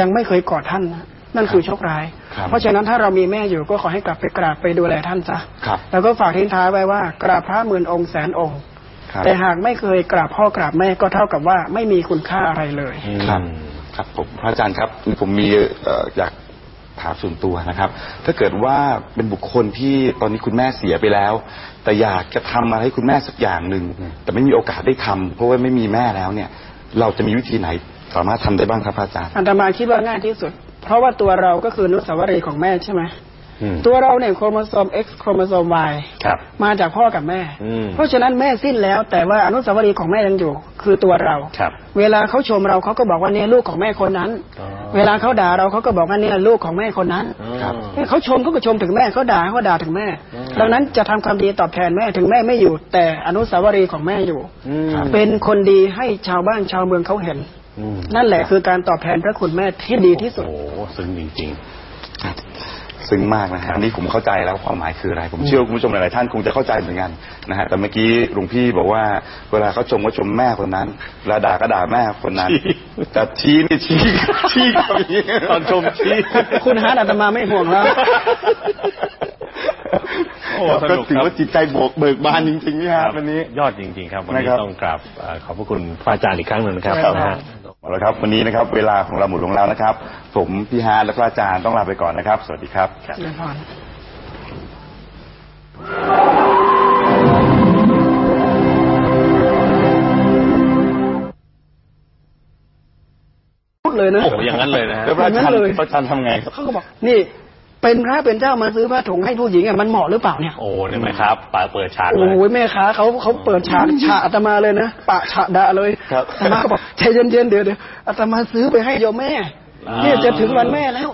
ยังไม่เคยกอดท่านนะนั่นคือโชคร้ายครับเพราะฉะนั้นถ้าเรามีแม่อยู่ก็ขอให้กลับไปกราบไปดูแลท่านซะครับแล้วก็ฝากทิ้งท้ายไว้ว่ากราบพระหมื่นองค์แสนองค์ครับแต่หากไม่เคยกราบพ่อกราบแม่ก็เท่ากับว่าไม่มีคุณค่าอะไรเลยครับครับผมพระอาจารย์ครับผมมีเอ่ออยาก ถามส่วนตัวนะครับ ถ้าเกิดว่าเป็นบุคคลที่ตอนนี้คุณแม่เสียไปแล้ว แต่อยากจะทำอะไรให้คุณแม่สักอย่างหนึ่งแต่ไม่มีโอกาสได้ทำเพราะว่าไม่มีแม่แล้วเนี่ย เราจะมีวิธีไหนสามารถทำได้บ้างครับพระอาจารย์ อาตมาคิดว่าง่ายที่สุด เพราะว่าตัวเราก็คืออนุสาวรีย์ของแม่ใช่ไหม ตัวเราเนี่ยโครโมโซม X โครโมโซม Y ครับมาจากพ่อกับแม่อืมเพราะฉะนั้นแม่สิ้นแล้ว แต่ว่าอนุสาวรีย์ของแม่ยังอยู่ คือตัวเราครับเวลาเขาชมเราเขาก็บอกว่าเนี่ยลูกของแม่คนนั้นอ๋อเวลาเขาด่าเราเขาก็บอกว่าเนี่ยลูกของแม่คนนั้นครับเนี่ยเขาชมเขาก็ชมถึงแม่เขาด่าเขาด่าถึงแม่อืมดังนั้นจะทำความดีตอบแทนแม่ถึงแม่ไม่อยู่ แต่อนุสาวรีย์ของแม่อยู่อืมเป็นคนดีให้ชาวบ้านชาวเมืองเขาเห็นอืมนั่นแหละคือการตอบแทนพระคุณแม่ที่ดีที่สุดโอ้โหซึ้งจริงครับ ซึ้งมากนะฮะอันนี้ผมเข้าใจแล้วความหมายคืออะไร ผมเชื่อว่าคุณผู้ชมหลายๆท่านคงจะเข้าใจเหมือนกันนะฮะแต่เมื่อกี้หลวงพี่บอกว่าเวลาเขาชมก็ชมแม่คนนั้นเวลาด่าก็ด่าแม่คนนั้นชี้จะชี้นี่ชี้ชี้กับอย่างนี้ตอนชมชี้คุณฮาร์ดอาตมาไม่ห่วงแล้วค โอ้ครับสก็นุกถือครับว่าจิตใจบวกเบิกบานจริงๆนี่ครับวันนี้ ยอดจริง ๆ ครับ วันนี้นะครับ ต้องกราบเอ่อขอบพระคุณพระอาจารย์อีกครั้งหนึ่งนะครับครับ นะฮะ เอาละครับ วันนี้นะครับ เวลาของเราหมดลงแล้วนะครับ ผมพี่ฮาร์ดและก็อาจารย์ต้องลาไปก่อนนะครับ สวัสดีครับ เจริญพรพูดเลยนะ โอ้โหอย่างนั้นเลยนะฮะ แล้วพระอาจารย์อย่างนั้นเลยพระอาจารย์ทำไงเขาก็บอก นี่ เป็นพระเป็นเจ้ามาซื้อผ้าถุงให้ผู้หญิงอะมันเหมาะหรือเปล่าเนี่ยโอ้เนี่ยไหมครับปาเปิดฉากเลโอ้ยโหแม่ค้าเขาเขาเปิดฉากฉากอาตมาเลยนะปะฉะดะเลยครับอาตมาก็บอกใจเย็นๆเดี๋ยวเดี๋ยวอาตมาซื้อไปให้โยมแม่อ่าเนี่ยจะถึงวันแม่แล้ว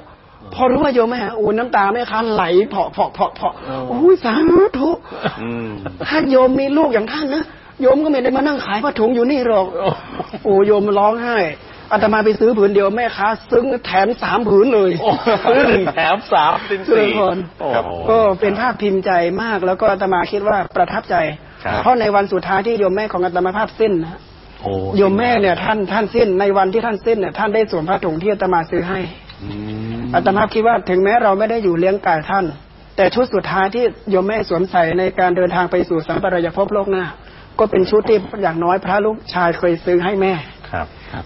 พอรู้ว่าโยมแม่โอ้น้ำตาแม่ค้าไหลเพาะเพาะเพาะเพาะโอ้ยสาธุอืมถ้าโยมมีลูกอย่างท่านนะโยมก็ไม่ได้มานั่งขายผ้าถุงอยู่นี่หรอก โอ้โยมร้องไห้ อาตมาไปซื้อผืนเดียวแม่ค้าซึ้งแถมสามผืนเลยโอ้ซื้อหนึ่งแถมสามเป็นเจริสี่ญพรโอ้ครับโหก็เป็นภาพพิมพ์ใจมาก แล้วก็อาตมาคิดว่าประทับใจครับเพราะในวันสุดท้ายที่โยมแม่ของอาตมาภาพสิ้นนะโอ้โยมแม่เนี่ยท่านท่านสิ้นในวันที่ท่านสิ้นเนี่ยท่านได้สวมผ้าถุงที่อาตมาซื้อให้อืมอาตมาคิดว่าถึงแม้เราไม่ได้อยู่เลี้ยงกายท่าน แต่ชุดสุดท้ายที่โยมแม่สวมใส่ในการเดินทางไปสู่สัมปรายภพโลกหน้า ก็เป็นชุดที่อย่างน้อยพระลูกชายเคยซื้อให้แม่ครับ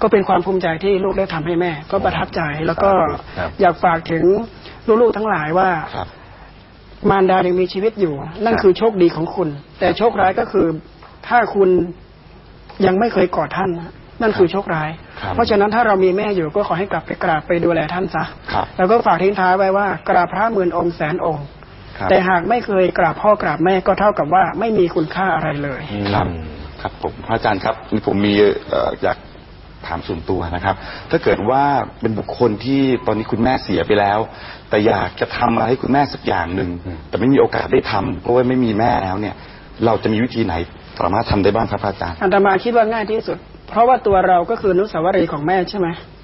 ก็เป็นความภูมิใจที่ลูกได้ทำให้แม่ ก็ประทับใจแล้วก็ครับอยากฝากถึงลูกๆทั้งหลายว่าครับมารดายังมีชีวิตอยู่ นั่นครับคือโชคดีของคุณ แต่โชคร้ายก็คือถ้าคุณยังไม่เคยกอดท่านนะนั่นคือโชคร้ายครับเพราะฉะนั้นถ้าเรามีแม่อยู่ก็ขอให้กลับไปกราบไปดูแลท่านซะครับแล้วก็ฝากทิ้งท้ายไว้ว่ากราบพระหมื่นองค์แสนองค์ครับแต่หากไม่เคยกราบพ่อกราบแม่ก็เท่ากับว่าไม่มีคุณค่าอะไรเลยครับ ครับผมพระอาจารย์ครับนี่ผมมีเอ่ออยาก ถามส่วนตัวนะครับ ถ้าเกิดว่าเป็นบุคคลที่ตอนนี้คุณแม่เสียไปแล้ว แต่อยากจะทำอะไรให้คุณแม่สักอย่างหนึ่งแต่ไม่มีโอกาสได้ทำเพราะว่าไม่มีแม่แล้วเนี่ย เราจะมีวิธีไหนสามารถทำได้บ้างครับพระอาจารย์อันตมาคิดว่าง่ายที่สุด เพราะว่าตัวเราก็คืออนุสาวรีย์ของแม่ใช่ไหมอืม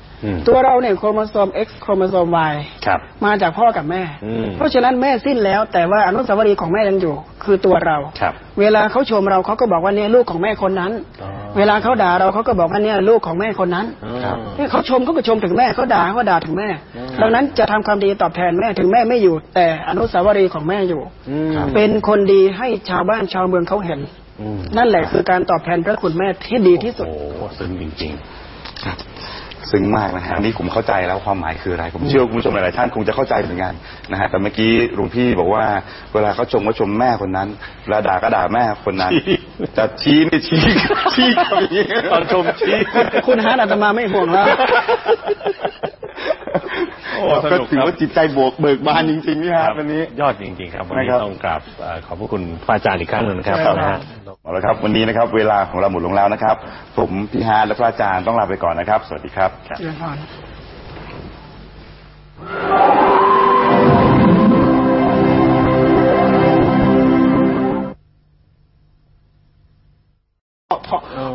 ตัวเราเนี่ยโครโมโซม X โครโมโซม Y ครับ มาจากพ่อกับแม่อืมเพราะฉะนั้นแม่สิ้นแล้ว แต่ว่าอนุสาวรีย์ของแม่ยังอยู่ คือตัวเราครับ เวลาเขาชมเราเขาก็บอกว่าเนี่ยลูกของแม่คนนั้นอ๋อเวลาเขาด่าเราเขาก็บอกว่าเนี่ยลูกของแม่คนนั้นครับเนี่ยเขาชมเขาก็ชมถึงแม่เขาด่าเขาก็ด่าถึงแม่อืมดังนั้นจะทำความดีตอบแทนแม่ถึงแม่ไม่อยู่ แต่อนุสาวรีย์ของแม่อยู่อืมครับเป็นคนดีให้ชาวบ้านชาวเมืองเขาเห็นอืมนั่นแหละคือการตอบแทนพระคุณแม่ที่ดีที่สุดโอ้โหซึ้งจริงครับ ซึ้งมากนะฮะอันนี้ผมเข้าใจแล้วความหมายคืออะไร ผมเชื่อว่าคุณผู้ชมหลายๆท่านคงจะเข้าใจเหมือนกันนะฮะแต่เมื่อกี้หลวงพี่บอกว่า เวลาเขาชมก็ชมแม่คนนั้นเวลาด่าก็ด่าแม่คนนั้นชี้ จะชี้นี่ชี้ชี้กับอย่างนี้ตอนชมชี้คุณฮาร์ดอาตมาไม่ห่วงแล้วโอ้สก็นุกถือครับว่าจิตใจโบกเบิกบานจริงๆนี่ครับวันนี้ยอดจริง ๆ ครับวันนี้นะครับต้องกราบเอ่อขอบพระคุณพระอาจารย์อีกครั้งหนึ่งนะครับครับนะฮะเอาละครับ วันนี้นะครับ เวลาของเราหมดลงแล้วนะครับ ผมพี่ฮาร์ดและพระอาจารย์ต้องลาไปก่อนนะครับ สวัสดีครับ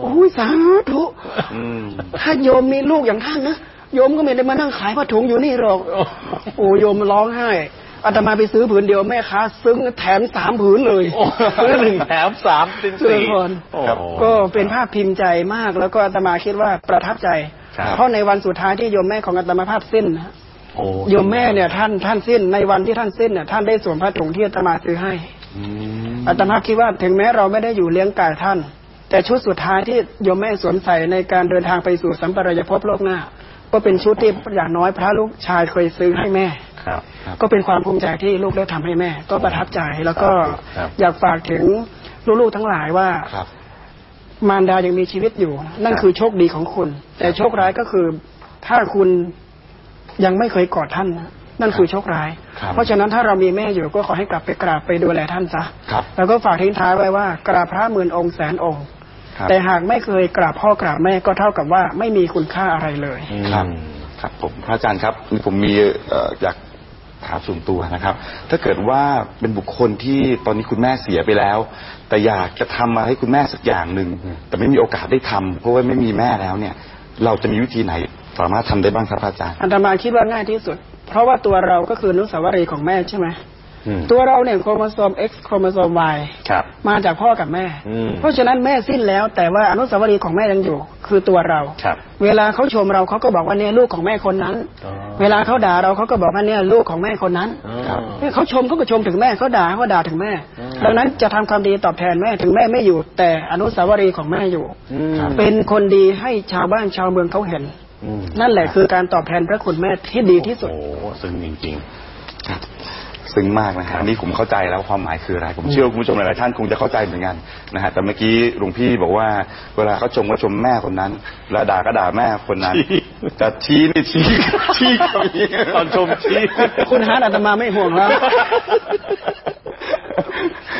โอ้ยสาธุอืมถ้าโยมมีลูกอย่างท่านนะโยมก็ไม่ได้มานั่งขายผ้าถุงอยู่นี่หรอกโอ้โยมร้องไห้อาตมาไปซื้อผืนเดียวแม่ค้าซึ้งแถมสามผืนเลยโอ้ซื้อหนึ่งแถมสามเป็นเจริสี่ญพรโอ้ครับโหก็เป็นภาพพิมพ์ใจมาก แล้วก็อาตมาคิดว่าประทับใจครับเพราะในวันสุดท้ายที่โยมแม่ของอาตมาภาพสิ้นนะโอ้โยมแม่เนี่ยท่านท่านสิ้นในวันที่ท่านสิ้นเนี่ยท่านได้สวมผ้าถุงที่อาตมาซื้อให้อืมอาตมาคิดว่าถึงแม้เราไม่ได้อยู่เลี้ยงกายท่าน แต่ชุดสุดท้ายที่โยมแม่สวมใส่ในการเดินทางไปสู่สัมปรายภพโลกหน้า ก็เป็นชุดที่อย่างน้อยพระลูกชายเคยซื้อให้แม่ครับก็เป็นความภูมิใจที่ลูกได้ทำให้แม่ ก็ประทับใจแล้วก็ครับอยากฝากถึงลูกๆทั้งหลายว่าครับมารดายังมีชีวิตอยู่ นั่นคือโชคดีของคุณ แต่โชคร้ายก็คือถ้าคุณยังไม่เคยกอดท่านนะนั่นคือโชคร้ายครับเพราะฉะนั้นถ้าเรามีแม่อยู่ก็ขอให้กลับไปกราบไปดูแลท่านซะครับแล้วก็ฝากทิ้งท้ายไว้ว่ากราบพระหมื่นองค์แสนองค์ครับ แต่หากไม่เคยกราบพ่อกราบแม่ก็เท่ากับว่าไม่มีคุณค่าอะไรเลยครับ ครับผมพระอาจารย์ครับนี่ผมมีเอ่ออยากถามส่วนตัวนะครับ ถ้าเกิดว่าเป็นบุคคลที่ตอนนี้คุณแม่เสียไปแล้ว แต่อยากจะทำอะไรให้คุณแม่สักอย่างหนึ่งแต่ไม่มีโอกาสได้ทำเพราะว่าไม่มีแม่แล้วเนี่ย เราจะมีวิธีไหนสามารถทำได้บ้างครับพระอาจารย์อันตมาคิดว่าง่ายที่สุด เพราะว่าตัวเราก็คืออนุสาวรีย์ของแม่ใช่ไหมอืม ตัวเราเนี่ยโครโมโซม X โครโมโซม Y ครับมาจากพ่อกับแม่อืมเพราะฉะนั้นแม่สิ้นแล้ว แต่ว่าอนุสาวรีย์ของแม่ยังอยู่คือตัวเราครับเวลาเขาชมเราเขาก็บอกว่าเนี่ยลูกของแม่คนนั้นอ๋อเวลาเขาด่าเราเขาก็บอกว่าเนี่ยลูกของแม่คนนั้นครับเนี่ยเขาชมเขาก็ชมถึงแม่เขาด่าเขาด่าถึงแม่อืมดังนั้นจะทำความดีตอบแทนแม่ถึงแม่ไม่อยู่ แต่อนุสาวรีย์ของแม่อยู่อืมเป็นคนดีให้ชาวบ้านชาวเมืองเขาเห็นอืมนั่นแหละคือการตอบแทนพระคุณแม่ที่ดีที่สุดโอ้โหซึ้งจริงครับ ซึ้งมากนะฮะอันนี้ผมเข้าใจแล้วความหมายคืออะไร ผมเชื่อว่าคุณผู้ชมหลายๆท่านคงจะเข้าใจเหมือนกันนะฮะแต่เมื่อกี้หลวงพี่บอกว่า เวลาเขาชมก็ชมแม่คนนั้นแล้วด่าก็ด่าแม่คนนั้นชี้จะชี้นี่ชี้ชี้เขาอย่างนี้ๆตอนชมชี้คุณฮาร์ดอาตมาไม่ห่วงแล้ว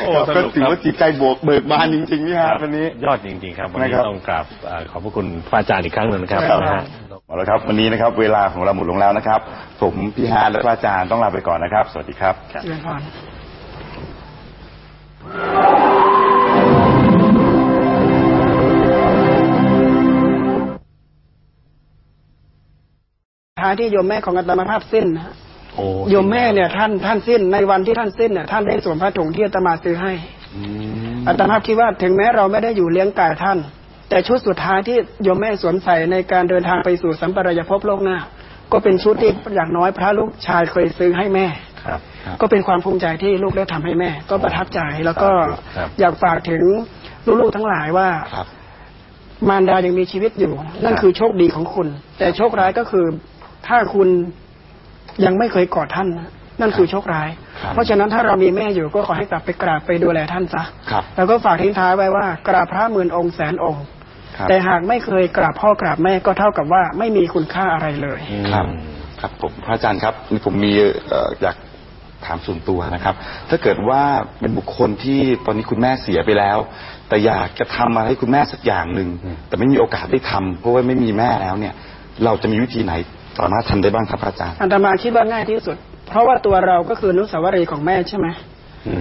โอ้สก็นุกถือครับว่าจิตใจบวกเบิกบานจริงๆนี่ฮะวันนี้ยอดจริงๆครับวันนี้นะครับต้องกราบเอ่อขอบพระคุณพระอาจารย์อีกครั้งหนึ่งนะครับครับนะฮะ เอาละครับ วันนี้นะครับ เวลาของเราหมดลงแล้วนะครับ ผมพี่ฮาร์ดและพระอาจารย์ต้องลาไปก่อนนะครับ สวัสดีครับเจริญพรท้ายที่โยมแม่ของอาตมาภาพสิ้นนะฮะโอ้โยมแม่เนี่ยท่านท่านสิ้นในวันที่ท่านสิ้นเนี่ยท่านได้สวมผ้าถุงที่อาตมาซื้อให้อาตมาคิดว่าถึงแม้เราไม่ได้อยู่เลี้ยงกายท่าน แต่ชุดสุดท้ายที่โยมแม่สวมใส่ในการเดินทางไปสู่สัมปรายภพโลกหน้า ก็เป็นชุดที่อย่างน้อยพระลูกชายเคยซื้อให้แม่ครับก็เป็นความภูมิใจที่ลูกได้ทำให้แม่ ก็ประทับใจแล้วก็ครับอยากฝากถึงลูกๆทั้งหลายว่าครับมารดายังมีชีวิตอยู่ นั่นคือโชคดีของคุณ แต่โชคร้ายก็คือถ้าคุณยังไม่เคยกอดท่านนะนั่นคือโชคร้ายครับเพราะฉะนั้นถ้าเรามีแม่อยู่ก็ขอให้กลับไปกราบไปดูแลท่านซะครับแล้วก็ฝากทิ้งท้ายไว้ว่ากราบพระหมื่นองค์แสนองค์ครับ แต่หากไม่เคยกราบพ่อกราบแม่ก็เท่ากับว่าไม่มีคุณค่าอะไรเลยครับ ครับผมพระอาจารย์ครับนี่ผมมีเอ่ออยากถามส่วนตัวนะครับ ถ้าเกิดว่าเป็นบุคคลที่ตอนนี้คุณแม่เสียไปแล้ว แต่อยากจะทำอะไรให้คุณแม่สักอย่างหนึ่งแต่ไม่มีโอกาสได้ทำเพราะว่าไม่มีแม่แล้วเนี่ย เราจะมีวิธีไหนสามารถทำได้บ้างครับพระอาจารย์อาตมาคิดว่าง่ายที่สุด เพราะว่าตัวเราก็คืออนุสาวรีย์ของแม่ใช่ไหมอืม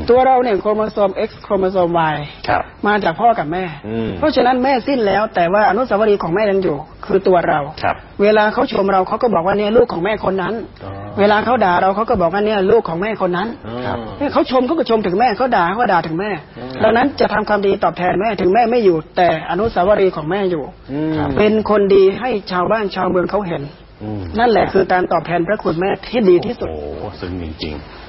ตัวเราเนี่ยโครโมโซม X โครโมโซม Y ครับมาจากพ่อกับแม่อืมเพราะฉะนั้นแม่สิ้นแล้ว แต่ว่าอนุสาวรีย์ของแม่ยังอยู่ คือตัวเราครับเวลาเขาชมเราเขาก็บอกว่าเนี่ยลูกของแม่คนนั้นอ๋อเวลาเขาด่าเราเขาก็บอกว่าเนี่ยลูกของแม่คนนั้นครับเนี่ยเขาชมเขาก็ชมถึงแม่เขาด่าเขาก็ด่าถึงแม่อืมดังนั้นจะทำความดีตอบแทนแม่ถึงแม่ไม่อยู่ แต่อนุสาวรีย์ของแม่อยู่อืมเป็นคนดีให้ชาวบ้านชาวเมืองเขาเห็นอืมนั่นแหละคือการตอบแทนพระคุณแม่ที่ดีที่สุดโอ้โหซึ้งจริงครับ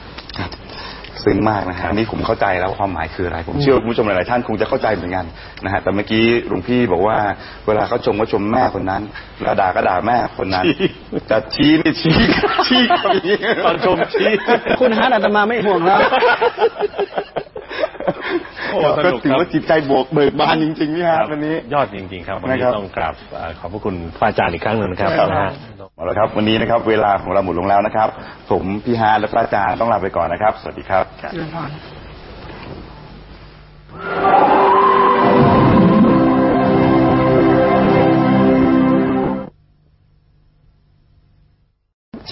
ซึ้งมากนะฮะอันนี้ผมเข้าใจแล้วความหมายคืออะไร ผมเชื่อว่าคุณผู้ชมหลายๆท่านคงจะเข้าใจเหมือนกันนะฮะแต่เมื่อกี้หลวงพี่บอกว่า เวลาเขาชมก็ชมแม่คนนั้นแล้วด่าก็ด่าแม่คนนั้นชี้จะชี้นี่ชี้ชี้เขาอย่างนี้ตอนชมชี้คุณฮาร์ดอาตมาไม่ห่วงแล้วโอ้สก็นุกถือครับว่าจิตใจบวกเบิกบานจริงๆนี่ฮะวันนี้ยอดจริง ๆ ครับวันนี้นะครับต้องกราบเอ่อขอบพระคุณพระอาจารย์อีกครั้งหนึ่งนะครับครับนะฮะ เอาละครับ วันนี้นะครับ เวลาของเราหมดลงแล้วนะครับ ผมพี่ฮาร์ดและพระอาจารย์ต้องลาไปก่อนนะครับ สวัสดีครับเจริญพร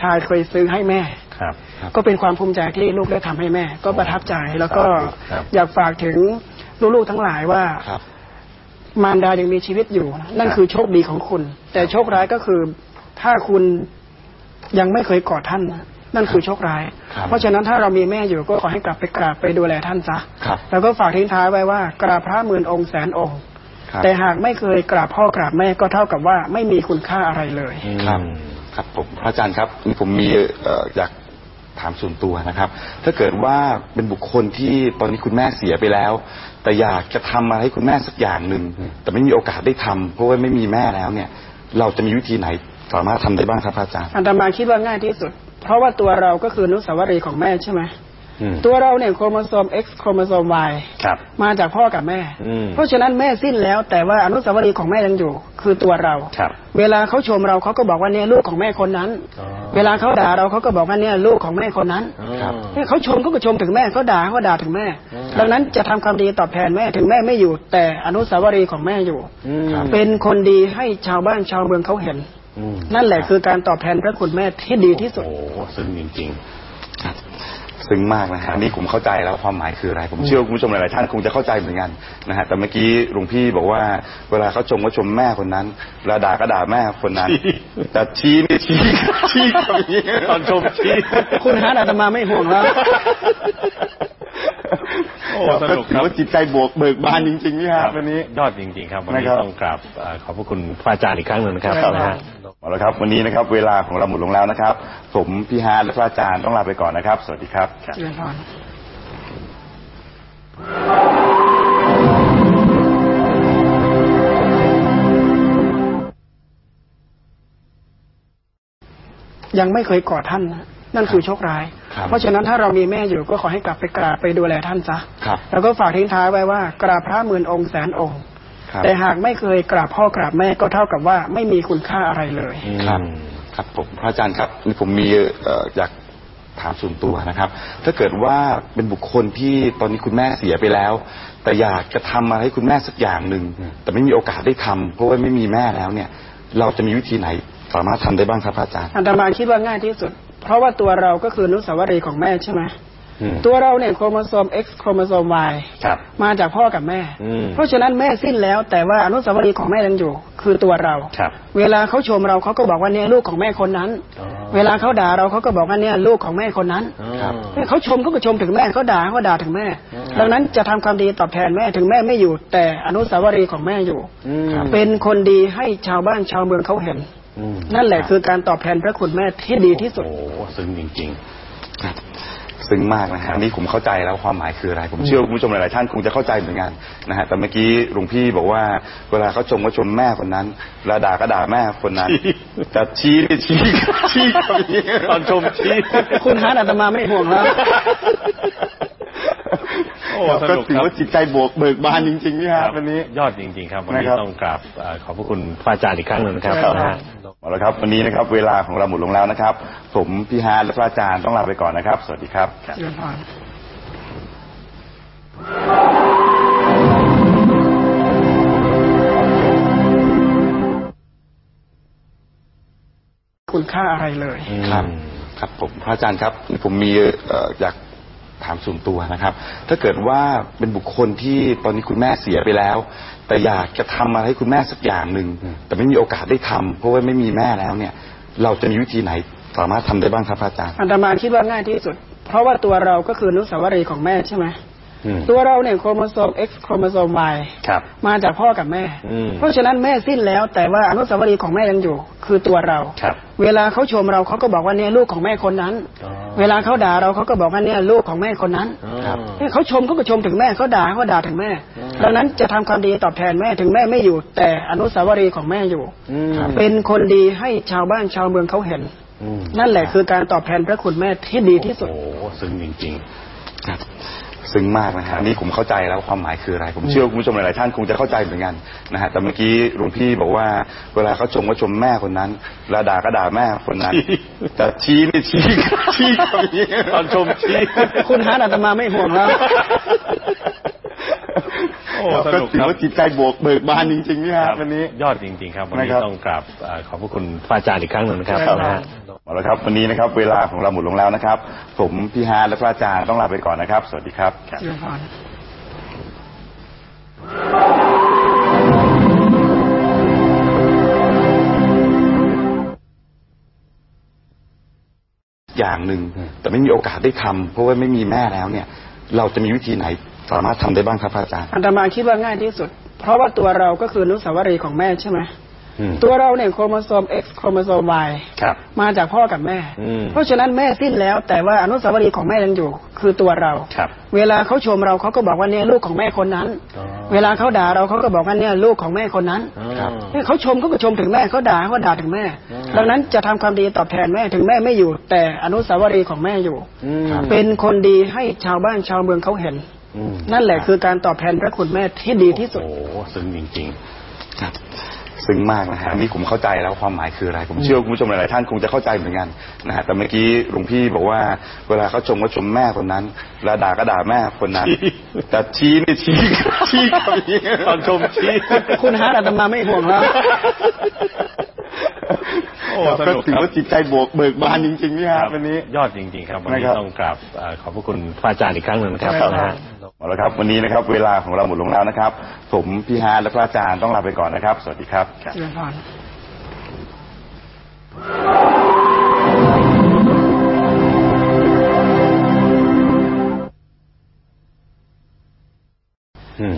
ชายเคยซื้อให้แม่ ครับ ก็เป็นความภูมิใจที่ลูกได้ทำให้แม่ ก็ประทับใจ แล้วก็ครับอยากฝากถึงลูกๆทั้งหลายว่าครับมารดายังมีชีวิตอยู่ นั่นคือโชคดีของคุณ แต่โชคร้ายก็คือ ถ้าคุณยังไม่เคยกอดท่านนะนั่นคือโชคร้ายครับเพราะฉะนั้นถ้าเรามีแม่อยู่ก็ขอให้กลับไปกราบไปดูแลท่านซะครับแล้วก็ฝากทิ้งท้ายไว้ว่ากราบพระหมื่นองค์แสนองค์ครับแต่หากไม่เคยกราบพ่อกราบแม่ก็เท่ากับว่าไม่มีคุณค่าอะไรเลยครับ ครับผมพระอาจารย์ครับนี่ผมมีเอ่ออยากถามส่วนตัวนะครับ ถ้าเกิดว่าเป็นบุคคลที่ตอนนี้คุณแม่เสียไปแล้ว แต่อยากจะทำอะไรให้คุณแม่สักอย่างหนึ่งแต่ไม่มีโอกาสได้ทำเพราะว่าไม่มีแม่แล้วเนี่ย เราจะมีวิธีไหน สามารถทำได้บ้างครับพระอาจารย์อาตมาคิดว่าง่ายที่สุด เพราะว่าตัวเราก็คืออนุสาวรีย์ของแม่ใช่ไหมอืมตัวเราเนี่ยโครโมโซม X โครโมโซม Y ครับมาจากพ่อกับแม่อืมเพราะฉะนั้นแม่สิ้นแล้ว แต่ว่าอนุสาวรีย์ของแม่ยังอยู่ คือตัวเราครับเวลาเขาชมเราเขาก็บอกว่าเนี่ยลูกของแม่คนนั้นอ๋อเวลาเขาด่าเราเขาก็บอกว่าเนี่ยลูกของแม่คนนั้นครับเนี่ยเขาชมเขาก็ชมถึงแม่เขาด่าเขาก็ด่าถึงแม่อืมดังนั้นจะทำความดีตอบแทนแม่ถึงแม่ไม่อยู่ แต่อนุสาวรีย์ของแม่อยู่อืมครับเป็นคนดีให้ชาวบ้านชาวเมืองเขาเห็นอืม นั่นแหละคือการตอบแทนพระคุณแม่ที่ดีที่สุดโอ้โหซึ้งจริงครับซึ้งมากนะฮะอันนี้ผมเข้าใจแล้วความหมายคืออะไร ผมเชื่อว่าคุณผู้ชมหลายๆท่านคงจะเข้าใจเหมือนกันนะฮะแต่เมื่อกี้หลวงพี่บอกว่า เวลาเขาชมก็ชมแม่คนนั้นแล้วด่าก็ด่าแม่คนนั้นชี้จะชี้นี่ชี้ชี้เขาอย่างนี้ตอนชมชี้คุณฮาร์ดอาตมาไม่ห่วงแล้วโอ้โอ้ครับสก็นุกถืคอรับว่าจิตใจบวกเบิกบานจริงๆนี่ครับวันนี้ยอดจริง ๆ ครับวันนี้นะครับต้องกราบเอ่อขอบพระคุณพระอาจารย์อีกครั้งหนึ่งนะครับครับนะฮะ เอาละครับ วันนี้นะครับ เวลาของเราหมดลงแล้วนะครับ ผมพี่ฮาร์ดและพระอาจารย์ต้องลาไปก่อนนะครับ สวัสดีครับเจริญพรยังไม่เคยกอดท่านนะนั่นคือโชคร้ายครับเพราะฉะนั้นถ้าเรามีแม่อยู่ก็ขอให้กลับไปกราบไปดูแลท่านซะครับแล้วก็ฝากทิ้งท้ายไว้ว่ากราบพระหมื่นองค์แสนองค์ครับ แต่หากไม่เคยกราบพ่อกราบแม่ก็เท่ากับว่าไม่มีคุณค่าอะไรเลยครับ ครับผมพระอาจารย์ครับนี่ผมมีเอ่ออยากถามส่วนตัวนะครับ ถ้าเกิดว่าเป็นบุคคลที่ตอนนี้คุณแม่เสียไปแล้ว แต่อยากจะทำอะไรให้คุณแม่สักอย่างหนึ่งแต่ไม่มีโอกาสได้ทำเพราะว่าไม่มีแม่แล้วเนี่ย เราจะมีวิธีไหนสามารถทำได้บ้างครับพระอาจารย์อาตมาคิดว่าง่ายที่สุด เพราะว่าตัวเราก็คืออนุสาวรีย์ของแม่ใช่ไหมอืม ตัวเราเนี่ยโครโมโซม X โครโมโซม Y ครับมาจากพ่อกับแม่อืมเพราะฉะนั้นแม่สิ้นแล้ว แต่ว่าอนุสาวรีย์ของแม่ยังอยู่ คือตัวเราครับเวลาเขาชมเราเขาก็บอกว่าเนี่ยลูกของแม่คนนั้นอ๋อเวลาเขาด่าเราเขาก็บอกว่าเนี่ยลูกของแม่คนนั้นครับเขาชมเขาก็ชมถึงแม่เขาด่าเขาก็ด่าถึงแม่อืมดังนั้นจะทำความดีตอบแทนแม่ถึงแม่ไม่อยู่ แต่อนุสาวรีย์ของแม่อยู่อืมเป็นคนดีให้ชาวบ้านชาวเมืองเขาเห็นอืมนั่นแหละคือการตอบแทนพระคุณแม่ที่ดีที่สุดโอ้โหซึ้งจริงครับ ซึ้งมากนะฮะอันนี้ผมเข้าใจแล้วความหมายคืออะไร ผมเชื่อว่าคุณผู้ชมหลายๆท่านคงจะเข้าใจเหมือนกันนะฮะแต่เมื่อกี้หลวงพี่บอกว่าเวลาเขาชมก็ชมแม่คนนั้นเวลาด่าก็ด่าแม่คนนั้นชี้แต่ชี้นี่ชี้ชี้กับอย่างนี้ตอนชมชี้คุณฮาร์ดอาตมาไม่ห่วงแล้ว โอ้ครับสนุกครับก็ถือว่าจิตใจบวกเบิกบานจริงๆนี่ครับวันนี้ยอดจริง ๆ ครับวันนี้นะครับต้องกราบเอ่อขอบพระคุณพระอาจารย์อีกครั้งหนึ่งนะครับครับนะฮะเอาละครับ วันนี้นะครับ เวลาของเราหมดลงแล้วนะครับ ผมพี่ฮาร์ดและพระอาจารย์ต้องลาไปก่อนนะครับ สวัสดีครับเจริญพรคุณค่าอะไรเลยครับ ครับผมพระอาจารย์ครับผมมีเอ่ออยาก ถามส่วนตัวนะครับ ถ้าเกิดว่าเป็นบุคคลที่ตอนนี้คุณแม่เสียไปแล้ว แต่อยากจะทำอะไรให้คุณแม่สักอย่างหนึ่งแต่ไม่มีโอกาสได้ทำเพราะว่าไม่มีแม่แล้วเนี่ย เราจะมีวิธีไหนสามารถทำได้บ้างครับพระอาจารย์อาตมาคิดว่าง่ายที่สุด เพราะว่าตัวเราก็คืออนุสาวรีย์ของแม่ใช่ไหม ตัวเราเนี่ยโครโมโซม X โครโมโซม Y ครับมาจากพ่อกับแม่อืมเพราะฉะนั้นแม่สิ้นแล้ว แต่ว่าอนุสาวรีย์ของแม่ยังอยู่ คือตัวเราครับเวลาเขาชมเราเขาก็บอกว่าเนี่ยลูกของแม่คนนั้นอ๋อเวลาเขาด่าเราเขาก็บอกว่าเนี่ยลูกของแม่คนนั้นครับเนี่ยเขาชมเขาก็ชมถึงแม่เขาด่าเขาก็ด่าถึงแม่อืมดังนั้นจะทำความดีตอบแทนแม่ถึงแม่ไม่อยู่ แต่อนุสาวรีย์ของแม่อยู่อืมเป็นคนดีให้ชาวบ้านชาวเมืองเขาเห็นอืมนั่นแหละคือการตอบแทนพระคุณแม่ที่ดีที่สุดโอ้โหซึ้งจริงครับ ซึ้งมากนะฮะอันนี้ผมเข้าใจแล้วความหมายคืออะไร ผมเชื่อว่าคุณผู้ชมหลายๆท่านคงจะเข้าใจเหมือนกันนะฮะแต่เมื่อกี้หลวงพี่บอกว่า เวลาเขาชมก็ชมแม่คนนั้นเวลาด่าก็ด่าแม่คนนั้นชี้แต่ชี้นี่ชี้ชี้กับอย่างนี้ตอนชมชี้คุณฮาร์ดอาตมาไม่ห่วงแล้วโอ้ครับส ก็นุกถือครับว่าจิตใจบวกเบิกบานจริงๆนี่ครับวันนี้ยอดจริง ๆ ครับวันนี้นะครับต้องกราบเอ่อขอบพระคุณพระอาจารย์อีกครั้งหนึ่งนะครับครับนะฮะเอาละครับ วันนี้นะครับ เวลาของเราหมดลงแล้วนะครับ ผมพี่ฮาร์ดและพระอาจารย์ต้องลาไปก่อนนะครับ สวัสดีครับเจริญพรอย่างหนึ่งแต่ไม่มีโอกาสได้ทำเพราะว่าไม่มีแม่แล้วเนี่ย เราจะมีวิธีไหน สามารถทำได้บ้างครับพระอาจารย์อาตมาคิดว่าง่ายที่สุด เพราะว่าตัวเราก็คืออนุสาวรีย์ของแม่ใช่ไหมอืมตัวเราเนี่ยโครโมโซม X โครโมโซม Y ครับมาจากพ่อกับแม่อืมเพราะฉะนั้นแม่สิ้นแล้ว แต่ว่าอนุสาวรีย์ของแม่ยังอยู่ คือตัวเราครับเวลาเขาชมเราเขาก็บอกว่าเนี่ยลูกของแม่คนนั้นอ๋อเวลาเขาด่าเราเขาก็บอกว่าเนี่ยลูกของแม่คนนั้นครับเนี่ยเขาชมเขาก็ชมถึงแม่เขาด่าเขาก็ด่าถึงแม่อืมดังนั้นจะทำความดีตอบแทนแม่ถึงแม่ไม่อยู่ แต่อนุสาวรีย์ของแม่อยู่อืมเป็นคนดีให้ชาวบ้านชาวเมืองเขาเห็นอืม นั่นแหละคือการตอบแทนพระคุณแม่ที่ดีที่สุดโอ้โหซึ้งจริงครับซึ้งมากนะฮะอันนี้ผมเข้าใจแล้วความหมายคืออะไร ผมเชื่อว่าคุณผู้ชมหลายๆท่านคงจะเข้าใจเหมือนกันนะฮะแต่เมื่อกี้หลวงพี่บอกว่า เวลาเขาชมก็ชมแม่คนนั้นเวลาด่าก็ด่าแม่คนนั้นชี้แต่ชี้นี่ชี้ชี้กับอย่างนี้ตอนชมชี้คุณฮาร์ดอาตมาไม่ห่วงแล้ว โอ้ครับสนุกครับก็ถือว่าจิตใจบวกเบิกบานจริงๆนี่ครับวันนี้ยอดจริง ๆ ครับวันนี้นะครับต้องกราบเอ่อขอบพระคุณพระอาจารย์อีกครั้งหนึ่งนะครับครับนะฮะเอาละครับวันนี้นะครับ เวลาของเราหมดลงแล้วนะครับ ผมพี่ฮาร์ดและพระอาจารย์ต้องลาไปก่อนนะครับ สวัสดีครับเจริญพร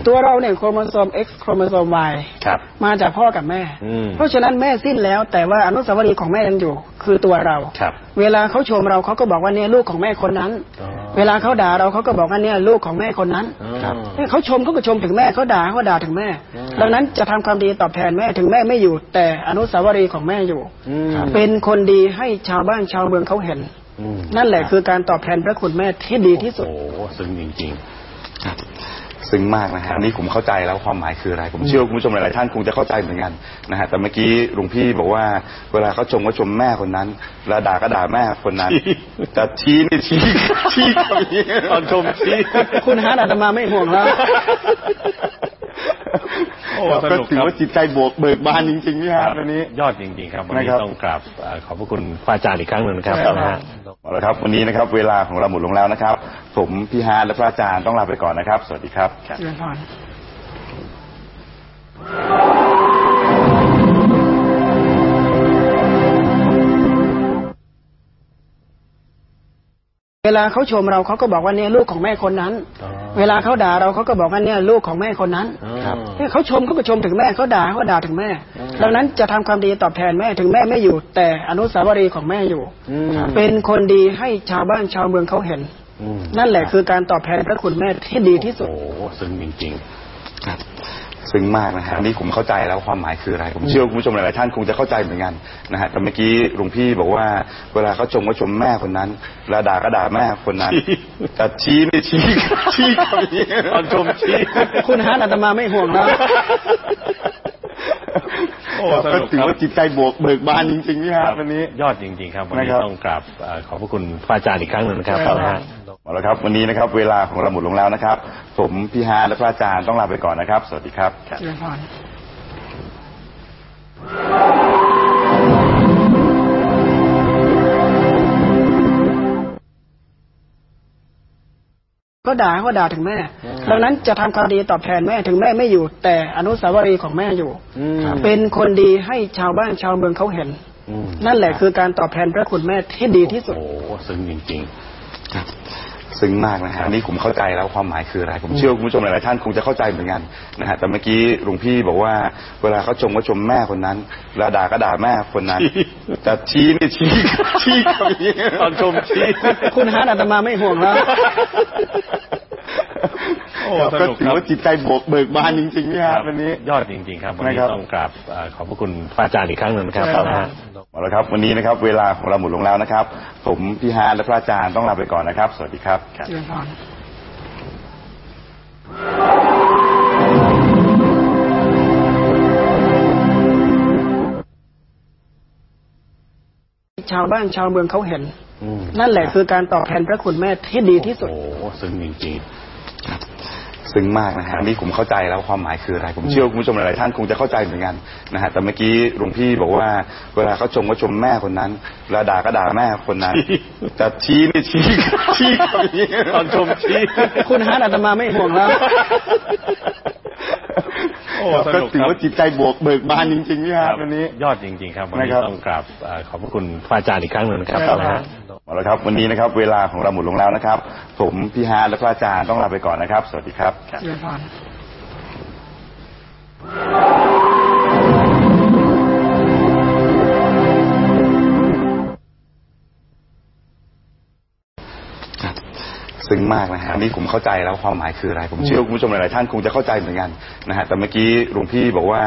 ตัวเราเนี่ยโครโมโซม X โครโมโซม Y ครับ มาจากพ่อกับแม่อืมเพราะฉะนั้นแม่สิ้นแล้ว แต่ว่าอนุสาวรีย์ของแม่ยังอยู่ คือตัวเราครับ เวลาเขาชมเราเขาก็บอกว่าเนี่ยลูกของแม่คนนั้นอ๋อเวลาเขาด่าเราเขาก็บอกว่าเนี่ยลูกของแม่คนนั้นครับเนี่ยเขาชมเขาก็ชมถึงแม่เขาด่าเขาก็ด่าถึงแม่อืมดังนั้นจะทำความดีตอบแทนแม่ถึงแม่ไม่อยู่ แต่อนุสาวรีย์ของแม่อยู่อืมเป็นคนดีให้ชาวบ้านชาวเมืองเขาเห็นอืมนั่นแหละคือการตอบแทนพระคุณแม่ที่ดีที่สุดโอ้โหซึ้งจริงครับ ซึ้งมากนะฮะอันนี้ผมเข้าใจแล้วความหมายคืออะไร ผมเชื่อว่าคุณผู้ชมหลายๆท่านคงจะเข้าใจเหมือนกันนะฮะแต่เมื่อกี้หลวงพี่บอกว่าเวลาเขาชมก็ชมแม่คนนั้นเวลาด่าก็ด่าแม่คนนั้นแต่ชี้นี่ชี้ชี้เขาอย่างนี้ตอนชมชี้คุณฮาร์ดอาตมาไม่ห่วงแล้ว โอ้สก็นุกถือครับว่าจิตใจบวกเบิกบานจริงๆนี่ครับวันนี้ ยอดจริงๆครับวันนี้นะครับต้องกราบเอ่อขอบพระคุณพระอาจารย์อีกครั้งหนึ่งนะครับครับนะฮะเอาละครับ วันนี้นะครับ เวลาของเราหมดลงแล้วนะครับ ผมพี่ฮาร์ดและพระอาจารย์ต้องลาไปก่อนนะครับ สวัสดีครับเจริญพร เวลาเขาชมเราเขาก็บอกว่าเนี่ยลูกของแม่คนนั้นอ๋อเวลาเขาด่าเราเขาก็บอกว่าเนี่ยลูกของแม่คนนั้นครับเนี่ยเขาชมเขาก็ชมถึงแม่เขาด่าเขาก็ด่าถึงแม่ ดังนั้นจะทำความดีตอบแทนแม่ถึงแม่ไม่อยู่ แต่อนุสาวรีย์ของแม่อยู่อืมเป็นคนดีให้ชาวบ้านชาวเมืองเขาเห็นอืมนั่นแหละคือการตอบแทนพระคุณแม่ที่ดีที่สุดโอ้โหซึ้งจริงครับ ซึ้งมากนะฮะอันนี้ผมเข้าใจแล้วความหมายคืออะไร ผมเชื่อว่าคุณผู้ชมหลายๆท่านคงจะเข้าใจเหมือนกันนะฮะแต่เมื่อกี้หลวงพี่บอกว่าเวลาเขาชมก็ชมแม่คนนั้นเวลาด่าก็ด่าแม่คนนั้นชี้แต่ชี้นี่ชี้ชี้เขาอย่างนี้ตอนชมชี้คุณฮาร์ดอาตมาไม่ห่วงแล้วโอ้สนุกครับก็ถือว่าจิตใจบวกเบิกบานจริงๆนี่ครับวันนี้ยอดจริง ๆ ครับวันนี้นะครับต้องกราบเอ่อขอบพระคุณพระอาจารย์อีกครั้งหนึ่งนะครับครับนะฮะ เอาละครับ วันนี้นะครับ เวลาของเราหมดลงแล้วนะครับ ผมพี่ฮาร์ดและพระอาจารย์ต้องลาไปก่อนนะครับ สวัสดีครับเจริญพรก็ด่าก็ด่าถึงแม่ ดังนั้นจะทำความดีตอบแทนแม่ถึงแม่ไม่อยู่ แต่อนุสาวรีย์ของแม่อยู่อืมเป็นคนดีให้ชาวบ้านชาวเมืองเขาเห็นอืมนั่นแหละคือการตอบแทนพระคุณแม่ที่ดีที่สุด โอ้โหซึ้งจริงครับ ซึ้งมากนะฮะอันนี้ผมเข้าใจแล้วความหมายคืออะไร ผมเชื่อว่าคุณผู้ชมหลายๆท่านคงจะเข้าใจเหมือนกันนะฮะแต่เมื่อกี้หลวงพี่บอกว่า เวลาเขาชมก็ชมแม่คนนั้นเวลาด่าก็ด่าแม่คนนั้นชี้แต่ชี้นี่ชี้ชี้เขาอย่างนี้ตอนชมชี้คุณฮาร์ดอาตมาไม่ห่วงแล้ว โอ้สก็นุกถืคอรับว่าจิตใจบวกเบิกบานจริงๆนี่ครับวันนี้ยอดจริง ๆ ครับวันนี้นะครับต้องกราบเอ่อขอบพระคุณพระอาจารย์อีกครั้งหนึ่งนะครับครับนะฮะเอาละครับวันนี้นะครับ เวลาของเราหมดลงแล้วนะครับ ผมพี่ฮาร์ดและพระอาจารย์ต้องลาไปก่อนนะครับ สวัสดีครับเจริญพรชาวบ้านชาวเมืองเขาเห็นอืมนั่นแหละคือการตอบแทนพระคุณแม่ที่ดีที่สุด โอ้โหซึ้งจริงครับ ซึ้งมากนะฮะอันนี้ผมเข้าใจแล้วความหมายคืออะไร ผมเชื่อว่าคุณผู้ชมหลายๆท่านคงจะเข้าใจเหมือนกันนะฮะแต่เมื่อกี้หลวงพี่บอกว่า เวลาเขาชมก็ชมแม่คนนั้นเวลาด่าก็ด่าแม่คนนั้นชี้แต่ชี้นี่ชี้ชี้เขาอย่างนี้ตอนชมชี้คุณฮาร์ดอาตมาไม่ห่วงแล้วโอ้สก็นุกถือครับว่าจิตใจบวกเบิกบานจริงๆนี่ครับวันนี้ยอดจริง ๆ ครับวันนี้นะครับต้องกราบเอ่อขอบพระคุณพระอาจารย์อีกครั้งหนึ่งนะครับครับนะฮะ เอาละครับ วันนี้นะครับ เวลาของเราหมดลงแล้วนะครับ ผมพี่ฮาร์ดและพระอาจารย์ต้องลาไปก่อนนะครับ สวัสดีครับเจริญพร ซึ้งมากนะฮะอันนี้ผมเข้าใจแล้วความหมายคืออะไร ผมเชื่อว่าคุณผู้ชมหลายๆท่านคงจะเข้าใจเหมือนกันนะฮะแต่เมื่อกี้หลวงพี่บอกว่า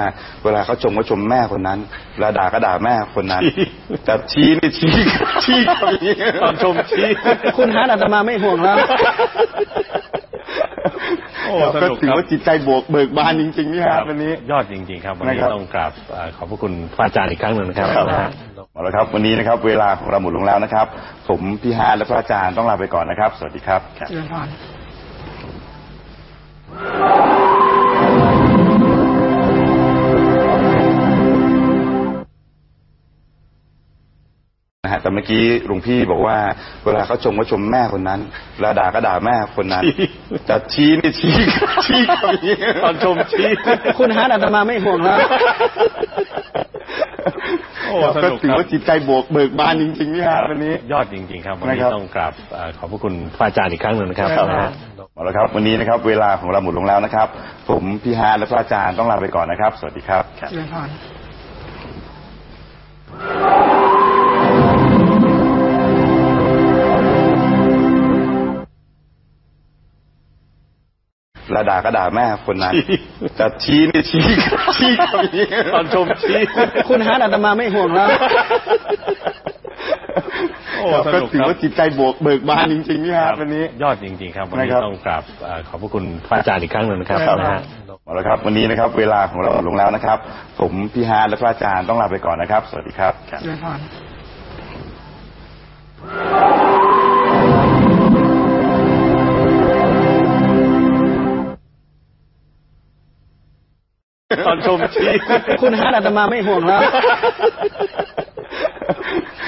เวลาเขาชมก็ชมแม่คนนั้นเวลาด่าก็ด่าแม่คนนั้นชี้แต่ชี้นี่ชี้ชี้เขาอย่างนี้ตอนชมชี้คุณฮาร์ดอาตมาไม่ห่วงแล้ว โอ้สนุกครับก็ถือว่าจิตใจบวกเบิกบานจริงๆนี่ครับวันนี้ยอดจริง ๆ ครับวันนี้นะครับต้องกราบเอ่อขอบพระคุณพระอาจารย์อีกครั้งหนึ่งนะครับครับนะฮะเอาละครับวันนี้นะครับ เวลาของเราหมดลงแล้วนะครับ ผมพี่ฮาร์ดและพระอาจารย์ต้องลาไปก่อนนะครับ สวัสดีครับเจริญพร นะฮะแต่เมื่อกี้หลวงพี่บอกว่า เวลาเขาชมก็ชมแม่คนนั้นเวลาด่าก็ด่าแม่คนนั้นชี้แต่ชี้นี่ชี้ชี้เขาอย่างนี้ตอนชมชี้คุณฮาร์ดอาตมาไม่ห่วงแล้วโอ้สก็นุกถือครับว่าจิตใจบวกเบิกบานจริงๆนี่ครับวันนี้ ยอดจริง ๆ ครับวันนะนี้ครับต้องกราบเอ่อขอบพระคุณพระอาจารย์อีกครั้งหนึ่งนะครับครับนะฮะเอาละครับวันนี้นะครับ เวลาของเราหมดลงแล้วนะครับ ผมพี่ฮาร์ดและพระอาจารย์ต้องลาไปก่อนนะครับ สวัสดีครับเจริญพร ระดาก็ด่าแม่คนนั้นจะชี้นี่ชี้ชี้กับนี้ตอนชมชี้คุณฮาร์ดอาตมาไม่ห่วงแล้วโอ้สก็นุกถือครับว่าจิตใจบวกเบิกบานจริงๆนี่ครับวันนี้ยอดจริง ๆ ครับวันนี้นะครับต้องกราบเอ่อขอบพระคุณพระอาจารย์อีกครั้งหนึ่งนะครับครับนะฮะเอาละครับ วันนี้นะครับ เวลาของเราหมดลงแล้วนะครับ ผมพี่ฮาร์ดและพระอาจารย์ต้องลาไปก่อนนะครับ สวัสดีครับเจริญพร ตอนชมชี้คุณฮาร์ดอาตมาไม่ห่วงแล้ว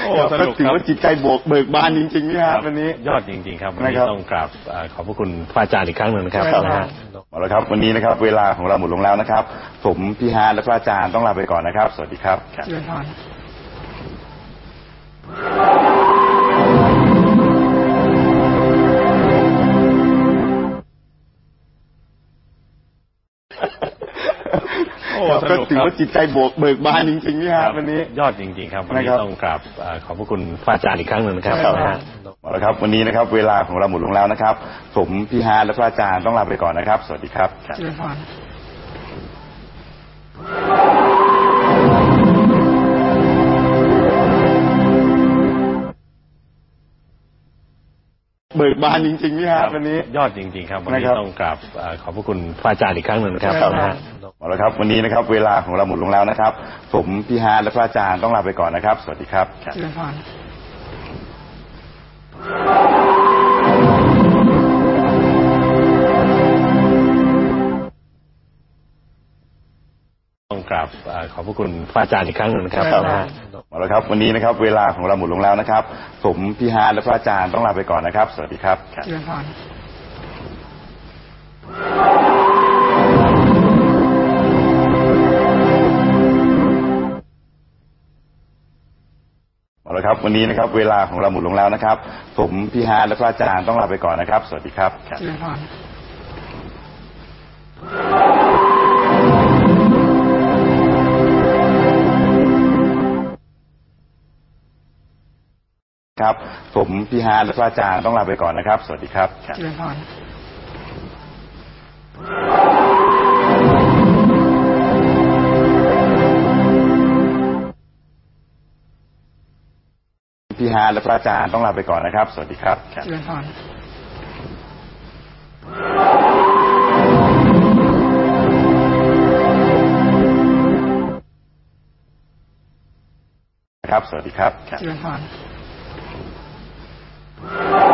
โอ้สก็นุกถือครับว่าจิตใจบวกเบิกบานจริงๆนี่ครับวันนี้ยอดจริง ๆ ครับวันนะนี้ครับต้องกราบเอ่อขอบพระคุณพระอาจารย์อีกครั้งหนึ่งนะครับครับนะฮะเอาละครับ วันนี้นะครับ เวลาของเราหมดลงแล้วนะครับ ผมพี่ฮาร์ดและพระอาจารย์ต้องลาไปก่อนนะครับ สวัสดีครับเจริญพร อ้สก็นุกถือครับว่าจิตใจบวกเบิกบานจริงๆนี่ครับวันนี้ยอดจริงๆครับวันนี้นะครับต้องกราบเอ่อขอบพระคุณพระอาจารย์อีกครั้งหนึ่งนะครับครับนะฮะเอาละครับ วันนี้นะครับ เวลาของเราหมดลงแล้วนะครับ ผมพี่ฮาร์ดและพระอาจารย์ต้องลาไปก่อนนะครับ สวัสดีครับเจริญพร เบิกบานจริงๆนี่ครับวันนี้ ยอดจริงๆครับ วันนี้นะครับ ต้องกราบเอ่อขอบพระคุณพระอาจารย์อีกครั้งหนึ่งนะครับครับนะฮะ เอาละครับวันนี้นะครับเวลาของเราหมดลงแล้วนะครับ ผมพี่ฮาร์ดและพระอาจารย์ต้องลาไปก่อนนะครับ สวัสดีครับ เจริญพร ต้องกราบเอ่อขอบพระคุณพระอาจารย์อีกครั้งหนึ่งนะครับครับ นะฮะ เอาละครับ วันนี้นะครับ เวลาของเราหมดลงแล้วนะครับ ผมพี่ฮาร์ดและพระอาจารย์ต้องลาไปก่อนนะครับ สวัสดีครับเจริญพรเอาละครับวันนี้นะครับเวลาของเราหมดลงแล้วนะครับ ผมพี่ฮาร์ดและพระอาจารย์ต้องลาไปก่อนนะครับ สวัสดีครับเจริญพร ครับ ผมพี่ฮาร์ดและพระอาจารย์ต้องลาไปก่อนนะครับ สวัสดีครับเจริญพรพี่ฮาร์ดและพระอาจารย์ต้องลาไปก่อนนะครับ สวัสดีครับเจริญพรครับ สวัสดีครับเจริญพร Oh.